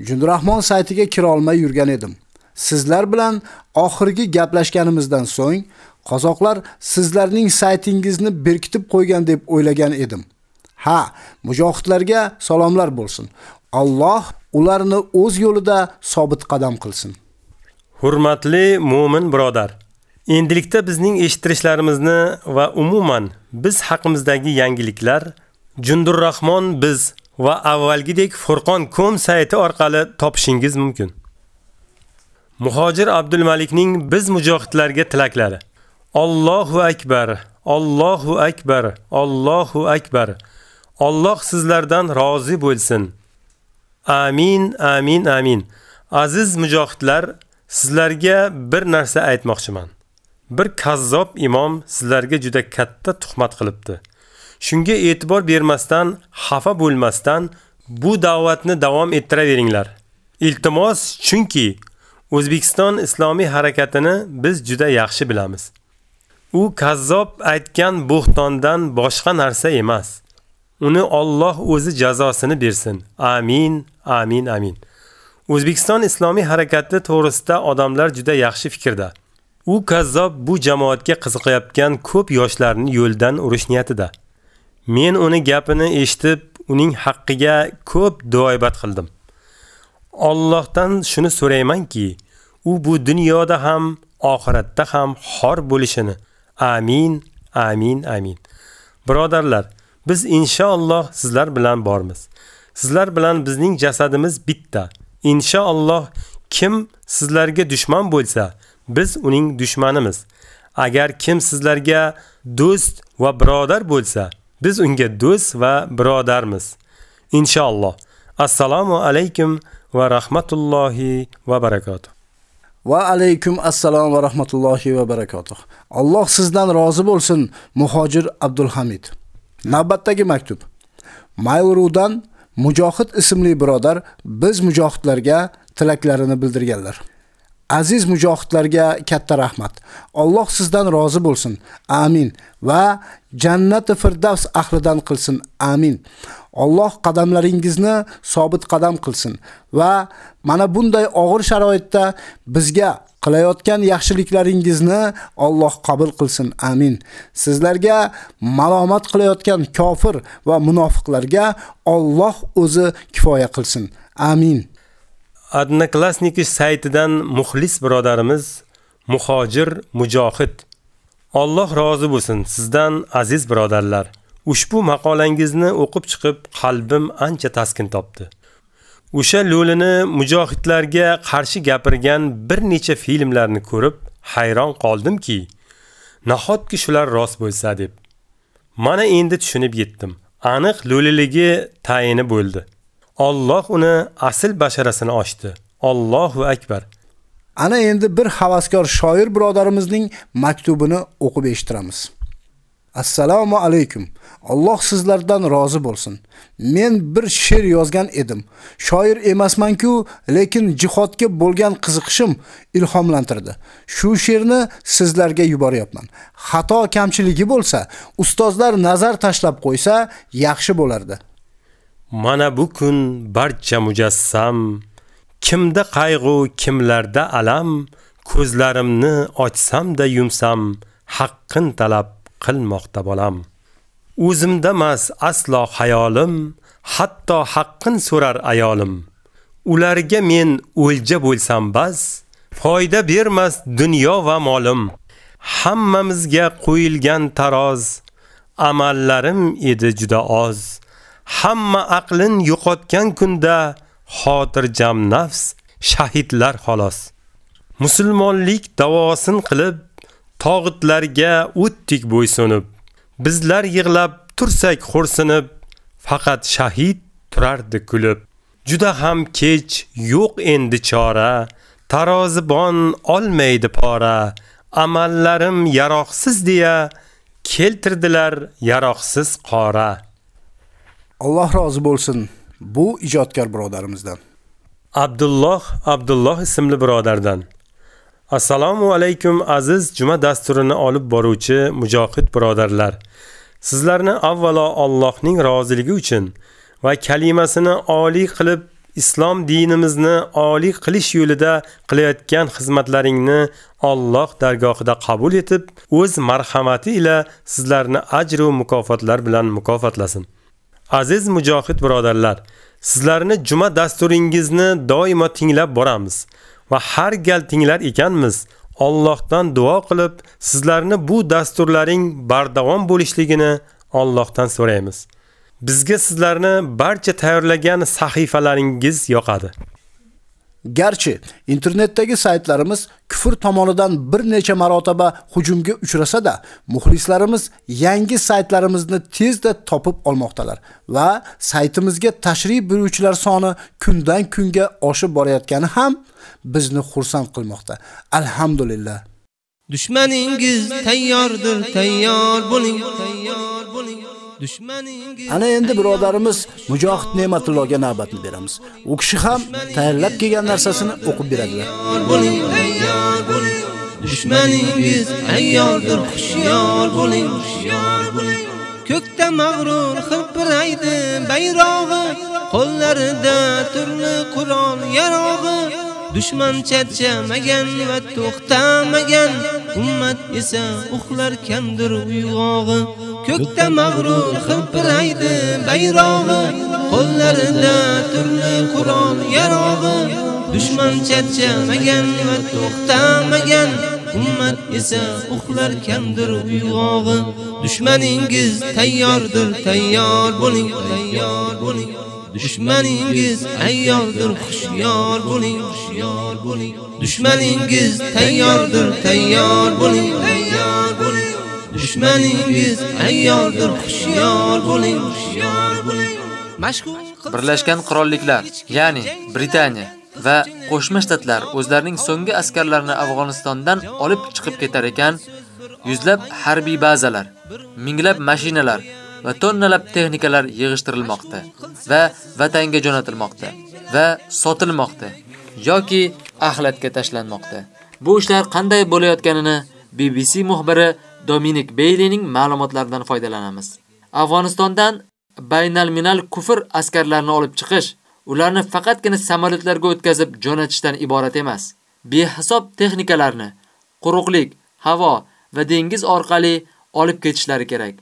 Speaker 2: Jundrahmon saytiga kira olmay yurgan edim. Sizlar bilan oxirgi gaplashganimizdan so'ng qozoqlar sizlarning saytingizni berkitib qo'ygan deb o'ylagan edim. Ha, mujohidlarga salomlar bo'lsin. Alloh ularni o'z yo'lida sobit qadam qilsin.
Speaker 1: Hurmatli mu'min birodar, endilikda bizning eshittirishlarimizni va umuman biz haqimizdagi yangiliklar Jundurrahmon biz va avvalgidek Furqon.com sayti orqali topishingiz mumkin. Muhojir Abdulmalikning biz mujohidlarga tilaklari. Allohu akbar, Allohu akbar, Allohu akbar. Alloh sizlardan rozi bo'lsin. Amin, amin, amin. Aziz mujohidlar, sizlarga bir narsa aytmoqchiman. Bir kazzob imom sizlarga juda katta tuhmat qilibdi. Shunga e'tibor bermasdan, xafa bo'lmasdan bu da'vatni davom ettiraveringlar. Iltimos, chunki O'zbekiston islomiy harakatini biz juda yaxshi bilamiz. U kazzob aytgan bo'xtondan boshqa narsa emas. Uni Alloh o'zi jazosini bersin. Amin, amin, amin. O'zbekiston islomiy harakati to'g'risida odamlar juda yaxshi fikrda. U kazzob bu jamoatga qiziqayotgan ko'p yoshlarni yo'ldan urish niyatida. Men uni gapini eshitib, uning haqqiga ko'p duoibat qildim. Allohdan shuni so'raymanki, u bu dunyoda ham, oxiratda ham xor bo'lishini. Amin, amin, amin. Birodarlar, biz inshaalloh sizlar bilan bormiz. Sizlar bilan bizning jasadimiz bitta. Inshaalloh kim sizlarga dushman bo'lsa, biz uning dushmanimiz. Agar kim sizlarga do'st va birodar bo'lsa, biz unga do'st va birodarmiz. Inshaalloh. Assalomu alaykum va rahmatullohi va barakotuh.
Speaker 2: Va alaykum assalom va rahmatullohi va barakotuh. Alloh sizdan rozi bo'lsin, Muhojir Abdulhamid. Navbatdagi maktub. Maylurudan Mujohid ismli birodar biz mujohidlarga tilaklarini bildirganlar. Aziz mujohidlarga katta rahmat. Alloh sizdan rozi bo'lsin. Amin. Va jannati firdavs ahlidan qilsin. Amin. Alloh qadamlaringizni sobit qadam qilsin va mana bunday og'ir sharoitda bizga qilayotgan yaxshiliklaringizni Alloh qabul qilsin. Amin. Sizlarga malomat qilayotgan kofir va munofiqlarga Alloh o'zi kifoya qilsin. Amin.
Speaker 1: Odnoklassniki saytidan muxlis birodarimiz Muhojir Mujohid Alloh rozi bo'lsin sizdan aziz birodarlar. Ushbu maqolangizni o'qib chiqib qalbim ancha taskin topdi. O'sha lo'lini mujohidlarga qarshi gapirgan bir necha filmlarni ko'rib hayron qoldimki, nahotki shular rost bo'lsa deb. Mana endi tushunib yetdim. Aniq lo'liligi tayini bo'ldi. Alloh uni asl basharasini ochdi. Allohu akbar.
Speaker 2: Ana endi bir havaskor shoir birodarimizning maktubini o'qib eshittiramiz. Assalomu alaykum. Alloh sizlardan rozi bo'lsin. Men bir she'r yozgan edim. Shoir emasman-ku, lekin jihodga bo'lgan qiziqishim ilhomlantirdi. Shu she'rni sizlarga yuboryapman. Xato kamchiligi bo'lsa, ustozlar nazar tashlab qo'ysa, yaxshi bo'lardi.
Speaker 1: Mana bu kun barcha mujassam, kimda qayg'u, kimlarda alam, ko'zlarimni ochsam-da yumsam, haqqin talab qilmoqda bolam. O'zimdamas aslo xayolim, hatto haqqin so'rar ayolim. Ularga men o'lja bo'lsam bas, foyda bermas dunyo va molim. Hammamizga qo'yilgan taroz, amallarim edi juda oz. Hamma aqlin yo'qotgan kunda xotirjam nafs shahidlar xolos. Musulmonlik davosin qilib tog'itlarga o'tdik bo'ysunib. Bizlar yig'lab tursak xo'rsinib, faqat shahid turardi kulib. Juda ham kech, yo'q endi chora, tarozibon olmaydi pora. Amallarim yaroqsiz deya keltirdilar yaroqsiz qora.
Speaker 2: Alloh rozi bo'lsin bu ijodkor birodarimizdan.
Speaker 1: Abdulloh Abdulloh ismli birodardan. Assalomu alaykum aziz juma dasturini olib boruvchi mujohid birodarlar. Sizlarni avvalo Allohning roziligi uchun va kalimasini oliy qilib islom dinimizni oliy qilish yo'lida qilayotgan xizmatlaringni Alloh dargohida qabul etib, o'z marhamati ila sizlarni ajr va mukofotlar bilan mukofotlasin. Aziz mujohid birodarlar, sizlarni juma dasturingizni doimo tinglab boramiz va har gal tinglar ekanmiz. Allohdan duo qilib, sizlarni bu dasturlaring bardavom bo'lishligini Allohdan so'raymiz. Bizga sizlarni barcha tayyorlagan sahifalaringiz yoqadi.
Speaker 2: Garchi internetdagi saytlarimiz kufr tomonidan bir necha marotaba hujumga uchrasa-da, muxlislarimiz yangi saytlarimizni tezda topib olmoqdalar va saytimizga tashrif buyuruvchilar soni kundan kunga oshib borayotgani ham bizni xursand qilmoqda. Alhamdulillah.
Speaker 5: Dushmaningiz tayyordir, tayyor bo'ling, tayyor
Speaker 2: Ana endi birodarimiz Mujohid Ne'matullohga navbatni beramiz. U kishi ham tayyorlab kelgan narsasini o'qib beradilar.
Speaker 5: Dushmaningiz tayyordir, hushyor bo'ling, hushyor bo'ling. Ko'kda mag'rur hilpiraydi bayrog'i, qo'llarida turli Qur'on yarog'i. Dushman charchamagan va to'xtamagan, ummat esa uxlar kamdir uyg'og'i. Ko'kda mag'rur hilpiraydi bayrog'i. Qo'llarida turli qurol yarog'i. Dushman charchamagan va to'xtamagan. Ummat esa uxlar kamdir uyg'og'i. Dushmaningiz tayyordir tayyor bo'ling tayyor bo'ling. Dushmaningiz ayyordir hushyor bo'ling hushyor bo'ling. Dushmaningiz tayyordir tayyor bo'ling tayyor bo'ling. Dushmaningiz ayyordir hushyor bo'ling hushyor bo'ling. Mashhur
Speaker 39: Birlashgan Qirolliklar, ya'ni Britaniya va Qo'shma Shtatlar o'zlarining so'nggi askarlarini Afg'onistondan olib chiqib ketar ekan, yuzlab harbiy bazalar, minglab mashinalar va tonnalab texnikalar yig'ishtirilmoqda va vatanga jo'natilmoqda va sotilmoqda yoki axlatga tashlanmoqda. Bu ishlar qanday bo'layotganini BBC muxbiri Dominik Beylining ma'lumotlaridan foydalanamiz. Afg'onistondan baynalminal kufr askarlarini olib chiqish ularni faqatgina samolyotlarga o'tkazib jo'natishdan iborat emas. Behisob texnikalarni quruqlik, havo va dengiz orqali olib ketishlari kerak.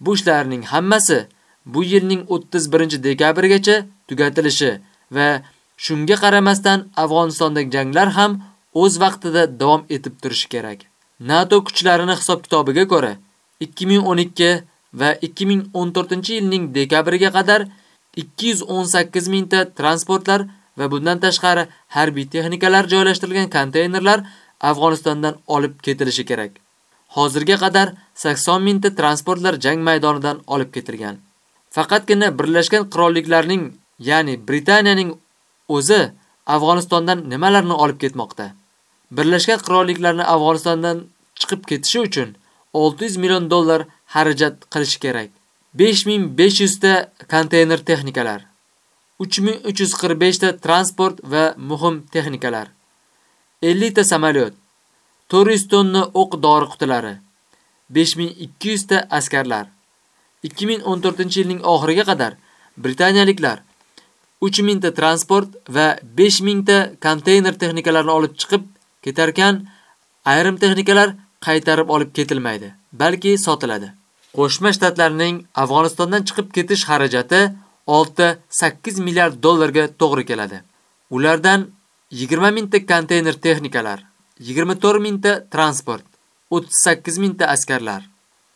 Speaker 39: Bu ishlarning hammasi bu yilning 31-dekabrgacha tugatilishi va shunga qaramasdan Afg'onistondagi janglar ham o'z vaqtida davom etib turishi kerak. NATO kuchlarini hisob-kitobiga ko'ra 2012 va 2014-yilning dekabriga qadar 218 mingta transportlar va bundan tashqari harbiy texnikalar joylashtirilgan konteynerlar Afg'onistondan olib ketilishi kerak. Hozirga qadar 80 mingta transportlar jang maydonidan olib ketilgan. Faqatgina Birlashgan Qirolliklarning, ya'ni Britaniyaning o'zi Afg'onistondan nimalarni olib ketmoqda? Birlashgan Qirolliklarni Afg'onistondan chiqib ketishi uchun 600 million dollar xarajat qilish kerak. 5500 ta konteyner texnikalar, 3345 ta transport va muhim texnikalar, 50 ta samolyot, 400 tonna o'q-dori qutilari, 5200 ta askarlar. 2014-yilning oxiriga qadar britaniyaliklar 3000 ta transport va 5000 ta konteyner texnikalarini olib chiqib ketarkan, ayrim texnikalar qaytarib olib ketilmaydi, balki sotiladi. Qo'shma Shtatlarning Afg'onistondan chiqib ketish xarajati 6-8 milliard dollarga to'g'ri keladi. Ulardan 20 mingta konteyner texnikalar, 24 mingta transport, 38 mingta askarlar.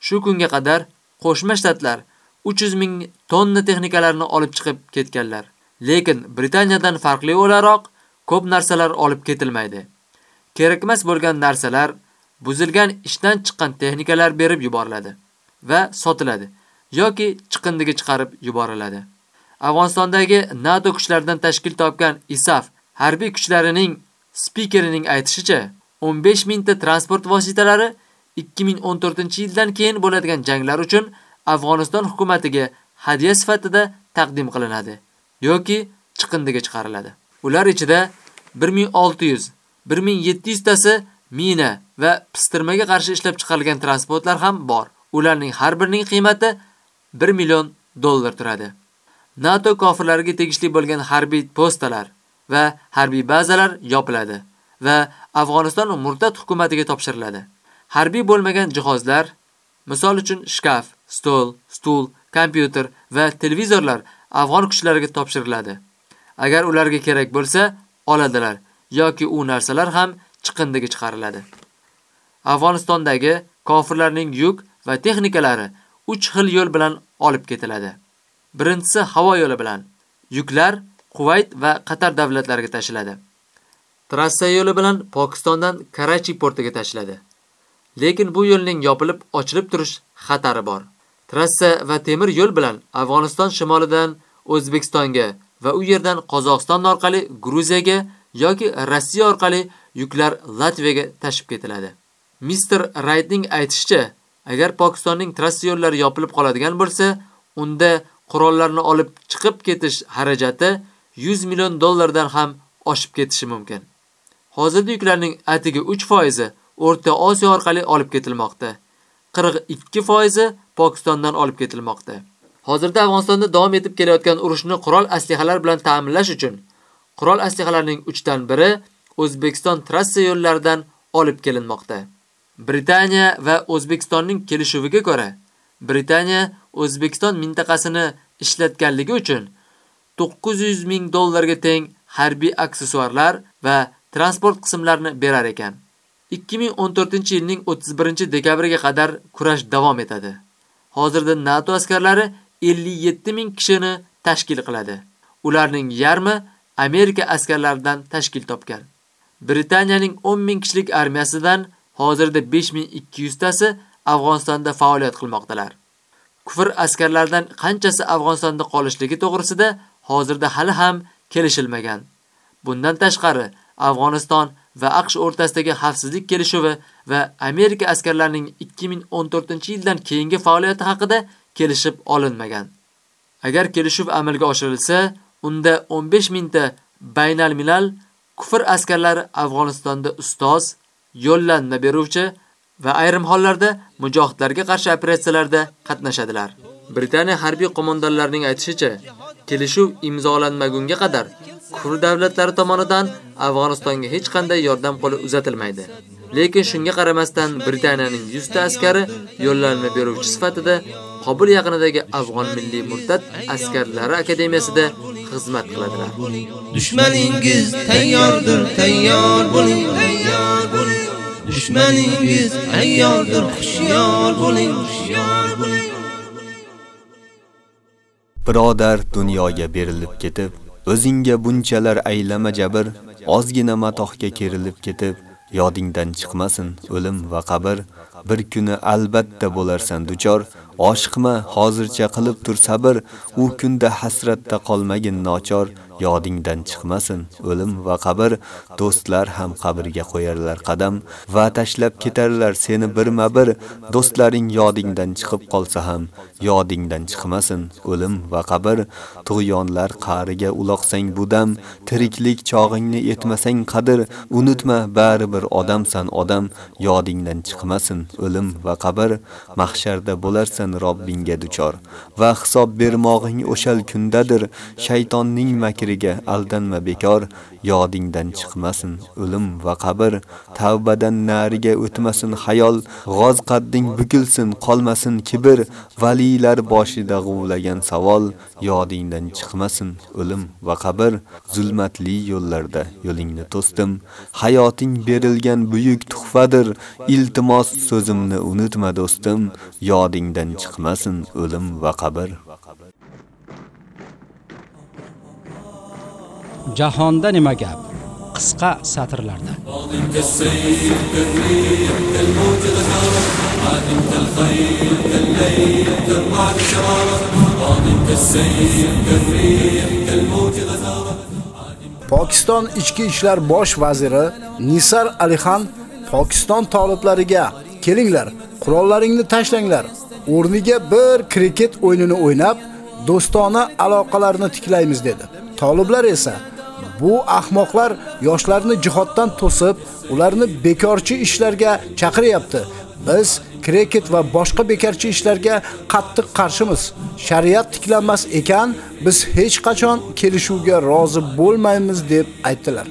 Speaker 39: Shu kunga qadar Qo'shma Shtatlar 300 ming tonna texnikalarni olib chiqib ketganlar. Lekin Britaniyadan farqli o'laroq ko'p narsalar olib ketilmaydi. Kerakmas bo'lgan narsalar buzilgan ishdan chiqqan texnikalar berib yuboriladi va sotiladi yoki chiqindiga chiqarib yuboriladi. Afg'onistondagi NATO kuchlaridan tashkil topgan ISAF harbiy kuchlarining spikerining aytishicha, 15 mingta transport vositalari 2014-yildan keyin bo'ladigan janglar uchun Afg'oniston hukumatiga hadiya sifatida taqdim qilinadi yoki chiqindiga chiqariladi. Ular ichida 1600, 1700 tasi mina va pistirmaga qarshi ishlab chiqarilgan transportlar ham bor. Ularning har birining qiymati 1 million dollar turadi. NATO kofirlariga tegishli bo'lgan harbiy postalar va harbiy bazalar yopiladi va Afg'oniston murtad hukumatiga topshiriladi. Harbiy bo'lmagan jihozlar, misol uchun shkaf, stol, stul, kompyuter va televizorlar afg'on kuchlariga topshiriladi. Agar ularga kerak bo'lsa, oladilar yoki u narsalar ham chiqindiga chiqariladi. Afg'onistondagi kofirlarning yuk va texnikalari 3 xil yo'l bilan olib ketiladi. Birinchisi havo yo'li bilan. Yuklar Quvayt va Qatar davlatlariga tashiladi. Trassa yo'li bilan Pokistondan Karachi portiga tashiladi. Lekin bu yo'lning yopilib, ochilib turish xatari bor. Trassa va temir yo'l bilan Afg'oniston shimolidan O'zbekistonga va u yerdan Qozog'iston orqali Gruziyaga yoki Rossiya orqali yuklar Latviyaga tashib ketiladi. Mr. Wrightning aytishicha, agar Pokistonning trassa yo'llari yopilib qoladigan bo'lsa, unda qurollarni olib chiqib ketish xarajati 100 million dollardan ham oshib ketishi mumkin. Hozirda yuklarning atigi 3% O'rta Osiyo orqali olib ketilmoqda. 42% Pokistondan olib ketilmoqda. Hozirda Afg'onistonda davom etib kelayotgan urushni qurol aslahalar bilan ta'minlash uchun qurol aslahalarining 3 dan biri O'zbekiston trassa yo'llaridan olib kelinmoqda. Britaniya va O'zbekistonning kelishuviga ko'ra, Britaniya O'zbekiston mintaqasini ishlatganligi uchun 900 ming dollarga teng harbiy aksessuarlar va transport qismlarini berar ekan. 2014-yilning 31-dekabriga qadar kurash davom etadi. Hozirda NATO askarlari 57 ming kishini tashkil qiladi. Ularning yarmi Amerika askarlaridan tashkil topgan. Britaniyaning 10 ming kishilik armiyasidan hozirda 5200 tasi Afg'onistonda faoliyat qilmoqdalar. Kufr askarlaridan qanchasi Afg'onistonda qolishligi to'g'risida hozirda hali ham kelishilmagan. Bundan tashqari, Afg'oniston va AQSh o'rtasidagi xavfsizlik kelishuvi va Amerika askarlarining 2014-yildan keyingi faoliyati haqida kelishib olinmagan. Agar kelishuv amalga oshirilsa, unda 15 mingta baynal milal kufr askarlari Afg'onistonda ustoz, yo'llanma beruvchi va ayrim hollarda mujohidlarga qarshi operatsiyalarda qatnashadilar. Britaniya harbiy qo'mondonlarining aytishicha, kelishuv imzolanmagunga qadar kufr davlatlari tomonidan Afg'onistonga hech qanday yordam qo'li uzatilmaydi. Lekin shunga qaramasdan Britaniyaning 100 ta askari yo'llanma beruvchi sifatida Qobul yaqinidagi Afg'on milliy murtad askarlari akademiyasida xizmat qiladilar.
Speaker 5: Dushmaningiz tayyordir, tayyor bo'ling, tayyor bo'ling. Dushmaningiz tayyordir, hushyor bo'ling, hushyor bo'ling.
Speaker 22: Birodar dunyoga berilib ketib, o'zingga bunchalar aylama jabr, ozgina matohga kerilib ketib, yodingdan chiqmasin o'lim va qabr. Bir kuni albatta bo'larsan duchor, oshiqma hozircha qilib tur sabr, u kunda hasratda qolmagin nochor. Yodingdan chiqmasin o'lim va qabr do'stlar ham qabrga qo'yarlar qadam va tashlab ketarlar seni birma-bir. Do'stlaring yodingdan chiqib qolsa ham yodingdan chiqmasin o'lim va qabr. Tug'yonlar qariga uloqsang budam tiriklik chog'ingni etmasang qadr. Unutma baribir odamsan odam yodingdan chiqmasin o'lim va qabr. Mahsharda bo'larsan Robbingga duchor va hisob bermog'ing o'shal kundadir. Shaytonning makri fikriga aldanma bekor, yodingdan chiqmasin o'lim va qabr, tavbadan nariga o'tmasin xayol, g'oz qadding bukilsin, qolmasin kibr, valilar boshida g'uvlagan savol, yodingdan chiqmasin o'lim va qabr, zulmatli yo'llarda yo'lingni to'sdim, hayoting berilgan buyuk tuhfadir, iltimos so'zimni unutma do'stim, yodingdan chiqmasin o'lim va qabr.
Speaker 37: Jahonda nima gap qisqa satrlarda
Speaker 2: Pokiston ichki ishlar bosh vaziri Nisar Alixan Pokiston toliblariga kelinglar, qurollaringni tashlanglar. O'rniga bir kriket o'yinini o'ynab, do'stona aloqalarni tiklaymiz dedi. Toliblar esa bu ahmoqlar yoshlarni jihoddan to'sib, ularni bekorchi ishlarga chaqiryapti. Biz kreket va boshqa bekorchi ishlarga qattiq qarshimiz. Shariat tiklanmas ekan, biz hech qachon kelishuvga rozi bo'lmaymiz deb aytdilar.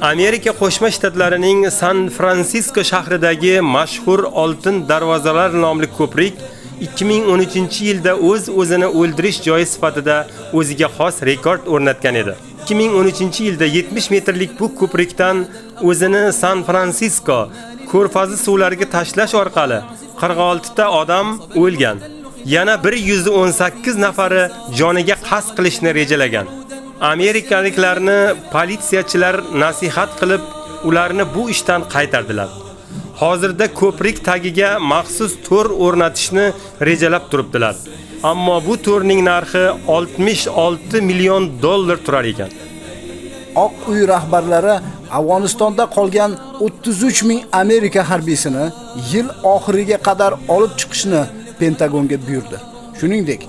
Speaker 1: Amerika Qo'shma Shtatlarining San Fransisko shahridagi mashhur Oltin darvozalar nomli ko'prik 2013-yilda o'z-o'zini o'ldirish joyi sifatida o'ziga xos rekord o'rnatgan edi. 2013-yilda 70 metrlik bu ko'prikdan o'zini San Fransisko ko'rfazi suvlariga tashlash orqali 46 ta odam o'lgan. Yana 118 nafari joniga qasd qilishni rejalagan. Amerikaliklarni politsiyachilar nasihat qilib, ularni bu ishdan qaytardilar. Hozirda ko'prik tagiga maxsus to'r o'rnatishni rejalab turibdilar. Ammo bu to'rning narxi 66 million dollar turar ekan.
Speaker 2: Oq uy rahbarlari Afg'onistonda qolgan 33 ming Amerika harbiysini yil oxiriga qadar olib chiqishni Pentagonga buyurdi. Shuningdek,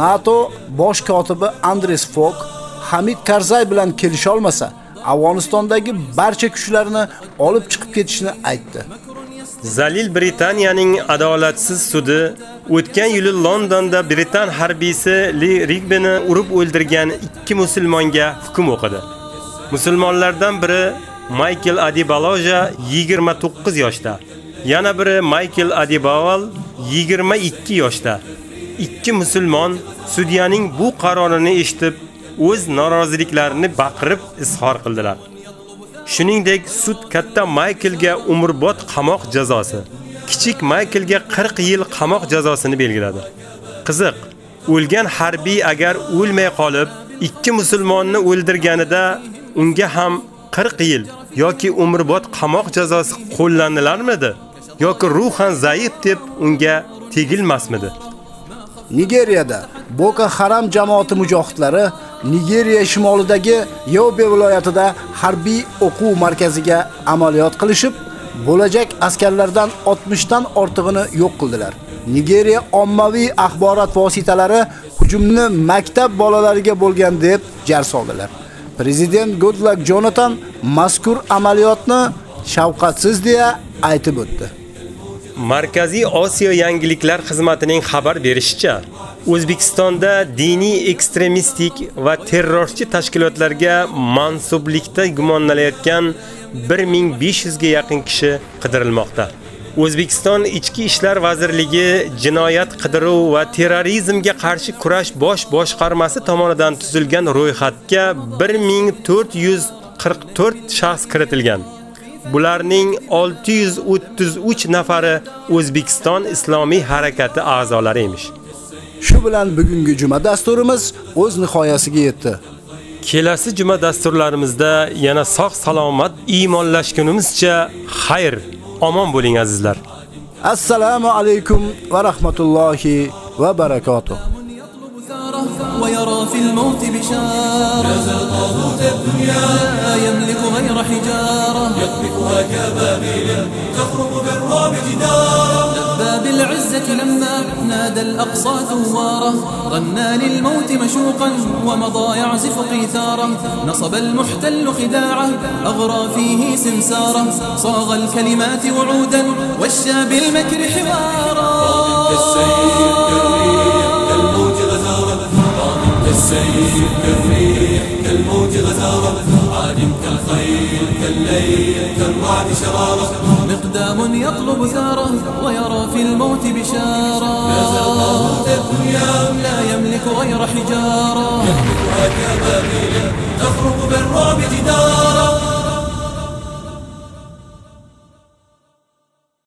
Speaker 2: NATO bosh kotibi Andres Fok Hamid Karzay bilan kelisha olmasa, Afg'onistondagi barcha kuchlarni olib chiqib ketishni aytdi.
Speaker 1: Zalil Britaniyaning adolatsiz sudi o'tgan yili Londonda Britan harbiysi Li Rigby'ni urib o'ldirgan ikki musulmonga hukm o'qidi. Musulmonlardan biri Michael Adibaloja 29 yoshda, Yana biri Michael Adibawal 22 yoshda. Ikki musulmon sudyaning bu qarorini eshitib, o'z noroziliklarini baqirib izhor qildilar. Shuningdek, sud katta Michaelga umrbod qamoq jazosi, kichik Michaelga 40 yil qamoq jazosini belgiladi. Qiziq, o'lgan harbiy agar o'lmay qolib, ikki musulmonni o'ldirganida unga ham 40 yil yoki umrbod qamoq jazosi qo'llanilarmidi? yoki ruhan zaif deb unga tegilmasmidi?
Speaker 2: Nigeriyada Boko Haram jamoati mujohidlari Nigeriya shimolidagi Yobe viloyatida harbiy o'quv markaziga amaliyot qilishib, bo'lajak askarlardan 60 dan ortig'ini yo'q qildilar. Nigeriya ommaviy axborot vositalari hujumni maktab bolalariga bo'lgan deb jar soldilar. Prezident Goodluck Jonathan mazkur amaliyotni shafqatsiz deya aytib o'tdi.
Speaker 1: Markaziy Osiyo yangiliklar xizmatining xabar berishicha, O'zbekistonda diniy ekstremistik va terrorchi tashkilotlarga mansublikda gumonlanayotgan 1500 ga yaqin kishi qidirilmoqda. O'zbekiston Ichki ishlar vazirligi Jinoyat qidiruv va terrorizmga qarshi kurash bosh boshqarmasi tomonidan tuzilgan ro'yxatga 1444 shaxs kiritilgan. Bularning 633 nafari O'zbekiston Islomiy harakati a'zolari emish.
Speaker 2: Shu bilan bugungi juma dasturimiz o'z nihoyasiga yetdi.
Speaker 1: Kelasi juma dasturlarimizda yana sog' salomat iymonlashgunimizcha xayr, omon bo'ling azizlar.
Speaker 2: Assalomu alaykum va rahmatullohi va barakotuh.
Speaker 24: ويرى في الموت بشارة نزل طاغوت الدنيا لا يملك غير حجارة يقذفها كبابيل تخرج بالرعب جدارا لبى بالعزة لما نادى الأقصى ثوارة غنى للموت مشوقا ومضى يعزف قيثارا. نصب المحتل خداعه أغرى فيه سمسارا. صاغ الكلمات وعودا والشى بالمكر حوارا. كالسيف كالريح كالموج غزارة عادم كالخيل كالليل كالرعد شرارة. مقدام يطلب ثاره ويرى في الموت بشارة. لا يملك غير حجارة. يحدثها كبابيل تخرج بالرعب جدارا